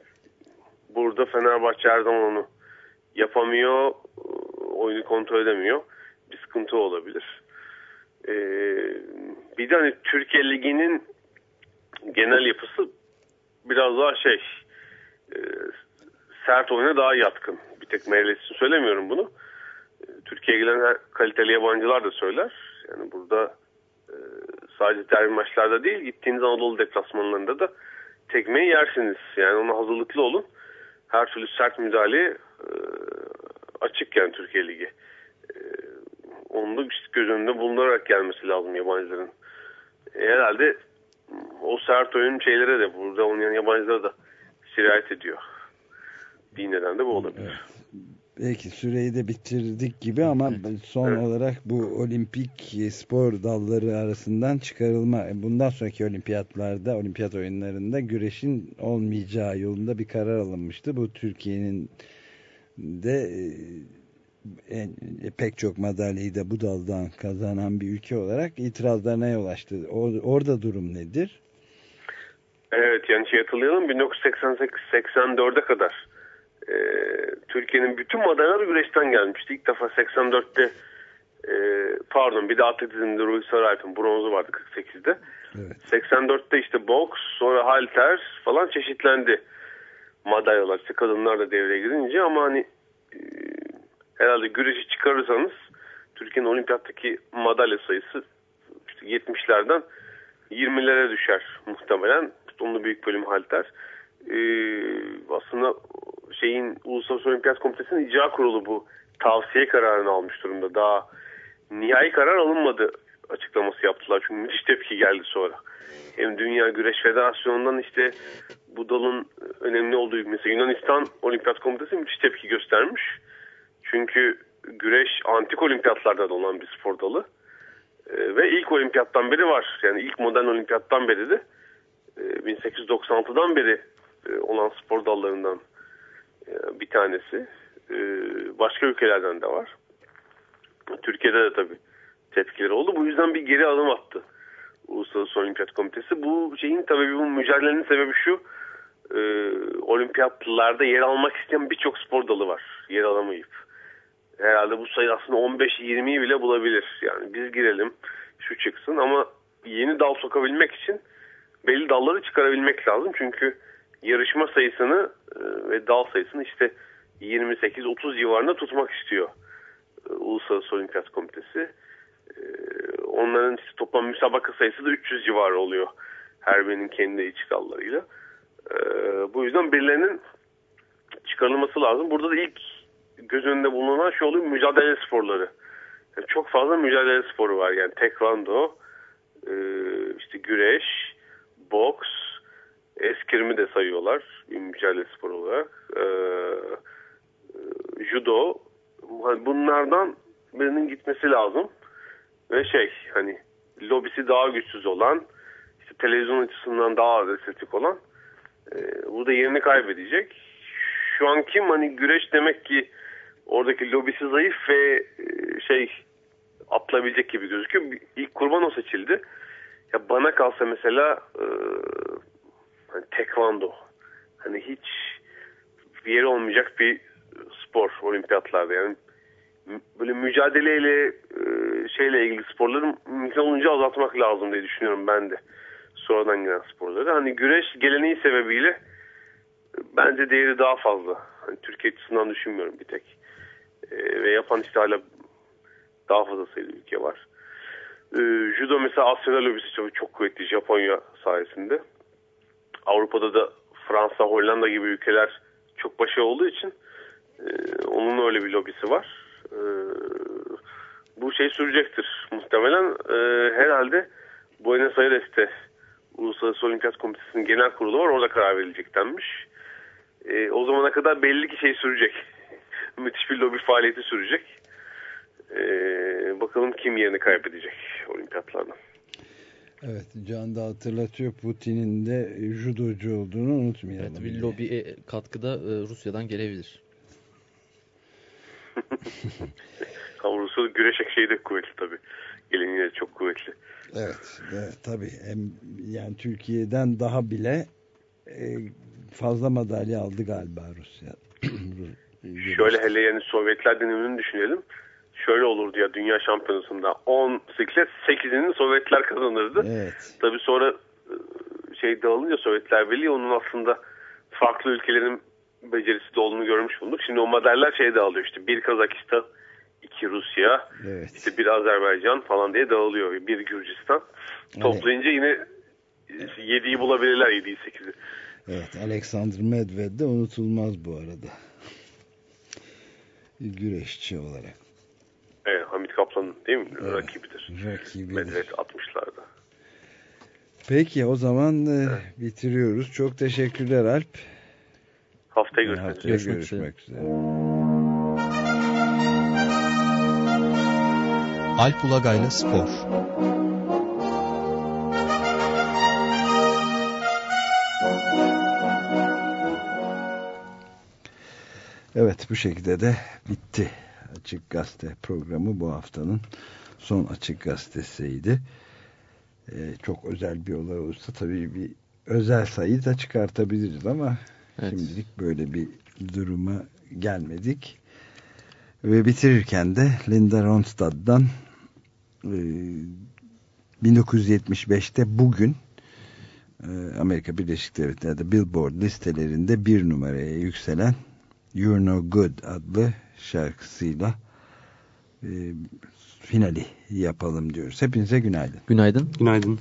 burada Fenerbahçe her zaman onu yapamıyor, oyunu kontrol edemiyor. Bir sıkıntı olabilir. E, bir de hani Türkiye Ligi'nin genel yapısı biraz daha şey e, sert oyuna daha yatkın. Bir tek için söylemiyorum bunu. E, Türkiye'ye gelen her kaliteli yabancılar da söyler. Yani burada e, sadece derbi maçlarda değil gittiğiniz Anadolu deplasmanlarında da tekmeyi yersiniz. Yani ona hazırlıklı olun. Her türlü sert müdahaleye e, açık yani Türkiye Ligi. E, onu da göz önünde bulunarak gelmesi lazım yabancıların. E, herhalde o sert oyun şeylere de burada oynayan yabancılara da sirayet ediyor. Bir neden de bu olabilir. Belki süreyi de bitirdik gibi ama son Evet. olarak bu olimpik spor dalları arasından çıkarılma bundan sonraki olimpiyatlarda olimpiyat oyunlarında güreşin olmayacağı yolunda bir karar alınmıştı. Bu Türkiye'nin de e, en, e, pek çok madalyayı da bu daldan kazanan bir ülke olarak itirazlarına yol açtı. Or- orada durum nedir? Evet yani şey hatırlayalım 1988-84'e kadar e, Türkiye'nin bütün madalyaları güreşten gelmişti. İlk defa 84'te e, pardon bir de atletizmde Ruhi Sarayip'in bronzu vardı 48'de. Evet. 84'te işte boks sonra halter falan çeşitlendi madalyalar. İşte kadınlar da devreye girince ama hani e, herhalde güreşi çıkarırsanız Türkiye'nin olimpiyattaki madalya sayısı işte 70'lerden 20'lere düşer muhtemelen. Onun büyük bölümü halter. Ee, aslında şeyin Uluslararası Olimpiyat Komitesi'nin icra kurulu bu tavsiye kararını almış durumda. Daha nihai karar alınmadı açıklaması yaptılar. Çünkü müthiş tepki geldi sonra. Hem Dünya Güreş Federasyonu'ndan işte bu dalın önemli olduğu mesela Yunanistan Olimpiyat Komitesi müthiş tepki göstermiş. Çünkü güreş antik olimpiyatlarda da olan bir spor dalı. Ee, ve ilk olimpiyattan beri var. Yani ilk modern olimpiyattan beri de e, 1896'dan beri e, olan spor dallarından e, bir tanesi. E, başka ülkelerden de var. Türkiye'de de tabii tepkileri oldu. Bu yüzden bir geri adım attı Uluslararası Olimpiyat Komitesi. Bu şeyin tabii bu mücadelenin sebebi şu. E, olimpiyatlarda yer almak isteyen birçok spor dalı var. Yer alamayıp. Herhalde bu sayı aslında 15-20'yi bile bulabilir. Yani biz girelim şu çıksın ama yeni dal sokabilmek için belli dalları çıkarabilmek lazım. Çünkü yarışma sayısını e, ve dal sayısını işte 28-30 civarında tutmak istiyor e, Uluslararası Olimpiyat Komitesi. E, onların işte toplam müsabaka sayısı da 300 civarı oluyor. Her birinin kendi iç dallarıyla. Bu yüzden birilerinin çıkarılması lazım. Burada da ilk göz önünde bulunan şey oluyor mücadele sporları. Yani çok fazla mücadele sporu var. Yani tekvando, işte güreş, boks, eskrimi de sayıyorlar mücadele sporu olarak. E, judo. Bunlardan birinin gitmesi lazım. Ve şey hani lobisi daha güçsüz olan, işte televizyon açısından daha az estetik olan e, burada yerini kaybedecek. Şu an kim hani güreş demek ki oradaki lobisi zayıf ve e, şey atlayabilecek gibi gözüküyor. İlk kurban o seçildi. Ya bana kalsa mesela e, hani tekvando hani hiç bir yeri olmayacak bir spor olimpiyatlarda yani böyle mücadeleyle e, şeyle ilgili sporları mümkün olunca azaltmak lazım diye düşünüyorum ben de sonradan gelen sporları. Hani güreş geleneği sebebiyle e, bence değeri daha fazla. Hani Türkiye açısından düşünmüyorum bir tek. E, ve yapan işte hala daha fazla sayıda ülke var. E, judo mesela Asya lobisi çok, çok kuvvetli Japonya sayesinde. Avrupa'da da Fransa, Hollanda gibi ülkeler çok başarılı olduğu için e, onun öyle bir lobisi var. E, bu şey sürecektir muhtemelen. E, herhalde Buenos Aires'te Uluslararası Olimpiyat Komitesi'nin genel kurulu var. Orada karar verilecek denmiş. E, o zamana kadar belli ki şey sürecek. [LAUGHS] Müthiş bir lobi faaliyeti sürecek. E, bakalım kim yerini kaybedecek olimpiyatlardan. Evet Can da hatırlatıyor Putin'in de judocu olduğunu unutmayalım. Evet, bir lobi katkıda e, Rusya'dan gelebilir. [LAUGHS] Ama Rusya güreş şeyi de kuvvetli tabii. Geleneği çok kuvvetli. Evet, evet tabii. Hem, yani Türkiye'den daha bile e, fazla madalya aldı galiba Rusya. [CLEARS THROAT] Şöyle hele yani Sovyetler dönemini düşünelim. Şöyle olurdu ya dünya şampiyonasında 10 siklet 8'ini Sovyetler kazanırdı. Evet. Tabii sonra e, şey dağılınca Sovyetler Birliği onun aslında farklı ülkelerin becerisi de olduğunu görmüş bulduk. Şimdi o madalyalar şey dağılıyor işte bir Kazakistan, iki Rusya, evet. işte bir Azerbaycan falan diye dağılıyor. Bir Gürcistan. Toplayınca yine 7'yi bulabilirler 7'yi 8'i. Evet Alexander Medved de unutulmaz bu arada. Güreşçi olarak. Evet Hamit Kaplan değil mi? Evet, rakibidir. Rakibidir. Medved 60'larda. Peki o zaman evet. bitiriyoruz. Çok teşekkürler Alp. Haftaya görüşmek, Haftaya görüşmek, görüşmek üzere. Alp Ulagay'la Spor Evet bu şekilde de bitti. Açık Gazete programı bu haftanın son Açık Gazetesi'ydi. Ee, çok özel bir olay olursa tabii bir özel sayı da çıkartabiliriz ama evet. şimdilik böyle bir duruma gelmedik. Ve bitirirken de Linda Ronstadt'dan e, 1975'te bugün e, Amerika Birleşik Devletleri'nde Billboard listelerinde bir numaraya yükselen You're No Good adlı şarkısıyla e, finali yapalım diyoruz. Hepinize günaydın. Günaydın. Günaydın.